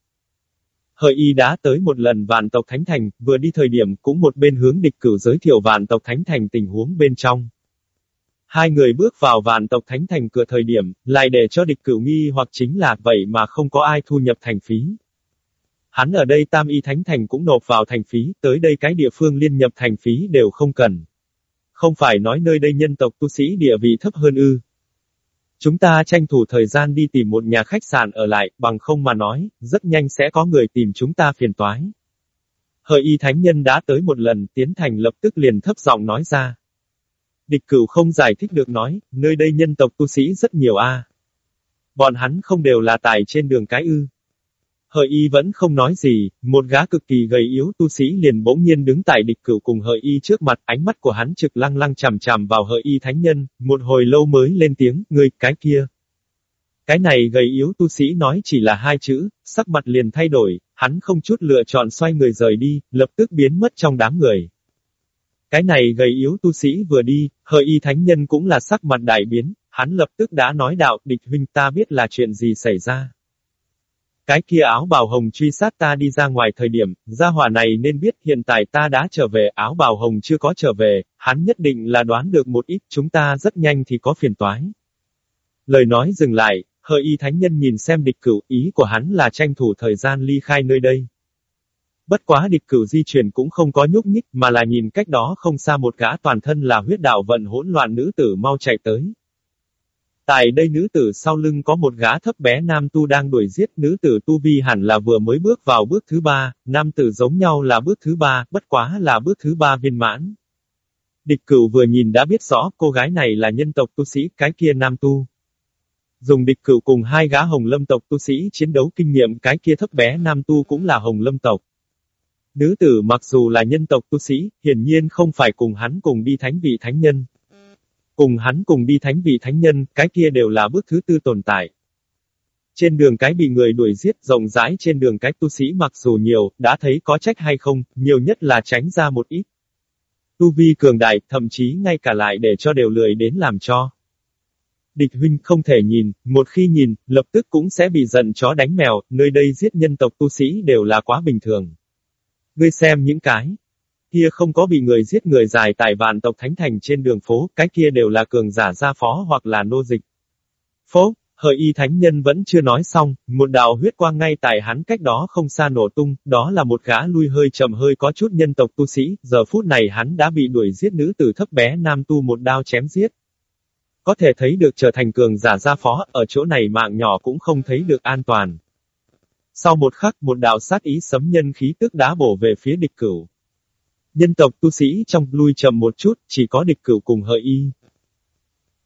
Hợi y đã tới một lần vạn tộc thánh thành, vừa đi thời điểm cũng một bên hướng địch cửu giới thiệu vạn tộc thánh thành tình huống bên trong. Hai người bước vào vạn tộc thánh thành cửa thời điểm, lại để cho địch cửu nghi hoặc chính là vậy mà không có ai thu nhập thành phí. Hắn ở đây tam y thánh thành cũng nộp vào thành phí, tới đây cái địa phương liên nhập thành phí đều không cần. Không phải nói nơi đây nhân tộc tu sĩ địa vị thấp hơn ư. Chúng ta tranh thủ thời gian đi tìm một nhà khách sạn ở lại, bằng không mà nói, rất nhanh sẽ có người tìm chúng ta phiền toái. Hợi y thánh nhân đã tới một lần, tiến thành lập tức liền thấp giọng nói ra. Địch cửu không giải thích được nói, nơi đây nhân tộc tu sĩ rất nhiều a. Bọn hắn không đều là tài trên đường cái ư. Hợi y vẫn không nói gì, một gã cực kỳ gầy yếu tu sĩ liền bỗng nhiên đứng tại địch cửu cùng hợi y trước mặt, ánh mắt của hắn trực lăng lăng chằm chằm vào hợi y thánh nhân, một hồi lâu mới lên tiếng, người, cái kia. Cái này gầy yếu tu sĩ nói chỉ là hai chữ, sắc mặt liền thay đổi, hắn không chút lựa chọn xoay người rời đi, lập tức biến mất trong đám người. Cái này gầy yếu tu sĩ vừa đi, hợi y thánh nhân cũng là sắc mặt đại biến, hắn lập tức đã nói đạo, địch huynh ta biết là chuyện gì xảy ra. Cái kia áo bào hồng truy sát ta đi ra ngoài thời điểm, gia hỏa này nên biết hiện tại ta đã trở về, áo bào hồng chưa có trở về, hắn nhất định là đoán được một ít, chúng ta rất nhanh thì có phiền toái. Lời nói dừng lại, hợi y thánh nhân nhìn xem địch cửu, ý của hắn là tranh thủ thời gian ly khai nơi đây. Bất quá địch cửu di chuyển cũng không có nhúc nhích, mà là nhìn cách đó không xa một gã toàn thân là huyết đạo vận hỗn loạn nữ tử mau chạy tới. Tại đây nữ tử sau lưng có một gã thấp bé nam tu đang đuổi giết nữ tử tu vi hẳn là vừa mới bước vào bước thứ ba, nam tử giống nhau là bước thứ ba, bất quá là bước thứ ba viên mãn. Địch cửu vừa nhìn đã biết rõ cô gái này là nhân tộc tu sĩ, cái kia nam tu. Dùng địch cửu cùng hai gã hồng lâm tộc tu sĩ chiến đấu kinh nghiệm cái kia thấp bé nam tu cũng là hồng lâm tộc. Nữ tử mặc dù là nhân tộc tu sĩ, hiển nhiên không phải cùng hắn cùng đi thánh vị thánh nhân. Cùng hắn cùng đi thánh vị thánh nhân, cái kia đều là bước thứ tư tồn tại. Trên đường cái bị người đuổi giết rộng rãi trên đường cái tu sĩ mặc dù nhiều, đã thấy có trách hay không, nhiều nhất là tránh ra một ít. Tu vi cường đại, thậm chí ngay cả lại để cho đều lười đến làm cho. Địch huynh không thể nhìn, một khi nhìn, lập tức cũng sẽ bị giận chó đánh mèo, nơi đây giết nhân tộc tu sĩ đều là quá bình thường. Ngươi xem những cái, kia không có bị người giết người dài tại vạn tộc thánh thành trên đường phố, cái kia đều là cường giả gia phó hoặc là nô dịch. Phố, hợi y thánh nhân vẫn chưa nói xong, một đạo huyết quang ngay tại hắn cách đó không xa nổ tung, đó là một gã lui hơi chậm hơi có chút nhân tộc tu sĩ, giờ phút này hắn đã bị đuổi giết nữ tử thấp bé nam tu một đao chém giết. Có thể thấy được trở thành cường giả gia phó, ở chỗ này mạng nhỏ cũng không thấy được an toàn. Sau một khắc một đạo sát ý sấm nhân khí tức đá bổ về phía địch cửu. Nhân tộc tu sĩ trong lui chậm một chút, chỉ có địch cửu cùng hợi y.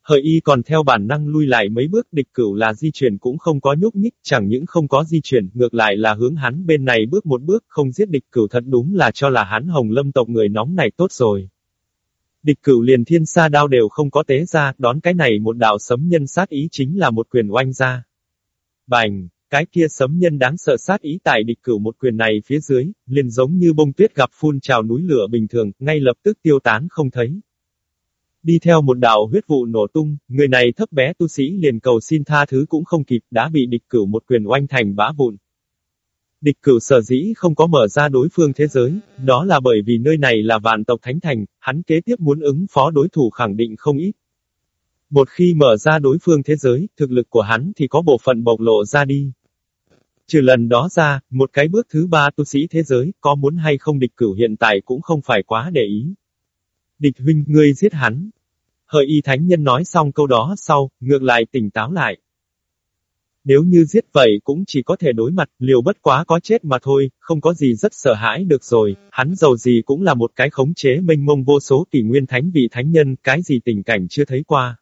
Hợi y còn theo bản năng lui lại mấy bước địch cửu là di chuyển cũng không có nhúc nhích, chẳng những không có di chuyển, ngược lại là hướng hắn bên này bước một bước, không giết địch cửu thật đúng là cho là hắn hồng lâm tộc người nóng này tốt rồi. Địch cửu liền thiên sa đao đều không có tế ra, đón cái này một đạo sấm nhân sát ý chính là một quyền oanh ra. Bành! Cái kia sấm nhân đáng sợ sát ý tại địch cửu một quyền này phía dưới, liền giống như bông tuyết gặp phun trào núi lửa bình thường, ngay lập tức tiêu tán không thấy. Đi theo một đạo huyết vụ nổ tung, người này thấp bé tu sĩ liền cầu xin tha thứ cũng không kịp, đã bị địch cửu một quyền oanh thành bã vụn. Địch cửu sở dĩ không có mở ra đối phương thế giới, đó là bởi vì nơi này là vạn tộc thánh thành, hắn kế tiếp muốn ứng phó đối thủ khẳng định không ít. Một khi mở ra đối phương thế giới, thực lực của hắn thì có bộ phận bộc lộ ra đi. Trừ lần đó ra, một cái bước thứ ba tu sĩ thế giới, có muốn hay không địch cửu hiện tại cũng không phải quá để ý. Địch huynh, ngươi giết hắn. Hợi y thánh nhân nói xong câu đó sau, ngược lại tỉnh táo lại. Nếu như giết vậy cũng chỉ có thể đối mặt, liều bất quá có chết mà thôi, không có gì rất sợ hãi được rồi, hắn giàu gì cũng là một cái khống chế mênh mông vô số kỷ nguyên thánh vị thánh nhân, cái gì tình cảnh chưa thấy qua.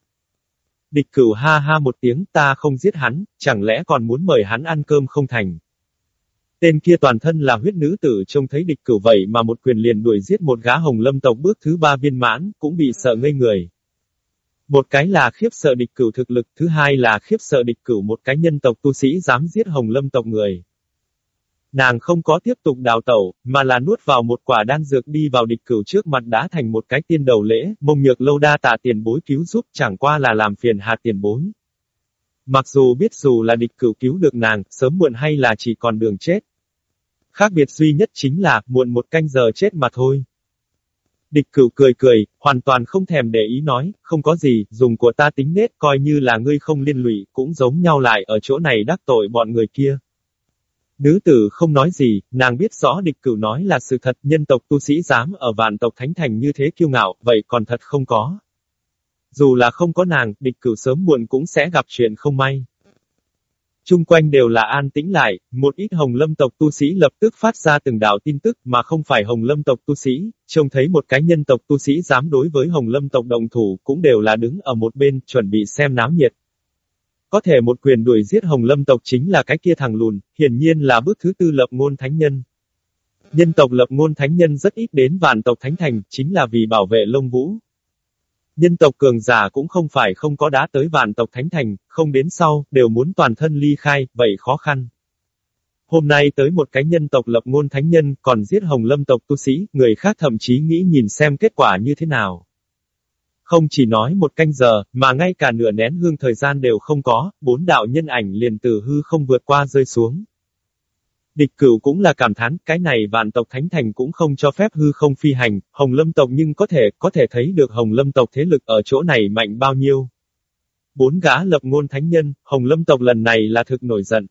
Địch cửu ha ha một tiếng ta không giết hắn, chẳng lẽ còn muốn mời hắn ăn cơm không thành. Tên kia toàn thân là huyết nữ tử trông thấy địch cửu vậy mà một quyền liền đuổi giết một gã hồng lâm tộc bước thứ ba viên mãn, cũng bị sợ ngây người. Một cái là khiếp sợ địch cửu thực lực, thứ hai là khiếp sợ địch cửu một cái nhân tộc tu sĩ dám giết hồng lâm tộc người. Nàng không có tiếp tục đào tẩu, mà là nuốt vào một quả đan dược đi vào địch cửu trước mặt đá thành một cái tiên đầu lễ, mông nhược lâu đa tạ tiền bối cứu giúp chẳng qua là làm phiền hạt tiền bối. Mặc dù biết dù là địch cửu cứu được nàng, sớm muộn hay là chỉ còn đường chết. Khác biệt duy nhất chính là, muộn một canh giờ chết mà thôi. Địch cửu cười cười, hoàn toàn không thèm để ý nói, không có gì, dùng của ta tính nết coi như là ngươi không liên lụy, cũng giống nhau lại ở chỗ này đắc tội bọn người kia. Nữ tử không nói gì, nàng biết rõ địch cửu nói là sự thật, nhân tộc tu sĩ dám ở vạn tộc thánh thành như thế kiêu ngạo, vậy còn thật không có. Dù là không có nàng, địch cửu sớm muộn cũng sẽ gặp chuyện không may. Trung quanh đều là an tĩnh lại, một ít hồng lâm tộc tu sĩ lập tức phát ra từng đạo tin tức mà không phải hồng lâm tộc tu sĩ, trông thấy một cái nhân tộc tu sĩ dám đối với hồng lâm tộc đồng thủ cũng đều là đứng ở một bên chuẩn bị xem náo nhiệt. Có thể một quyền đuổi giết hồng lâm tộc chính là cái kia thằng lùn, hiển nhiên là bước thứ tư lập ngôn thánh nhân. Nhân tộc lập ngôn thánh nhân rất ít đến vạn tộc thánh thành, chính là vì bảo vệ lông vũ. Nhân tộc cường giả cũng không phải không có đá tới vạn tộc thánh thành, không đến sau, đều muốn toàn thân ly khai, vậy khó khăn. Hôm nay tới một cái nhân tộc lập ngôn thánh nhân, còn giết hồng lâm tộc tu sĩ, người khác thậm chí nghĩ nhìn xem kết quả như thế nào. Không chỉ nói một canh giờ, mà ngay cả nửa nén hương thời gian đều không có, bốn đạo nhân ảnh liền từ hư không vượt qua rơi xuống. Địch cửu cũng là cảm thán, cái này vạn tộc thánh thành cũng không cho phép hư không phi hành, hồng lâm tộc nhưng có thể, có thể thấy được hồng lâm tộc thế lực ở chỗ này mạnh bao nhiêu. Bốn gã lập ngôn thánh nhân, hồng lâm tộc lần này là thực nổi giận.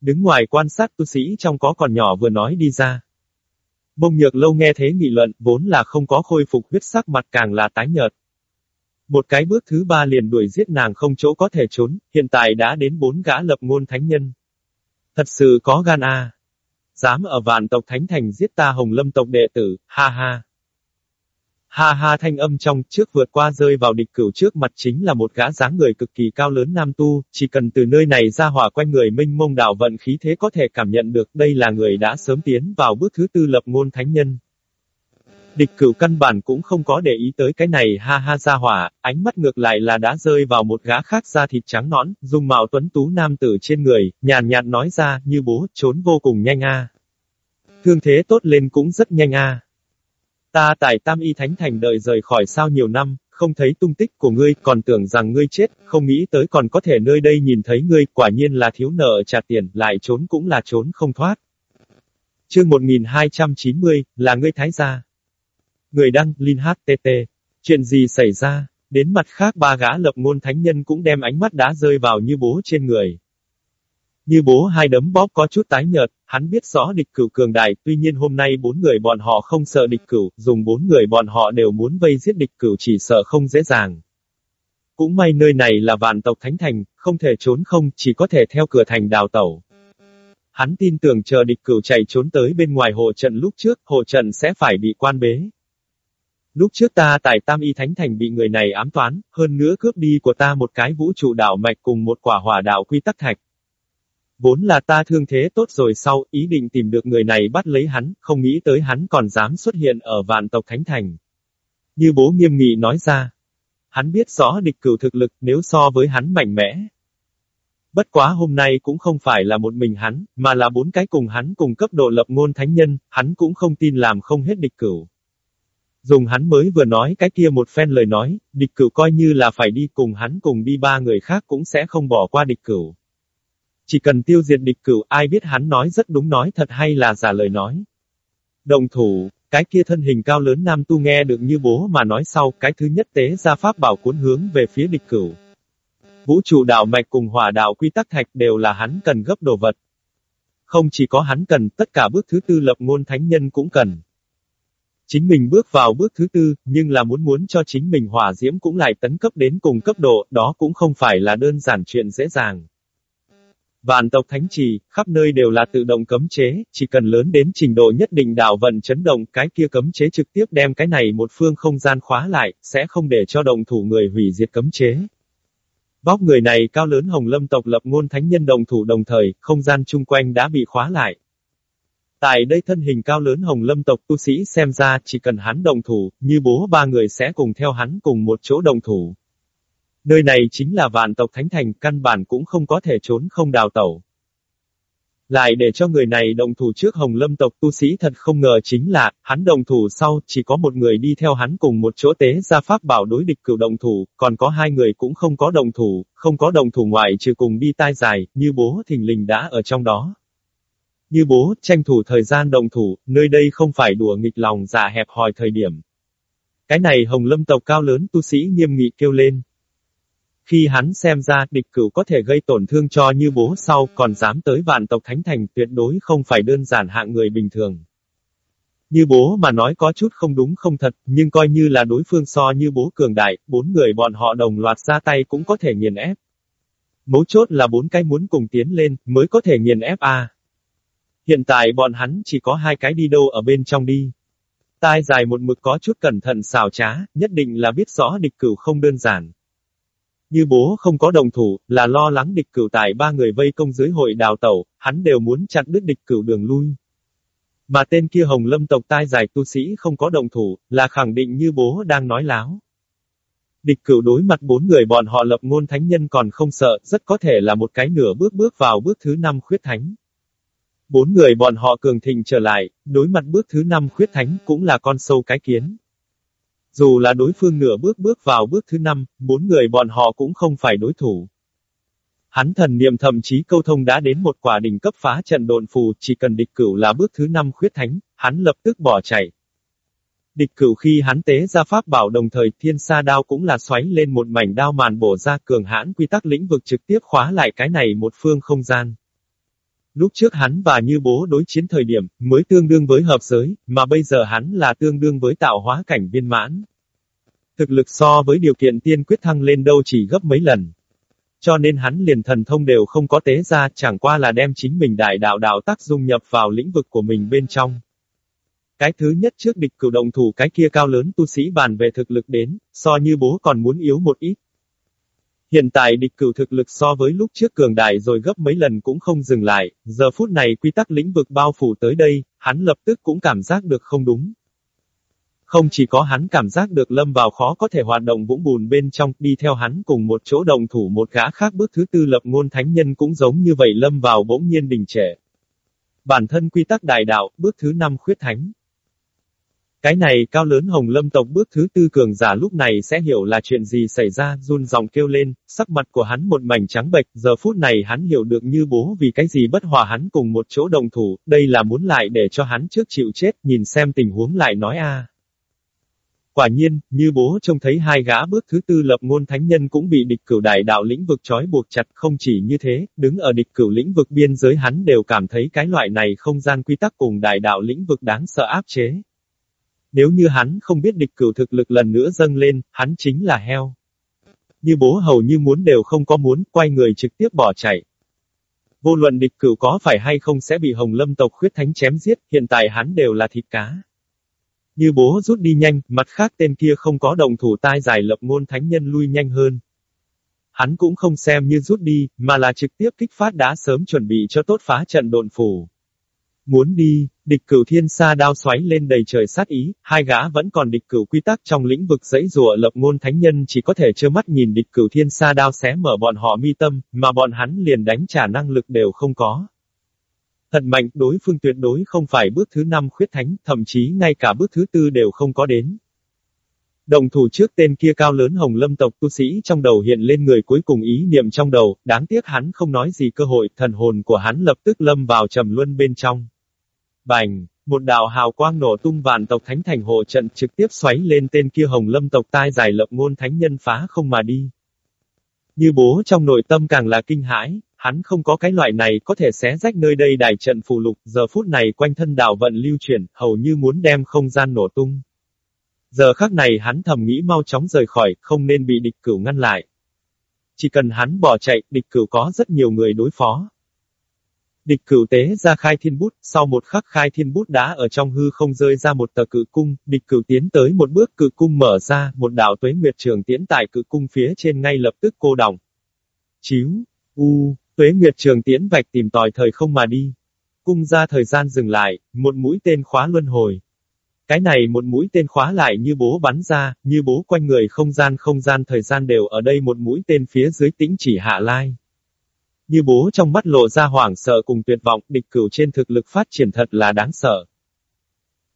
Đứng ngoài quan sát tu sĩ trong có còn nhỏ vừa nói đi ra. Bông nhược lâu nghe thế nghị luận, vốn là không có khôi phục huyết sắc mặt càng là tái nhợt. Một cái bước thứ ba liền đuổi giết nàng không chỗ có thể trốn, hiện tại đã đến bốn gã lập ngôn thánh nhân. Thật sự có gan a. À. Dám ở vạn tộc thánh thành giết ta hồng lâm tộc đệ tử, ha ha. Ha ha thanh âm trong trước vượt qua rơi vào địch cửu trước mặt chính là một gã dáng người cực kỳ cao lớn nam tu, chỉ cần từ nơi này ra hỏa quanh người minh mông đạo vận khí thế có thể cảm nhận được đây là người đã sớm tiến vào bước thứ tư lập ngôn thánh nhân. Địch cửu căn bản cũng không có để ý tới cái này ha ha ra hỏa, ánh mắt ngược lại là đã rơi vào một gã khác da thịt trắng nõn, dùng mạo tuấn tú nam tử trên người, nhàn nhạt nói ra, như bố, trốn vô cùng nhanh a. Thương thế tốt lên cũng rất nhanh a. Ta tại Tam Y Thánh Thành đợi rời khỏi sao nhiều năm, không thấy tung tích của ngươi, còn tưởng rằng ngươi chết, không nghĩ tới còn có thể nơi đây nhìn thấy ngươi, quả nhiên là thiếu nợ trả tiền, lại trốn cũng là trốn không thoát. Chương 1290, là ngươi thái gia. Người đăng, Linh HTT. Chuyện gì xảy ra? Đến mặt khác ba gã lập ngôn thánh nhân cũng đem ánh mắt đá rơi vào như bố trên người. Như bố hai đấm bóp có chút tái nhợt, hắn biết rõ địch cửu cường đại, tuy nhiên hôm nay bốn người bọn họ không sợ địch cửu, dùng bốn người bọn họ đều muốn vây giết địch cửu chỉ sợ không dễ dàng. Cũng may nơi này là vạn tộc thánh thành, không thể trốn không, chỉ có thể theo cửa thành đào tẩu. Hắn tin tưởng chờ địch cửu chạy trốn tới bên ngoài hộ trận lúc trước, hộ trận sẽ phải bị quan bế. Lúc trước ta tại Tam Y Thánh Thành bị người này ám toán, hơn nữa cướp đi của ta một cái vũ trụ đạo mạch cùng một quả hỏa đạo quy tắc thạch. Vốn là ta thương thế tốt rồi sau, ý định tìm được người này bắt lấy hắn, không nghĩ tới hắn còn dám xuất hiện ở vạn tộc Thánh Thành. Như bố nghiêm nghị nói ra. Hắn biết rõ địch cửu thực lực nếu so với hắn mạnh mẽ. Bất quá hôm nay cũng không phải là một mình hắn, mà là bốn cái cùng hắn cùng cấp độ lập ngôn thánh nhân, hắn cũng không tin làm không hết địch cửu. Dùng hắn mới vừa nói cái kia một phen lời nói, địch cửu coi như là phải đi cùng hắn cùng đi ba người khác cũng sẽ không bỏ qua địch cửu. Chỉ cần tiêu diệt địch cửu ai biết hắn nói rất đúng nói thật hay là giả lời nói. Đồng thủ, cái kia thân hình cao lớn nam tu nghe được như bố mà nói sau, cái thứ nhất tế ra pháp bảo cuốn hướng về phía địch cửu. Vũ trụ đạo mạch cùng hỏa đạo quy tắc thạch đều là hắn cần gấp đồ vật. Không chỉ có hắn cần, tất cả bước thứ tư lập ngôn thánh nhân cũng cần. Chính mình bước vào bước thứ tư, nhưng là muốn muốn cho chính mình hỏa diễm cũng lại tấn cấp đến cùng cấp độ, đó cũng không phải là đơn giản chuyện dễ dàng. Vạn tộc thánh trì, khắp nơi đều là tự động cấm chế, chỉ cần lớn đến trình độ nhất định đảo vận chấn động, cái kia cấm chế trực tiếp đem cái này một phương không gian khóa lại, sẽ không để cho động thủ người hủy diệt cấm chế. Vóc người này cao lớn hồng lâm tộc lập ngôn thánh nhân đồng thủ đồng thời, không gian chung quanh đã bị khóa lại. Tại đây thân hình cao lớn hồng lâm tộc tu sĩ xem ra chỉ cần hắn đồng thủ, như bố ba người sẽ cùng theo hắn cùng một chỗ đồng thủ. Nơi này chính là vạn tộc thánh thành, căn bản cũng không có thể trốn không đào tẩu. Lại để cho người này đồng thủ trước hồng lâm tộc tu sĩ thật không ngờ chính là, hắn đồng thủ sau, chỉ có một người đi theo hắn cùng một chỗ tế ra pháp bảo đối địch cửu đồng thủ, còn có hai người cũng không có đồng thủ, không có đồng thủ ngoại trừ cùng đi tai dài, như bố thình lình đã ở trong đó. Như bố, tranh thủ thời gian đồng thủ, nơi đây không phải đùa nghịch lòng giả hẹp hòi thời điểm. Cái này hồng lâm tộc cao lớn tu sĩ nghiêm nghị kêu lên. Khi hắn xem ra địch cửu có thể gây tổn thương cho như bố sau còn dám tới vạn tộc thánh thành tuyệt đối không phải đơn giản hạng người bình thường. Như bố mà nói có chút không đúng không thật, nhưng coi như là đối phương so như bố cường đại, bốn người bọn họ đồng loạt ra tay cũng có thể nghiền ép. Mấu chốt là bốn cái muốn cùng tiến lên, mới có thể nghiền ép A. Hiện tại bọn hắn chỉ có hai cái đi đâu ở bên trong đi. Tai dài một mực có chút cẩn thận xào trá, nhất định là biết rõ địch cửu không đơn giản. Như bố không có đồng thủ, là lo lắng địch cửu tại ba người vây công dưới hội đào tẩu, hắn đều muốn chặn đứt địch cửu đường lui. Mà tên kia hồng lâm tộc tai dài tu sĩ không có đồng thủ, là khẳng định như bố đang nói láo. Địch cửu đối mặt bốn người bọn họ lập ngôn thánh nhân còn không sợ, rất có thể là một cái nửa bước bước vào bước thứ năm khuyết thánh. Bốn người bọn họ cường thịnh trở lại, đối mặt bước thứ năm khuyết thánh cũng là con sâu cái kiến. Dù là đối phương nửa bước bước vào bước thứ năm, bốn người bọn họ cũng không phải đối thủ. Hắn thần niệm thậm chí câu thông đã đến một quả đỉnh cấp phá trận độn phù, chỉ cần địch cửu là bước thứ năm khuyết thánh, hắn lập tức bỏ chạy. Địch cửu khi hắn tế ra pháp bảo đồng thời thiên sa đao cũng là xoáy lên một mảnh đao màn bổ ra cường hãn quy tắc lĩnh vực trực tiếp khóa lại cái này một phương không gian. Lúc trước hắn và như bố đối chiến thời điểm, mới tương đương với hợp giới, mà bây giờ hắn là tương đương với tạo hóa cảnh viên mãn. Thực lực so với điều kiện tiên quyết thăng lên đâu chỉ gấp mấy lần. Cho nên hắn liền thần thông đều không có tế ra, chẳng qua là đem chính mình đại đạo đạo tác dung nhập vào lĩnh vực của mình bên trong. Cái thứ nhất trước địch cử động thủ cái kia cao lớn tu sĩ bàn về thực lực đến, so như bố còn muốn yếu một ít. Hiện tại địch cửu thực lực so với lúc trước cường đại rồi gấp mấy lần cũng không dừng lại, giờ phút này quy tắc lĩnh vực bao phủ tới đây, hắn lập tức cũng cảm giác được không đúng. Không chỉ có hắn cảm giác được lâm vào khó có thể hoạt động vũng bùn bên trong, đi theo hắn cùng một chỗ đồng thủ một gã khác bước thứ tư lập ngôn thánh nhân cũng giống như vậy lâm vào bỗng nhiên đình trệ. Bản thân quy tắc đại đạo, bước thứ năm khuyết thánh. Cái này cao lớn hồng lâm tộc bước thứ tư cường giả lúc này sẽ hiểu là chuyện gì xảy ra, run dòng kêu lên, sắc mặt của hắn một mảnh trắng bệch, giờ phút này hắn hiểu được như bố vì cái gì bất hòa hắn cùng một chỗ đồng thủ, đây là muốn lại để cho hắn trước chịu chết, nhìn xem tình huống lại nói a. Quả nhiên, như bố trông thấy hai gã bước thứ tư lập ngôn thánh nhân cũng bị địch cửu đại đạo lĩnh vực trói buộc chặt không chỉ như thế, đứng ở địch cửu lĩnh vực biên giới hắn đều cảm thấy cái loại này không gian quy tắc cùng đại đạo lĩnh vực đáng sợ áp chế. Nếu như hắn không biết địch cửu thực lực lần nữa dâng lên, hắn chính là heo. Như bố hầu như muốn đều không có muốn, quay người trực tiếp bỏ chạy. Vô luận địch cửu có phải hay không sẽ bị hồng lâm tộc khuyết thánh chém giết, hiện tại hắn đều là thịt cá. Như bố rút đi nhanh, mặt khác tên kia không có đồng thủ tai giải lập ngôn thánh nhân lui nhanh hơn. Hắn cũng không xem như rút đi, mà là trực tiếp kích phát đã sớm chuẩn bị cho tốt phá trận độn phủ. Muốn đi, địch cửu thiên sa đao xoáy lên đầy trời sát ý, hai gã vẫn còn địch cửu quy tắc trong lĩnh vực dãy rùa lập ngôn thánh nhân chỉ có thể trơ mắt nhìn địch cửu thiên sa đao xé mở bọn họ mi tâm, mà bọn hắn liền đánh trả năng lực đều không có. Thật mạnh, đối phương tuyệt đối không phải bước thứ năm khuyết thánh, thậm chí ngay cả bước thứ tư đều không có đến. Đồng thủ trước tên kia cao lớn hồng lâm tộc tu sĩ trong đầu hiện lên người cuối cùng ý niệm trong đầu, đáng tiếc hắn không nói gì cơ hội, thần hồn của hắn lập tức lâm vào trầm luân bên trong. Bành, một đạo hào quang nổ tung vạn tộc thánh thành hộ trận trực tiếp xoáy lên tên kia hồng lâm tộc tai dài lập ngôn thánh nhân phá không mà đi. Như bố trong nội tâm càng là kinh hãi, hắn không có cái loại này có thể xé rách nơi đây đài trận phù lục, giờ phút này quanh thân đạo vận lưu chuyển, hầu như muốn đem không gian nổ tung. Giờ khắc này hắn thầm nghĩ mau chóng rời khỏi, không nên bị địch cửu ngăn lại. Chỉ cần hắn bỏ chạy, địch cửu có rất nhiều người đối phó. Địch cửu tế ra khai thiên bút, sau một khắc khai thiên bút đã ở trong hư không rơi ra một tờ cự cung, địch cửu tiến tới một bước cự cung mở ra, một đạo tuế nguyệt trường tiễn tại cự cung phía trên ngay lập tức cô đồng. Chíu, u, tuế nguyệt trường tiễn vạch tìm tòi thời không mà đi. Cung ra thời gian dừng lại, một mũi tên khóa luân hồi. Cái này một mũi tên khóa lại như bố bắn ra, như bố quanh người không gian không gian thời gian đều ở đây một mũi tên phía dưới tĩnh chỉ hạ lai. Như bố trong mắt lộ ra hoảng sợ cùng tuyệt vọng, địch cửu trên thực lực phát triển thật là đáng sợ.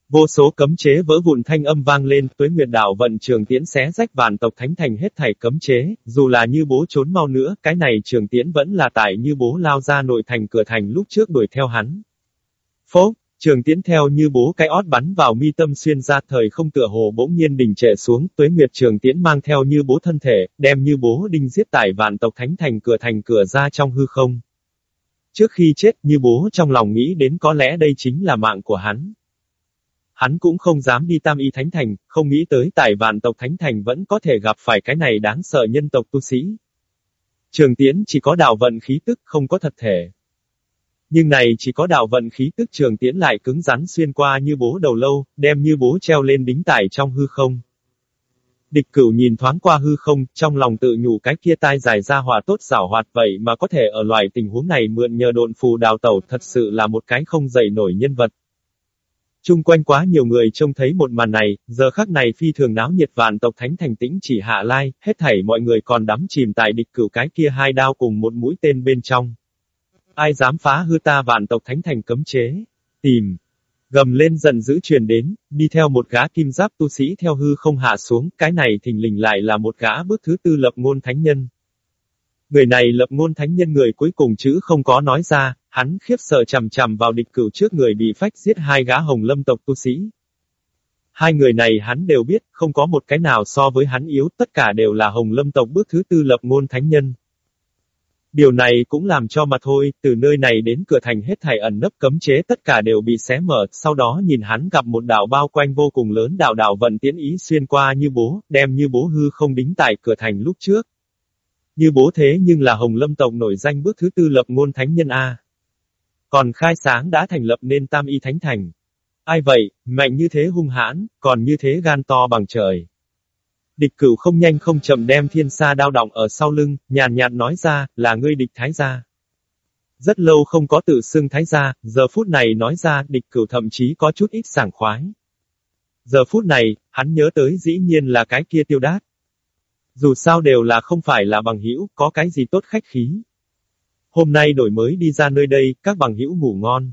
Vô số cấm chế vỡ vụn thanh âm vang lên, tuế nguyệt đảo vận trường tiễn xé rách vạn tộc thánh thành hết thảy cấm chế, dù là như bố trốn mau nữa, cái này trường tiễn vẫn là tại như bố lao ra nội thành cửa thành lúc trước đuổi theo hắn. phố Trường tiễn theo như bố cái ót bắn vào mi tâm xuyên ra thời không tựa hồ bỗng nhiên đình trệ xuống, tuế nguyệt trường tiễn mang theo như bố thân thể, đem như bố đinh giết tải vạn tộc thánh thành cửa thành cửa ra trong hư không. Trước khi chết như bố trong lòng nghĩ đến có lẽ đây chính là mạng của hắn. Hắn cũng không dám đi tam y thánh thành, không nghĩ tới tải vạn tộc thánh thành vẫn có thể gặp phải cái này đáng sợ nhân tộc tu sĩ. Trường tiễn chỉ có đạo vận khí tức, không có thật thể. Nhưng này chỉ có đạo vận khí tức trường tiễn lại cứng rắn xuyên qua như bố đầu lâu, đem như bố treo lên đính tải trong hư không. Địch cửu nhìn thoáng qua hư không, trong lòng tự nhủ cái kia tai dài ra hòa tốt xảo hoạt vậy mà có thể ở loại tình huống này mượn nhờ độn phù đào tẩu thật sự là một cái không dậy nổi nhân vật. Trung quanh quá nhiều người trông thấy một màn này, giờ khắc này phi thường náo nhiệt vạn tộc thánh thành tĩnh chỉ hạ lai, hết thảy mọi người còn đắm chìm tại địch cửu cái kia hai đao cùng một mũi tên bên trong. Ai dám phá hư ta vạn tộc thánh thành cấm chế? Tìm. Gầm lên giận dữ truyền đến, đi theo một gã kim giáp tu sĩ theo hư không hạ xuống, cái này thình lình lại là một gã bước thứ tư lập ngôn thánh nhân. Người này lập ngôn thánh nhân người cuối cùng chữ không có nói ra, hắn khiếp sợ chầm chầm vào địch cửu trước người bị phách giết hai gã hồng lâm tộc tu sĩ. Hai người này hắn đều biết, không có một cái nào so với hắn yếu, tất cả đều là hồng lâm tộc bước thứ tư lập ngôn thánh nhân. Điều này cũng làm cho mà thôi, từ nơi này đến cửa thành hết thảy ẩn nấp cấm chế tất cả đều bị xé mở, sau đó nhìn hắn gặp một đạo bao quanh vô cùng lớn đảo đảo vận tiến ý xuyên qua như bố, đem như bố hư không đính tại cửa thành lúc trước. Như bố thế nhưng là Hồng Lâm tộc nổi danh bước thứ tư lập ngôn thánh nhân A. Còn khai sáng đã thành lập nên tam y thánh thành. Ai vậy, mạnh như thế hung hãn, còn như thế gan to bằng trời. Địch cửu không nhanh không chậm đem thiên sa đao động ở sau lưng, nhàn nhạt nói ra, là ngươi địch thái gia. Rất lâu không có tự xưng thái gia, giờ phút này nói ra, địch cửu thậm chí có chút ít sảng khoái. Giờ phút này, hắn nhớ tới dĩ nhiên là cái kia tiêu đát. Dù sao đều là không phải là bằng hữu, có cái gì tốt khách khí. Hôm nay đổi mới đi ra nơi đây, các bằng hữu ngủ ngon.